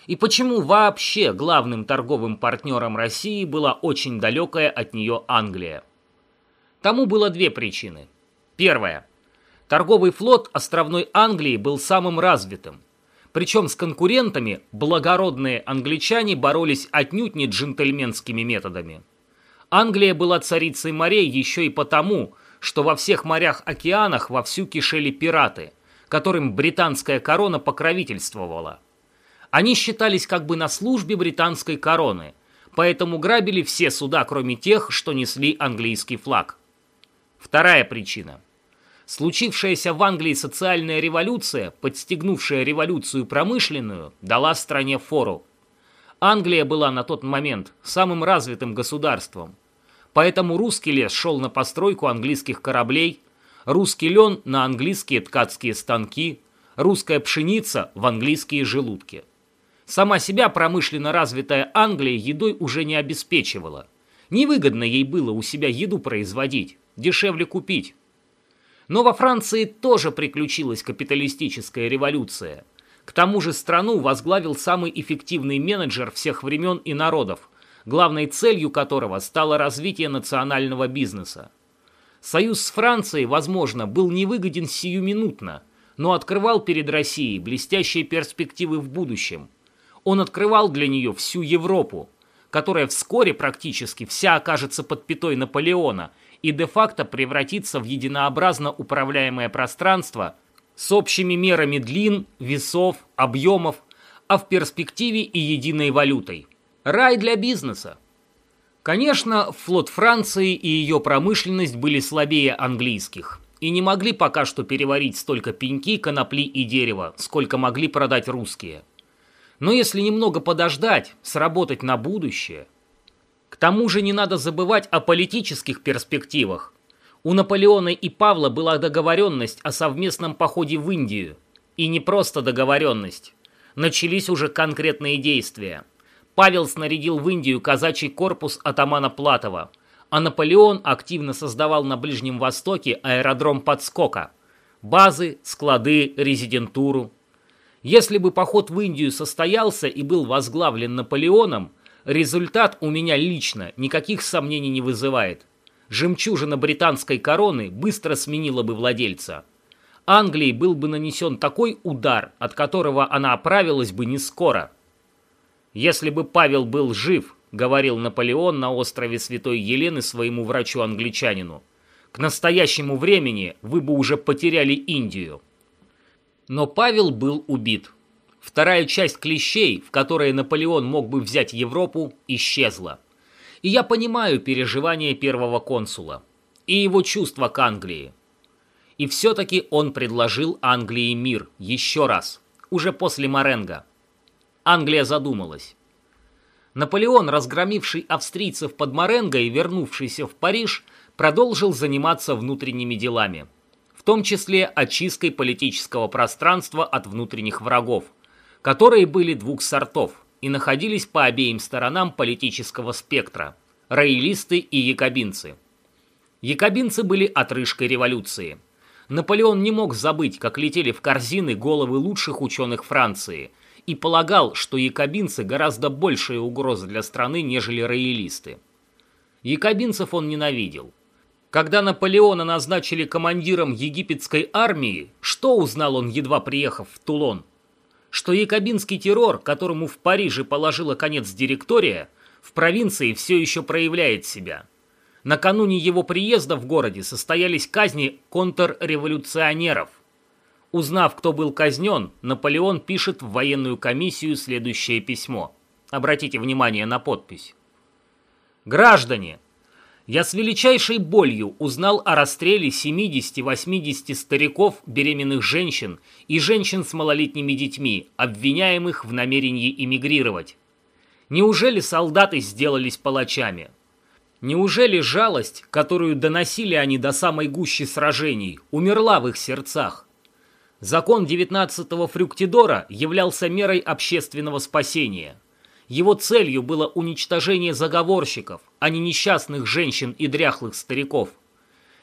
и почему вообще главным торговым партнером России была очень далекая от нее Англия. Тому было две причины. Первая. Торговый флот островной Англии был самым развитым. Причем с конкурентами благородные англичане боролись отнюдь не джентльменскими методами. Англия была царицей морей еще и потому, что во всех морях-океанах вовсю кишели пираты, которым британская корона покровительствовала – они считались как бы на службе британской короны, поэтому грабили все суда, кроме тех, что несли английский флаг. Вторая причина. Случившаяся в Англии социальная революция, подстегнувшая революцию промышленную, дала стране фору. Англия была на тот момент самым развитым государством. Поэтому русский лес шел на постройку английских кораблей, русский лен на английские ткацкие станки, русская пшеница в английские желудки. Сама себя промышленно развитая Англия едой уже не обеспечивала. Невыгодно ей было у себя еду производить, дешевле купить. Но во Франции тоже приключилась капиталистическая революция. К тому же страну возглавил самый эффективный менеджер всех времен и народов, главной целью которого стало развитие национального бизнеса. Союз с Францией, возможно, был невыгоден сиюминутно, но открывал перед Россией блестящие перспективы в будущем – он открывал для нее всю Европу, которая вскоре практически вся окажется под пятой Наполеона и де-факто превратится в единообразно управляемое пространство с общими мерами длин, весов, объемов, а в перспективе и единой валютой. Рай для бизнеса. Конечно, флот Франции и ее промышленность были слабее английских и не могли пока что переварить столько пеньки, конопли и дерева, сколько могли продать русские – но если немного подождать, сработать на будущее... Тому же не надо забывать о политических перспективах. У Наполеона и Павла была договоренность о совместном походе в Индию. И не просто договоренность. Начались уже конкретные действия. Павел снарядил в Индию казачий корпус атамана Платова, а Наполеон активно создавал на Ближнем Востоке аэродром подскока. Базы, склады, резидентуру. Если бы поход в Индию состоялся и был возглавлен Наполеоном, результат у меня лично никаких сомнений не вызывает. Жемчужина британской короны быстро сменила бы владельца. Англии был бы нанесен такой удар, от которого она оправилась бы не скоро. «Если бы Павел был жив», — говорил Наполеон на острове Святой Елены своему врачу-англичанину, К настоящему времени вы бы уже потеряли Индию. Но Павел был убит. Вторая часть клещей, в которой Наполеон мог бы взять Европу, исчезла. И я понимаю переживания первого консула и его чувства к Англии. И все-таки он предложил Англии мир еще раз, уже после Маренго. Англия задумалась. Наполеон, разгромивший австрийцев под Маренго и вернувшийся в Париж, продолжил заниматься внутренними делами, в том числе очисткой политического пространства от внутренних врагов, которые были двух сортов и находились по обеим сторонам политического спектра – роялисты и якобинцы. Якобинцы были отрыжкой революции. Наполеон не мог забыть, как летели в корзины головы лучших ученых Франции – и полагал, что якобинцы гораздо большая угроза для страны, нежели роялисты. Якобинцев он ненавидел. Когда Наполеона назначили командиром египетской армии, что узнал он, едва приехав в Тулон? Что якобинский террор, которому в Париже положила конец директория, в провинции все еще проявляет себя. Накануне его приезда в городе состоялись казни контрреволюционеров – Узнав, кто был казнен, Наполеон пишет в военную комиссию следующее письмо. Обратите внимание на подпись. «Граждане, я с величайшей болью узнал о расстреле 70-80 стариков, беременных женщин и женщин с малолетними детьми, обвиняемых в намерении эмигрировать. Неужели солдаты сделались палачами? Неужели жалость, которую доносили они до самой гущи сражений, умерла в их сердцах? Закон 19-го Фрюктидора являлся мерой общественного спасения. Его целью было уничтожение заговорщиков, а не несчастных женщин и дряхлых стариков.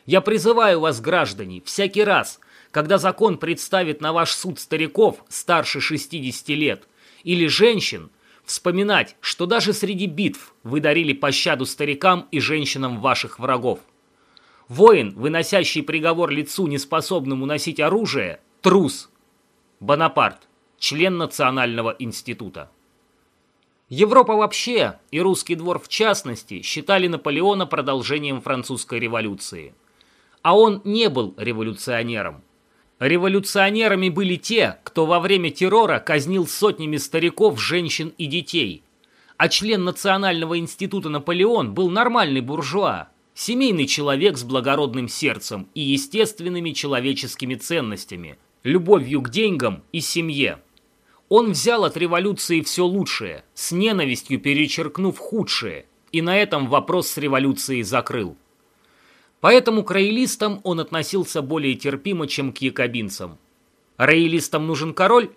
Я призываю вас, граждане, всякий раз, когда закон представит на ваш суд стариков старше 60 лет или женщин, вспоминать, что даже среди битв вы дарили пощаду старикам и женщинам ваших врагов. Воин, выносящий приговор лицу, неспособному носить оружие, Трус. Бонапарт. Член Национального института. Европа вообще, и русский двор в частности, считали Наполеона продолжением французской революции. А он не был революционером. Революционерами были те, кто во время террора казнил сотнями стариков, женщин и детей. А член Национального института Наполеон был нормальный буржуа, семейный человек с благородным сердцем и естественными человеческими ценностями, любовью к деньгам и семье. Он взял от революции все лучшее, с ненавистью перечеркнув худшее, и на этом вопрос с революцией закрыл. Поэтому к роялистам он относился более терпимо, чем к якобинцам. Роялистам нужен король?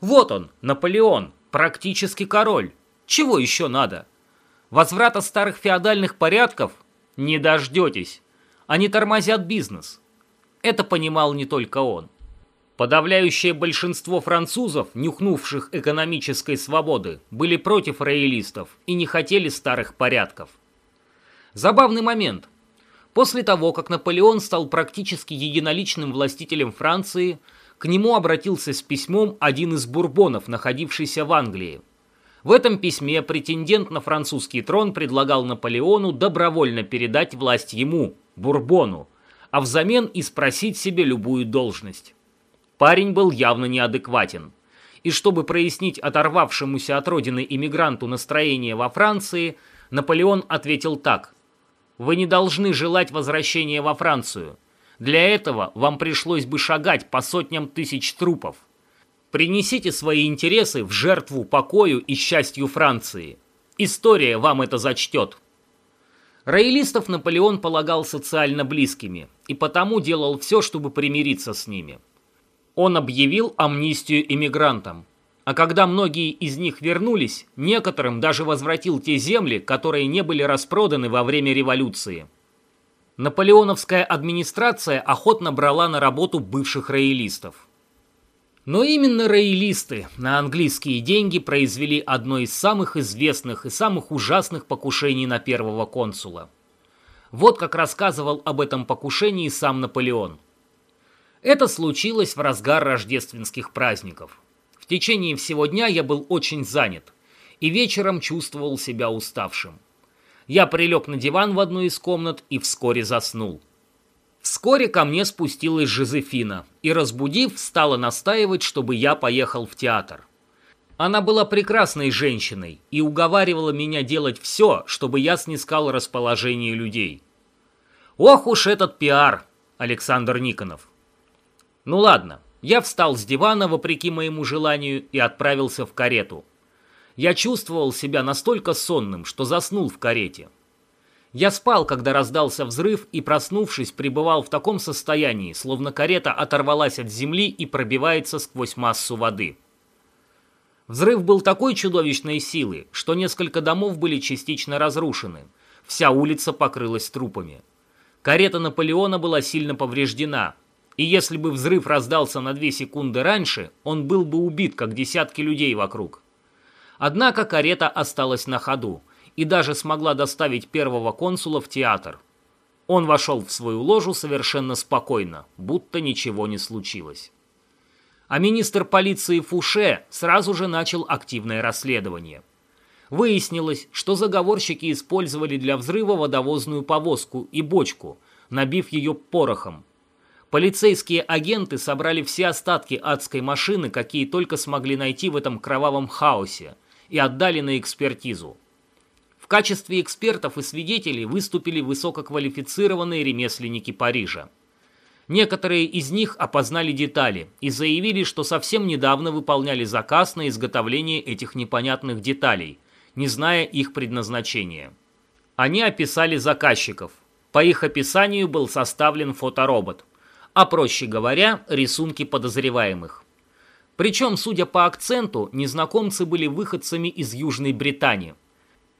Вот он, Наполеон, практически король. Чего еще надо? Возврата старых феодальных порядков? Не дождетесь. Они тормозят бизнес. Это понимал не только он. Подавляющее большинство французов, нюхнувших экономической свободы, были против роялистов и не хотели старых порядков. Забавный момент. После того, как Наполеон стал практически единоличным властителем Франции, к нему обратился с письмом один из бурбонов, находившийся в Англии. В этом письме претендент на французский трон предлагал Наполеону добровольно передать власть ему, Бурбону, а взамен и спросить себе любую должность. Парень был явно неадекватен. И чтобы прояснить оторвавшемуся от родины иммигранту настроение во Франции, Наполеон ответил так. «Вы не должны желать возвращения во Францию. Для этого вам пришлось бы шагать по сотням тысяч трупов. Принесите свои интересы в жертву покою и счастью Франции. История вам это зачтет». Роялистов Наполеон полагал социально близкими и потому делал все, чтобы примириться с ними. Он объявил амнистию иммигрантам. А когда многие из них вернулись, некоторым даже возвратил те земли, которые не были распроданы во время революции. Наполеоновская администрация охотно брала на работу бывших роялистов. Но именно роялисты на английские деньги произвели одно из самых известных и самых ужасных покушений на первого консула. Вот как рассказывал об этом покушении сам Наполеон – это случилось в разгар рождественских праздников. В течение всего дня я был очень занят и вечером чувствовал себя уставшим. Я прилег на диван в одну из комнат и вскоре заснул. Вскоре ко мне спустилась Жозефина и, разбудив, стала настаивать, чтобы я поехал в театр. Она была прекрасной женщиной и уговаривала меня делать все, чтобы я снискал расположение людей. Ох уж этот пиар, Александр Никонов. Ну ладно, я встал с дивана, вопреки моему желанию, и отправился в карету. Я чувствовал себя настолько сонным, что заснул в карете. Я спал, когда раздался взрыв, и, проснувшись, пребывал в таком состоянии, словно карета оторвалась от земли и пробивается сквозь массу воды. Взрыв был такой чудовищной силы, что несколько домов были частично разрушены. Вся улица покрылась трупами. Карета Наполеона была сильно повреждена, и если бы взрыв раздался на две секунды раньше, он был бы убит, как десятки людей вокруг. Однако карета осталась на ходу и даже смогла доставить первого консула в театр. Он вошел в свою ложу совершенно спокойно, будто ничего не случилось. А министр полиции Фуше сразу же начал активное расследование. Выяснилось, что заговорщики использовали для взрыва водовозную повозку и бочку, набив ее порохом. Полицейские агенты собрали все остатки адской машины, какие только смогли найти в этом кровавом хаосе, и отдали на экспертизу. В качестве экспертов и свидетелей выступили высококвалифицированные ремесленники Парижа. Некоторые из них опознали детали и заявили, что совсем недавно выполняли заказ на изготовление этих непонятных деталей, не зная их предназначения. Они описали заказчиков. По их описанию был составлен фоторобот, а проще говоря, рисунки подозреваемых. Причем, судя по акценту, незнакомцы были выходцами из Южной Британии.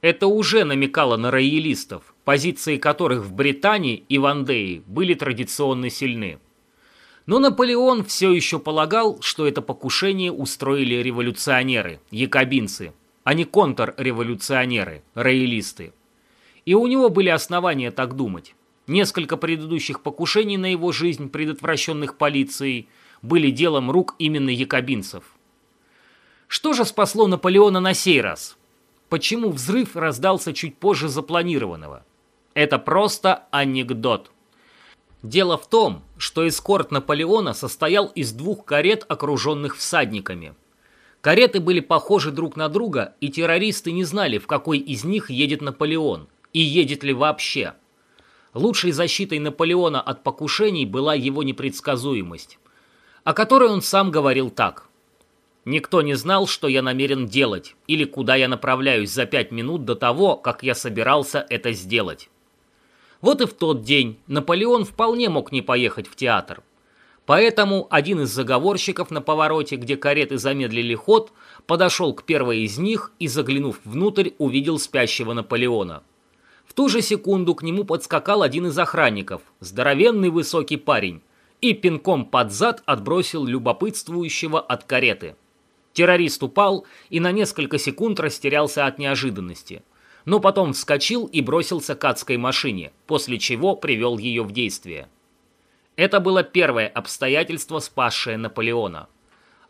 Это уже намекало на роялистов, позиции которых в Британии и в Андее были традиционно сильны. Но Наполеон все еще полагал, что это покушение устроили революционеры, якобинцы, а не контрреволюционеры, роялисты. И у него были основания так думать. Несколько предыдущих покушений на его жизнь, предотвращенных полицией – были делом рук именно якобинцев. Что же спасло Наполеона на сей раз? Почему взрыв раздался чуть позже запланированного? Это просто анекдот. Дело в том, что эскорт Наполеона состоял из двух карет, окруженных всадниками. Кареты были похожи друг на друга, и террористы не знали, в какой из них едет Наполеон, и едет ли вообще. Лучшей защитой Наполеона от покушений была его непредсказуемость о которой он сам говорил так. «Никто не знал, что я намерен делать, или куда я направляюсь за пять минут до того, как я собирался это сделать». Вот и в тот день Наполеон вполне мог не поехать в театр. Поэтому один из заговорщиков на повороте, где кареты замедлили ход, подошел к первой из них и, заглянув внутрь, увидел спящего Наполеона. В ту же секунду к нему подскакал один из охранников, здоровенный высокий парень, и пинком под зад отбросил любопытствующего от кареты. Террорист упал и на несколько секунд растерялся от неожиданности, но потом вскочил и бросился к адской машине, после чего привел ее в действие. Это было первое обстоятельство, спасшее Наполеона.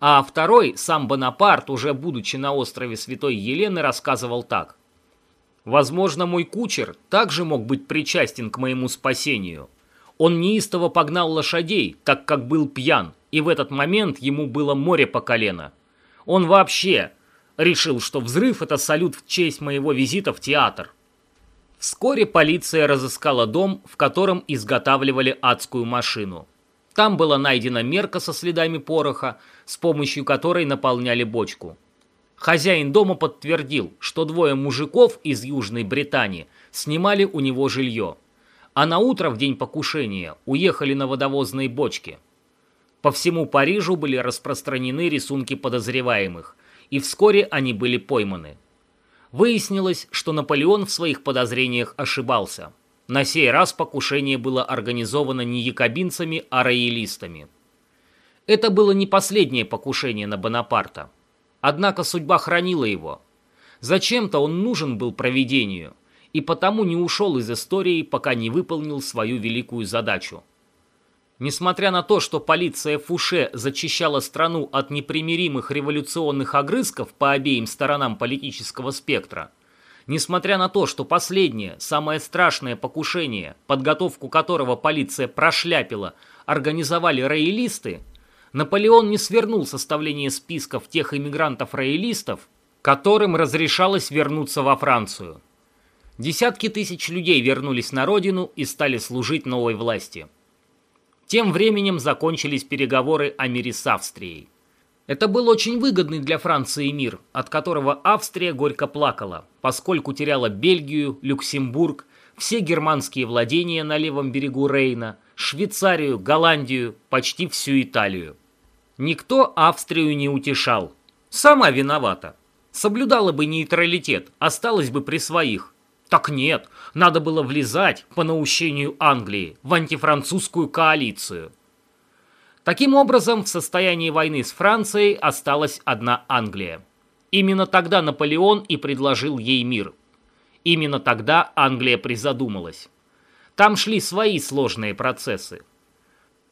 А второй, сам Бонапарт, уже будучи на острове Святой Елены, рассказывал так. «Возможно, мой кучер также мог быть причастен к моему спасению, он неистово погнал лошадей, так как был пьян, и в этот момент ему было море по колено. Он вообще решил, что взрыв – это салют в честь моего визита в театр. Вскоре полиция разыскала дом, в котором изготавливали адскую машину. Там была найдена мерка со следами пороха, с помощью которой наполняли бочку. Хозяин дома подтвердил, что двое мужиков из Южной Британии снимали у него жилье – а на утро в день покушения уехали на водовозной бочке. По всему Парижу были распространены рисунки подозреваемых, и вскоре они были пойманы. Выяснилось, что Наполеон в своих подозрениях ошибался. На сей раз покушение было организовано не якобинцами, а роялистами. Это было не последнее покушение на Бонапарта. Однако судьба хранила его. Зачем-то он нужен был провидению – и потому не ушел из истории, пока не выполнил свою великую задачу. Несмотря на то, что полиция Фуше зачищала страну от непримиримых революционных огрызков по обеим сторонам политического спектра, Несмотря на то, что последнее, самое страшное покушение, подготовку которого полиция прошляпила, организовали роялисты, Наполеон не свернул составление списков тех иммигрантов-роялистов, которым разрешалось вернуться во Францию. Десятки тысяч людей вернулись на родину и стали служить новой власти. Тем временем закончились переговоры о мире с Австрией. Это был очень выгодный для Франции мир, от которого Австрия горько плакала, поскольку теряла Бельгию, Люксембург, все германские владения на левом берегу Рейна, Швейцарию, Голландию, почти всю Италию. Никто Австрию не утешал. Сама виновата. Соблюдала бы нейтралитет, осталась бы при своих. Так нет, надо было влезать, по наущению Англии, в антифранцузскую коалицию. Таким образом, в состоянии войны с Францией осталась одна Англия. Именно тогда Наполеон и предложил ей мир. Именно тогда Англия призадумалась. Там шли свои сложные процессы.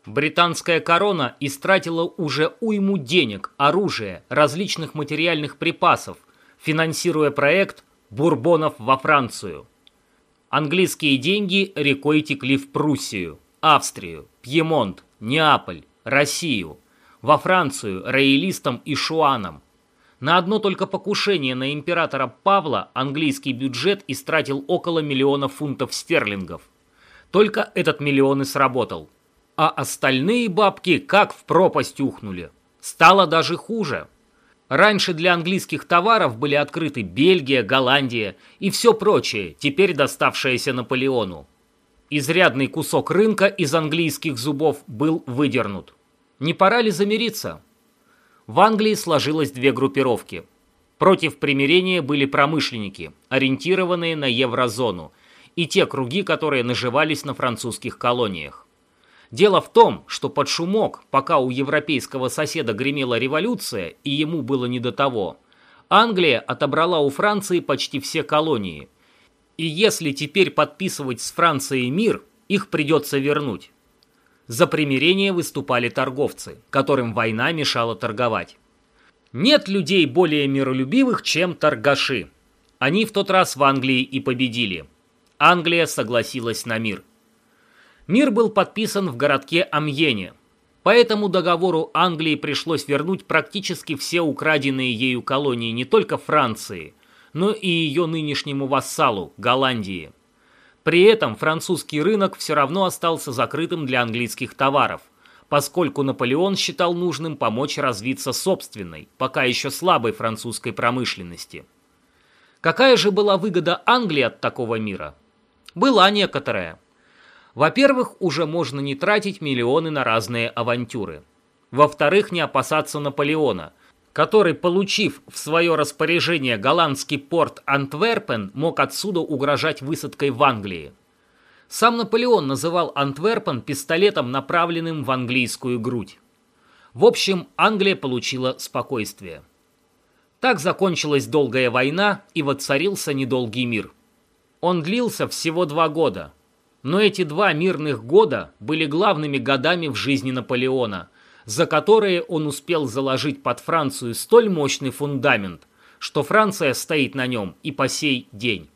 Британская корона истратила уже уйму денег, оружия, различных материальных припасов, финансируя проект «Бурбонов во Францию». Английские деньги рекой текли в Пруссию, Австрию, Пьемонт, Неаполь, Россию, во Францию, роялистам и шуанам. На одно только покушение на императора Павла английский бюджет истратил около миллиона фунтов стерлингов. Только этот миллион и сработал. А остальные бабки как в пропасть ухнули. Стало даже хуже. Раньше для английских товаров были открыты Бельгия, Голландия и все прочее, теперь доставшееся Наполеону. Изрядный кусок рынка из английских зубов был выдернут. Не пора ли замириться? В Англии сложилось две группировки. Против примирения были промышленники, ориентированные на еврозону, и те круги, которые наживались на французских колониях. Дело в том, что под шумок, пока у европейского соседа гремела революция, и ему было не до того, Англия отобрала у Франции почти все колонии. И если теперь подписывать с Францией мир, их придется вернуть. За примирение выступали торговцы, которым война мешала торговать. Нет людей более миролюбивых, чем торгаши. Они в тот раз в Англии и победили. Англия согласилась на мир. Мир был подписан в городке Амьене. По этому договору Англии пришлось вернуть практически все украденные ею колонии не только Франции, но и ее нынешнему вассалу – Голландии. При этом французский рынок все равно остался закрытым для английских товаров, поскольку Наполеон считал нужным помочь развиться собственной, пока еще слабой французской промышленности. Какая же была выгода Англии от такого мира? Была некоторая. Во-первых, уже можно не тратить миллионы на разные авантюры. Во-вторых, не опасаться Наполеона – который, получив в свое распоряжение голландский порт Антверпен, мог отсюда угрожать высадкой в Англии. Сам Наполеон называл Антверпен пистолетом, направленным в английскую грудь. В общем, Англия получила спокойствие. Так закончилась долгая война и воцарился недолгий мир. Он длился всего два года. Но эти два мирных года были главными годами в жизни Наполеона – за которые он успел заложить под Францию столь мощный фундамент, что Франция стоит на нем и по сей день.